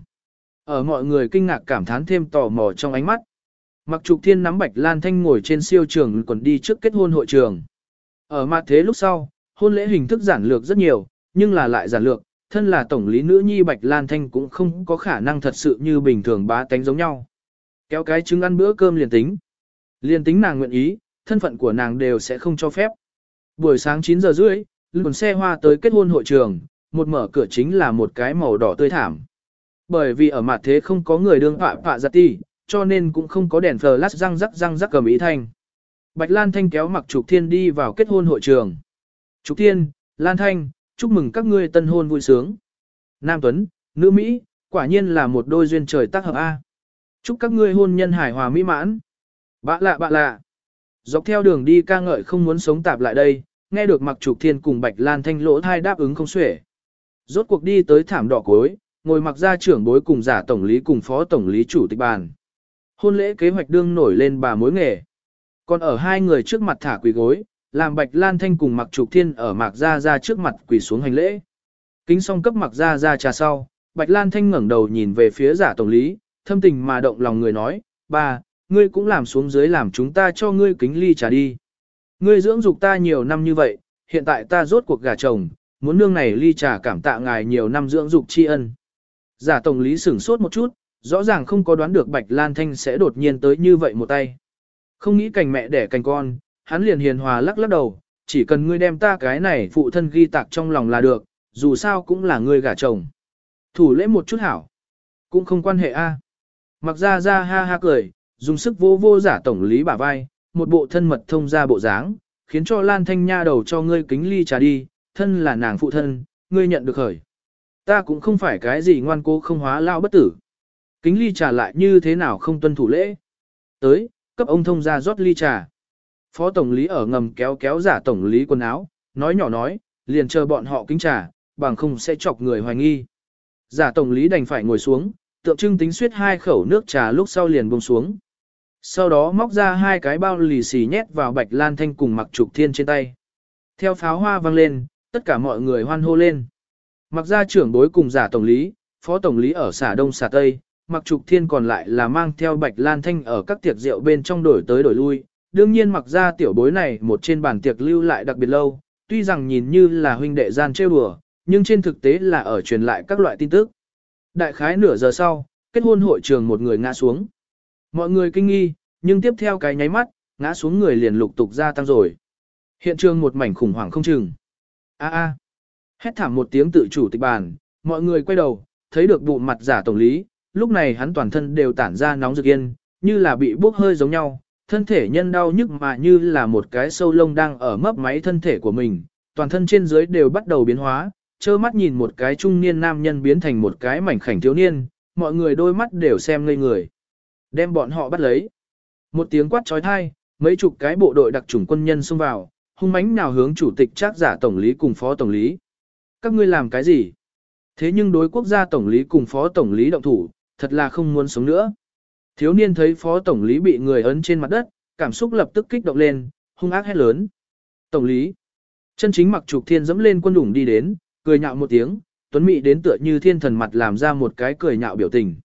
Ở mọi người kinh ngạc cảm thán thêm tò mò trong ánh mắt. Mặc trục thiên nắm bạch lan thanh ngồi trên siêu trường quần đi trước kết hôn hội trường. Ở mặt thế lúc sau, hôn lễ hình thức giản lược rất nhiều, nhưng là lại giản lược, thân là tổng lý nữ nhi bạch lan thanh cũng không có khả năng thật sự như bình thường bá tánh giống nhau. Kéo cái trứng ăn bữa cơm liền tính. Liền tính nàng nguyện ý, thân phận của nàng đều sẽ không cho phép. Buổi sáng 9 giờ rưỡi, lùn xe hoa tới kết hôn hội trường, một mở cửa chính là một cái màu đỏ tươi thảm. Bởi vì ở mặt thế không có người đương họa họa giặt ti, cho nên cũng không có đèn flash răng rắc răng rắc cầm ý thanh. Bạch Lan Thanh kéo mặc Trục Thiên đi vào kết hôn hội trường. Trục Thiên, Lan Thanh, chúc mừng các ngươi tân hôn vui sướng. Nam Tuấn, nữ Mỹ, quả nhiên là một đôi duyên trời tác hợp A. Chúc các ngươi hôn nhân hải hòa mỹ mãn. Bạ lạ bạ lạ. Dọc theo đường đi ca ngợi không muốn sống tạp lại đây, nghe được mặc trục thiên cùng Bạch Lan Thanh lỗ thai đáp ứng không xuể. Rốt cuộc đi tới thảm đỏ cối, ngồi mặc ra trưởng bối cùng giả tổng lý cùng phó tổng lý chủ tịch bàn. Hôn lễ kế hoạch đương nổi lên bà mối nghề. Còn ở hai người trước mặt thả quỳ gối, làm Bạch Lan Thanh cùng mặc trục thiên ở mặc gia gia trước mặt quỳ xuống hành lễ. Kính xong cấp mặc gia gia trà sau, Bạch Lan Thanh ngẩng đầu nhìn về phía giả tổng lý, thâm tình mà động lòng người nói, ba, ngươi cũng làm xuống dưới làm chúng ta cho ngươi kính ly trà đi. Ngươi dưỡng dục ta nhiều năm như vậy, hiện tại ta rốt cuộc gà chồng, muốn nương này ly trà cảm tạ ngài nhiều năm dưỡng dục tri ân. Giả tổng lý sửng sốt một chút, rõ ràng không có đoán được Bạch Lan Thanh sẽ đột nhiên tới như vậy một tay. Không nghĩ cành mẹ đẻ cành con, hắn liền hiền hòa lắc lắc đầu, chỉ cần ngươi đem ta cái này phụ thân ghi tạc trong lòng là được, dù sao cũng là ngươi gả chồng. Thủ lễ một chút hảo, cũng không quan hệ a. Mặc ra ra ha ha cười, dùng sức vô vô giả tổng lý bả vai, một bộ thân mật thông ra bộ dáng, khiến cho Lan Thanh Nha đầu cho ngươi kính ly trà đi, thân là nàng phụ thân, ngươi nhận được khởi. Ta cũng không phải cái gì ngoan cố không hóa lao bất tử. Kính ly trà lại như thế nào không tuân thủ lễ. Tới, cấp ông thông ra rót ly trà. Phó tổng lý ở ngầm kéo kéo giả tổng lý quần áo, nói nhỏ nói, liền chờ bọn họ kính trà, bằng không sẽ chọc người hoài nghi. Giả tổng lý đành phải ngồi xuống, tượng trưng tính suyết hai khẩu nước trà lúc sau liền buông xuống. Sau đó móc ra hai cái bao lì xì nhét vào bạch lan thanh cùng mặc trục thiên trên tay. Theo pháo hoa vang lên, tất cả mọi người hoan hô lên. Mặc ra trưởng bối cùng giả tổng lý, phó tổng lý ở xả đông xả tây, mặc trục thiên còn lại là mang theo bạch lan thanh ở các tiệc rượu bên trong đổi tới đổi lui. Đương nhiên mặc ra tiểu bối này một trên bàn tiệc lưu lại đặc biệt lâu, tuy rằng nhìn như là huynh đệ gian trêu đùa, nhưng trên thực tế là ở truyền lại các loại tin tức. Đại khái nửa giờ sau, kết hôn hội trường một người ngã xuống. Mọi người kinh nghi, nhưng tiếp theo cái nháy mắt, ngã xuống người liền lục tục gia tăng rồi. Hiện trường một mảnh khủng hoảng không chừng. A a. Hét thảm một tiếng tự chủ tịch bàn, mọi người quay đầu, thấy được bụng mặt giả tổng lý, lúc này hắn toàn thân đều tản ra nóng rực yên, như là bị bốc hơi giống nhau, thân thể nhân đau nhức mà như là một cái sâu lông đang ở mấp máy thân thể của mình, toàn thân trên dưới đều bắt đầu biến hóa, trơ mắt nhìn một cái trung niên nam nhân biến thành một cái mảnh khảnh thiếu niên, mọi người đôi mắt đều xem ngây người. Đem bọn họ bắt lấy. Một tiếng quát trói thai, mấy chục cái bộ đội đặc chủng quân nhân xông vào, hung mãnh nào hướng chủ tịch trác giả tổng lý cùng phó tổng lý. Các ngươi làm cái gì? Thế nhưng đối quốc gia tổng lý cùng phó tổng lý động thủ, thật là không muốn sống nữa. Thiếu niên thấy phó tổng lý bị người ấn trên mặt đất, cảm xúc lập tức kích động lên, hung ác hét lớn. Tổng lý. Chân chính mặc trục thiên dẫm lên quân đủng đi đến, cười nhạo một tiếng, tuấn mỹ đến tựa như thiên thần mặt làm ra một cái cười nhạo biểu tình.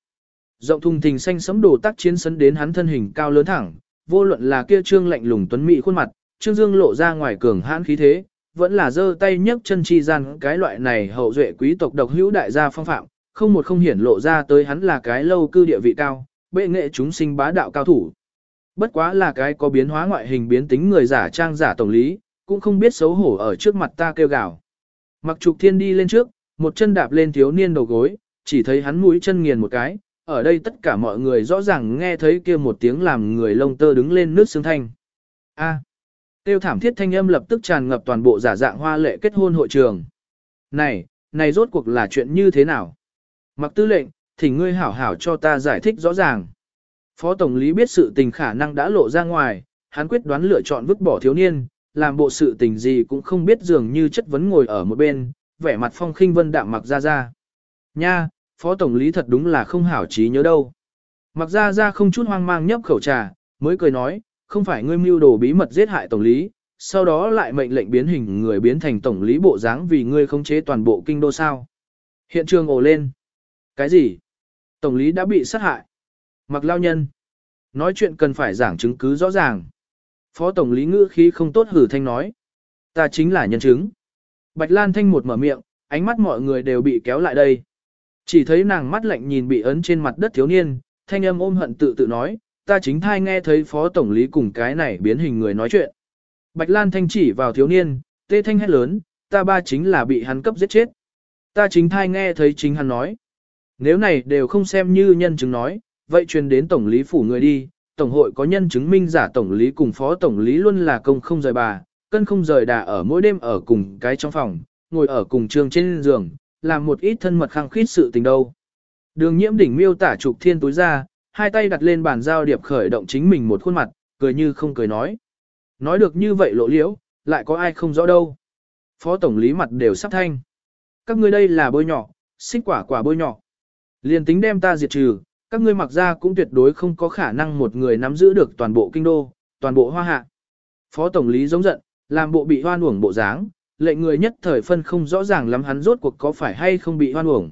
Rộng thùng thình xanh sẫm đồ tác chiến sấn đến hắn thân hình cao lớn thẳng, vô luận là kia trương lạnh lùng tuấn mỹ khuôn mặt, trương dương lộ ra ngoài cường hãn khí thế, vẫn là giơ tay nhấc chân chi gian cái loại này hậu duệ quý tộc độc hữu đại gia phong phạm, không một không hiển lộ ra tới hắn là cái lâu cư địa vị cao, bệ nghệ chúng sinh bá đạo cao thủ. Bất quá là cái có biến hóa ngoại hình biến tính người giả trang giả tổng lý, cũng không biết xấu hổ ở trước mặt ta kêu gào. Mặc trục thiên đi lên trước, một chân đạp lên thiếu niên đầu gối, chỉ thấy hắn mũi chân nghiền một cái, ở đây tất cả mọi người rõ ràng nghe thấy kia một tiếng làm người lông tơ đứng lên nước xương thanh. A. Tiêu thảm thiết thanh âm lập tức tràn ngập toàn bộ giả dạng hoa lệ kết hôn hội trường. Này, này rốt cuộc là chuyện như thế nào? Mặc tư lệnh, thỉnh ngươi hảo hảo cho ta giải thích rõ ràng. Phó Tổng lý biết sự tình khả năng đã lộ ra ngoài, hắn quyết đoán lựa chọn vứt bỏ thiếu niên, làm bộ sự tình gì cũng không biết dường như chất vấn ngồi ở một bên, vẻ mặt phong khinh vân đạm mặc ra ra. Nha, Phó Tổng lý thật đúng là không hảo trí nhớ đâu. Mặc ra ra không chút hoang mang nhấp khẩu trà, mới cười nói, không phải ngươi mưu đồ bí mật giết hại Tổng lý, sau đó lại mệnh lệnh biến hình người biến thành Tổng lý bộ dáng vì ngươi khống chế toàn bộ kinh đô sao. Hiện trường ồ lên. Cái gì? Tổng lý đã bị sát hại. Mặc lao nhân. Nói chuyện cần phải giảng chứng cứ rõ ràng. Phó Tổng lý ngữ khí không tốt hử thanh nói. Ta chính là nhân chứng. Bạch Lan Thanh một mở miệng, ánh mắt mọi người đều bị kéo lại đây. Chỉ thấy nàng mắt lạnh nhìn bị ấn trên mặt đất thiếu niên, thanh âm ôm hận tự tự nói, ta chính thai nghe thấy phó tổng lý cùng cái này biến hình người nói chuyện. Bạch Lan Thanh chỉ vào thiếu niên, tê thanh hét lớn, ta ba chính là bị hắn cấp giết chết. Ta chính thai nghe thấy chính hắn nói. Nếu này đều không xem như nhân chứng nói, vậy truyền đến tổng lý phủ người đi, tổng hội có nhân chứng minh giả tổng lý cùng phó tổng lý luôn là công không rời bà, cân không rời đà ở mỗi đêm ở cùng cái trong phòng, ngồi ở cùng trường trên giường, làm một ít thân mật khăng khít sự tình đâu. Đường nhiễm đỉnh miêu tả trục thiên túi ra, hai tay đặt lên bàn giao điệp khởi động chính mình một khuôn mặt, cười như không cười nói. Nói được như vậy lộ liễu, lại có ai không rõ đâu. Phó tổng lý mặt đều sắp thanh. Các ngươi đây là bôi nhỏ, xích quả quả bôi nhỏ. Liền tính đem ta diệt trừ, các ngươi mặc ra cũng tuyệt đối không có khả năng một người nắm giữ được toàn bộ kinh đô, toàn bộ hoa hạ. Phó tổng lý giống giận, làm bộ bị hoan uổng bộ dáng, lệnh người nhất thời phân không rõ ràng lắm hắn rốt cuộc có phải hay không bị hoan uổng.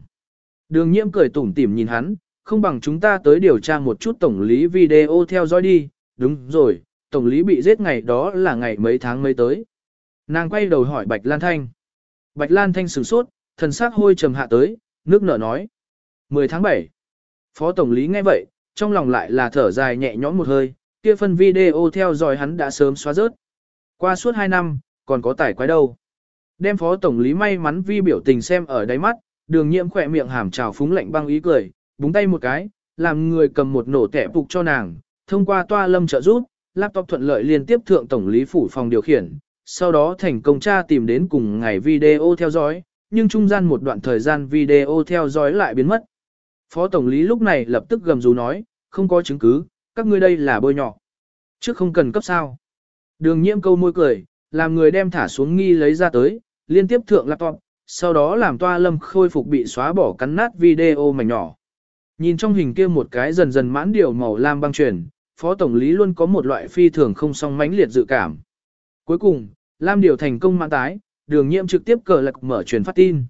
Đường nhiễm cười tủm tỉm nhìn hắn, không bằng chúng ta tới điều tra một chút tổng lý video theo dõi đi, đúng rồi, tổng lý bị giết ngày đó là ngày mấy tháng mấy tới. Nàng quay đầu hỏi Bạch Lan Thanh. Bạch Lan Thanh sửng sốt, thần sắc hôi trầm hạ tới, nước nở nói. 10 tháng 7. Phó tổng lý nghe vậy, trong lòng lại là thở dài nhẹ nhõm một hơi, kia phần video theo dõi hắn đã sớm xóa rớt. Qua suốt 2 năm, còn có tải quái đâu. Đem phó tổng lý may mắn vi biểu tình xem ở đáy mắt, đường nhiễm khỏe miệng hàm trào phúng lạnh băng ý cười, búng tay một cái, làm người cầm một nổ tẻ phục cho nàng, thông qua toa lâm trợ giúp, laptop thuận lợi liên tiếp thượng tổng lý phủ phòng điều khiển, sau đó thành công tra tìm đến cùng ngày video theo dõi, nhưng trung gian một đoạn thời gian video theo dõi lại biến mất. Phó tổng lý lúc này lập tức gầm rú nói, không có chứng cứ, các ngươi đây là bôi nhỏ. Trước không cần cấp sao. Đường nhiễm câu môi cười, làm người đem thả xuống nghi lấy ra tới, liên tiếp thượng laptop, sau đó làm toa lâm khôi phục bị xóa bỏ cắn nát video mảnh nhỏ. Nhìn trong hình kia một cái dần dần mãn điều màu lam băng truyền, phó tổng lý luôn có một loại phi thường không song mãnh liệt dự cảm. Cuối cùng, lam điều thành công mãn tái, đường nhiệm trực tiếp cờ lạc mở truyền phát tin.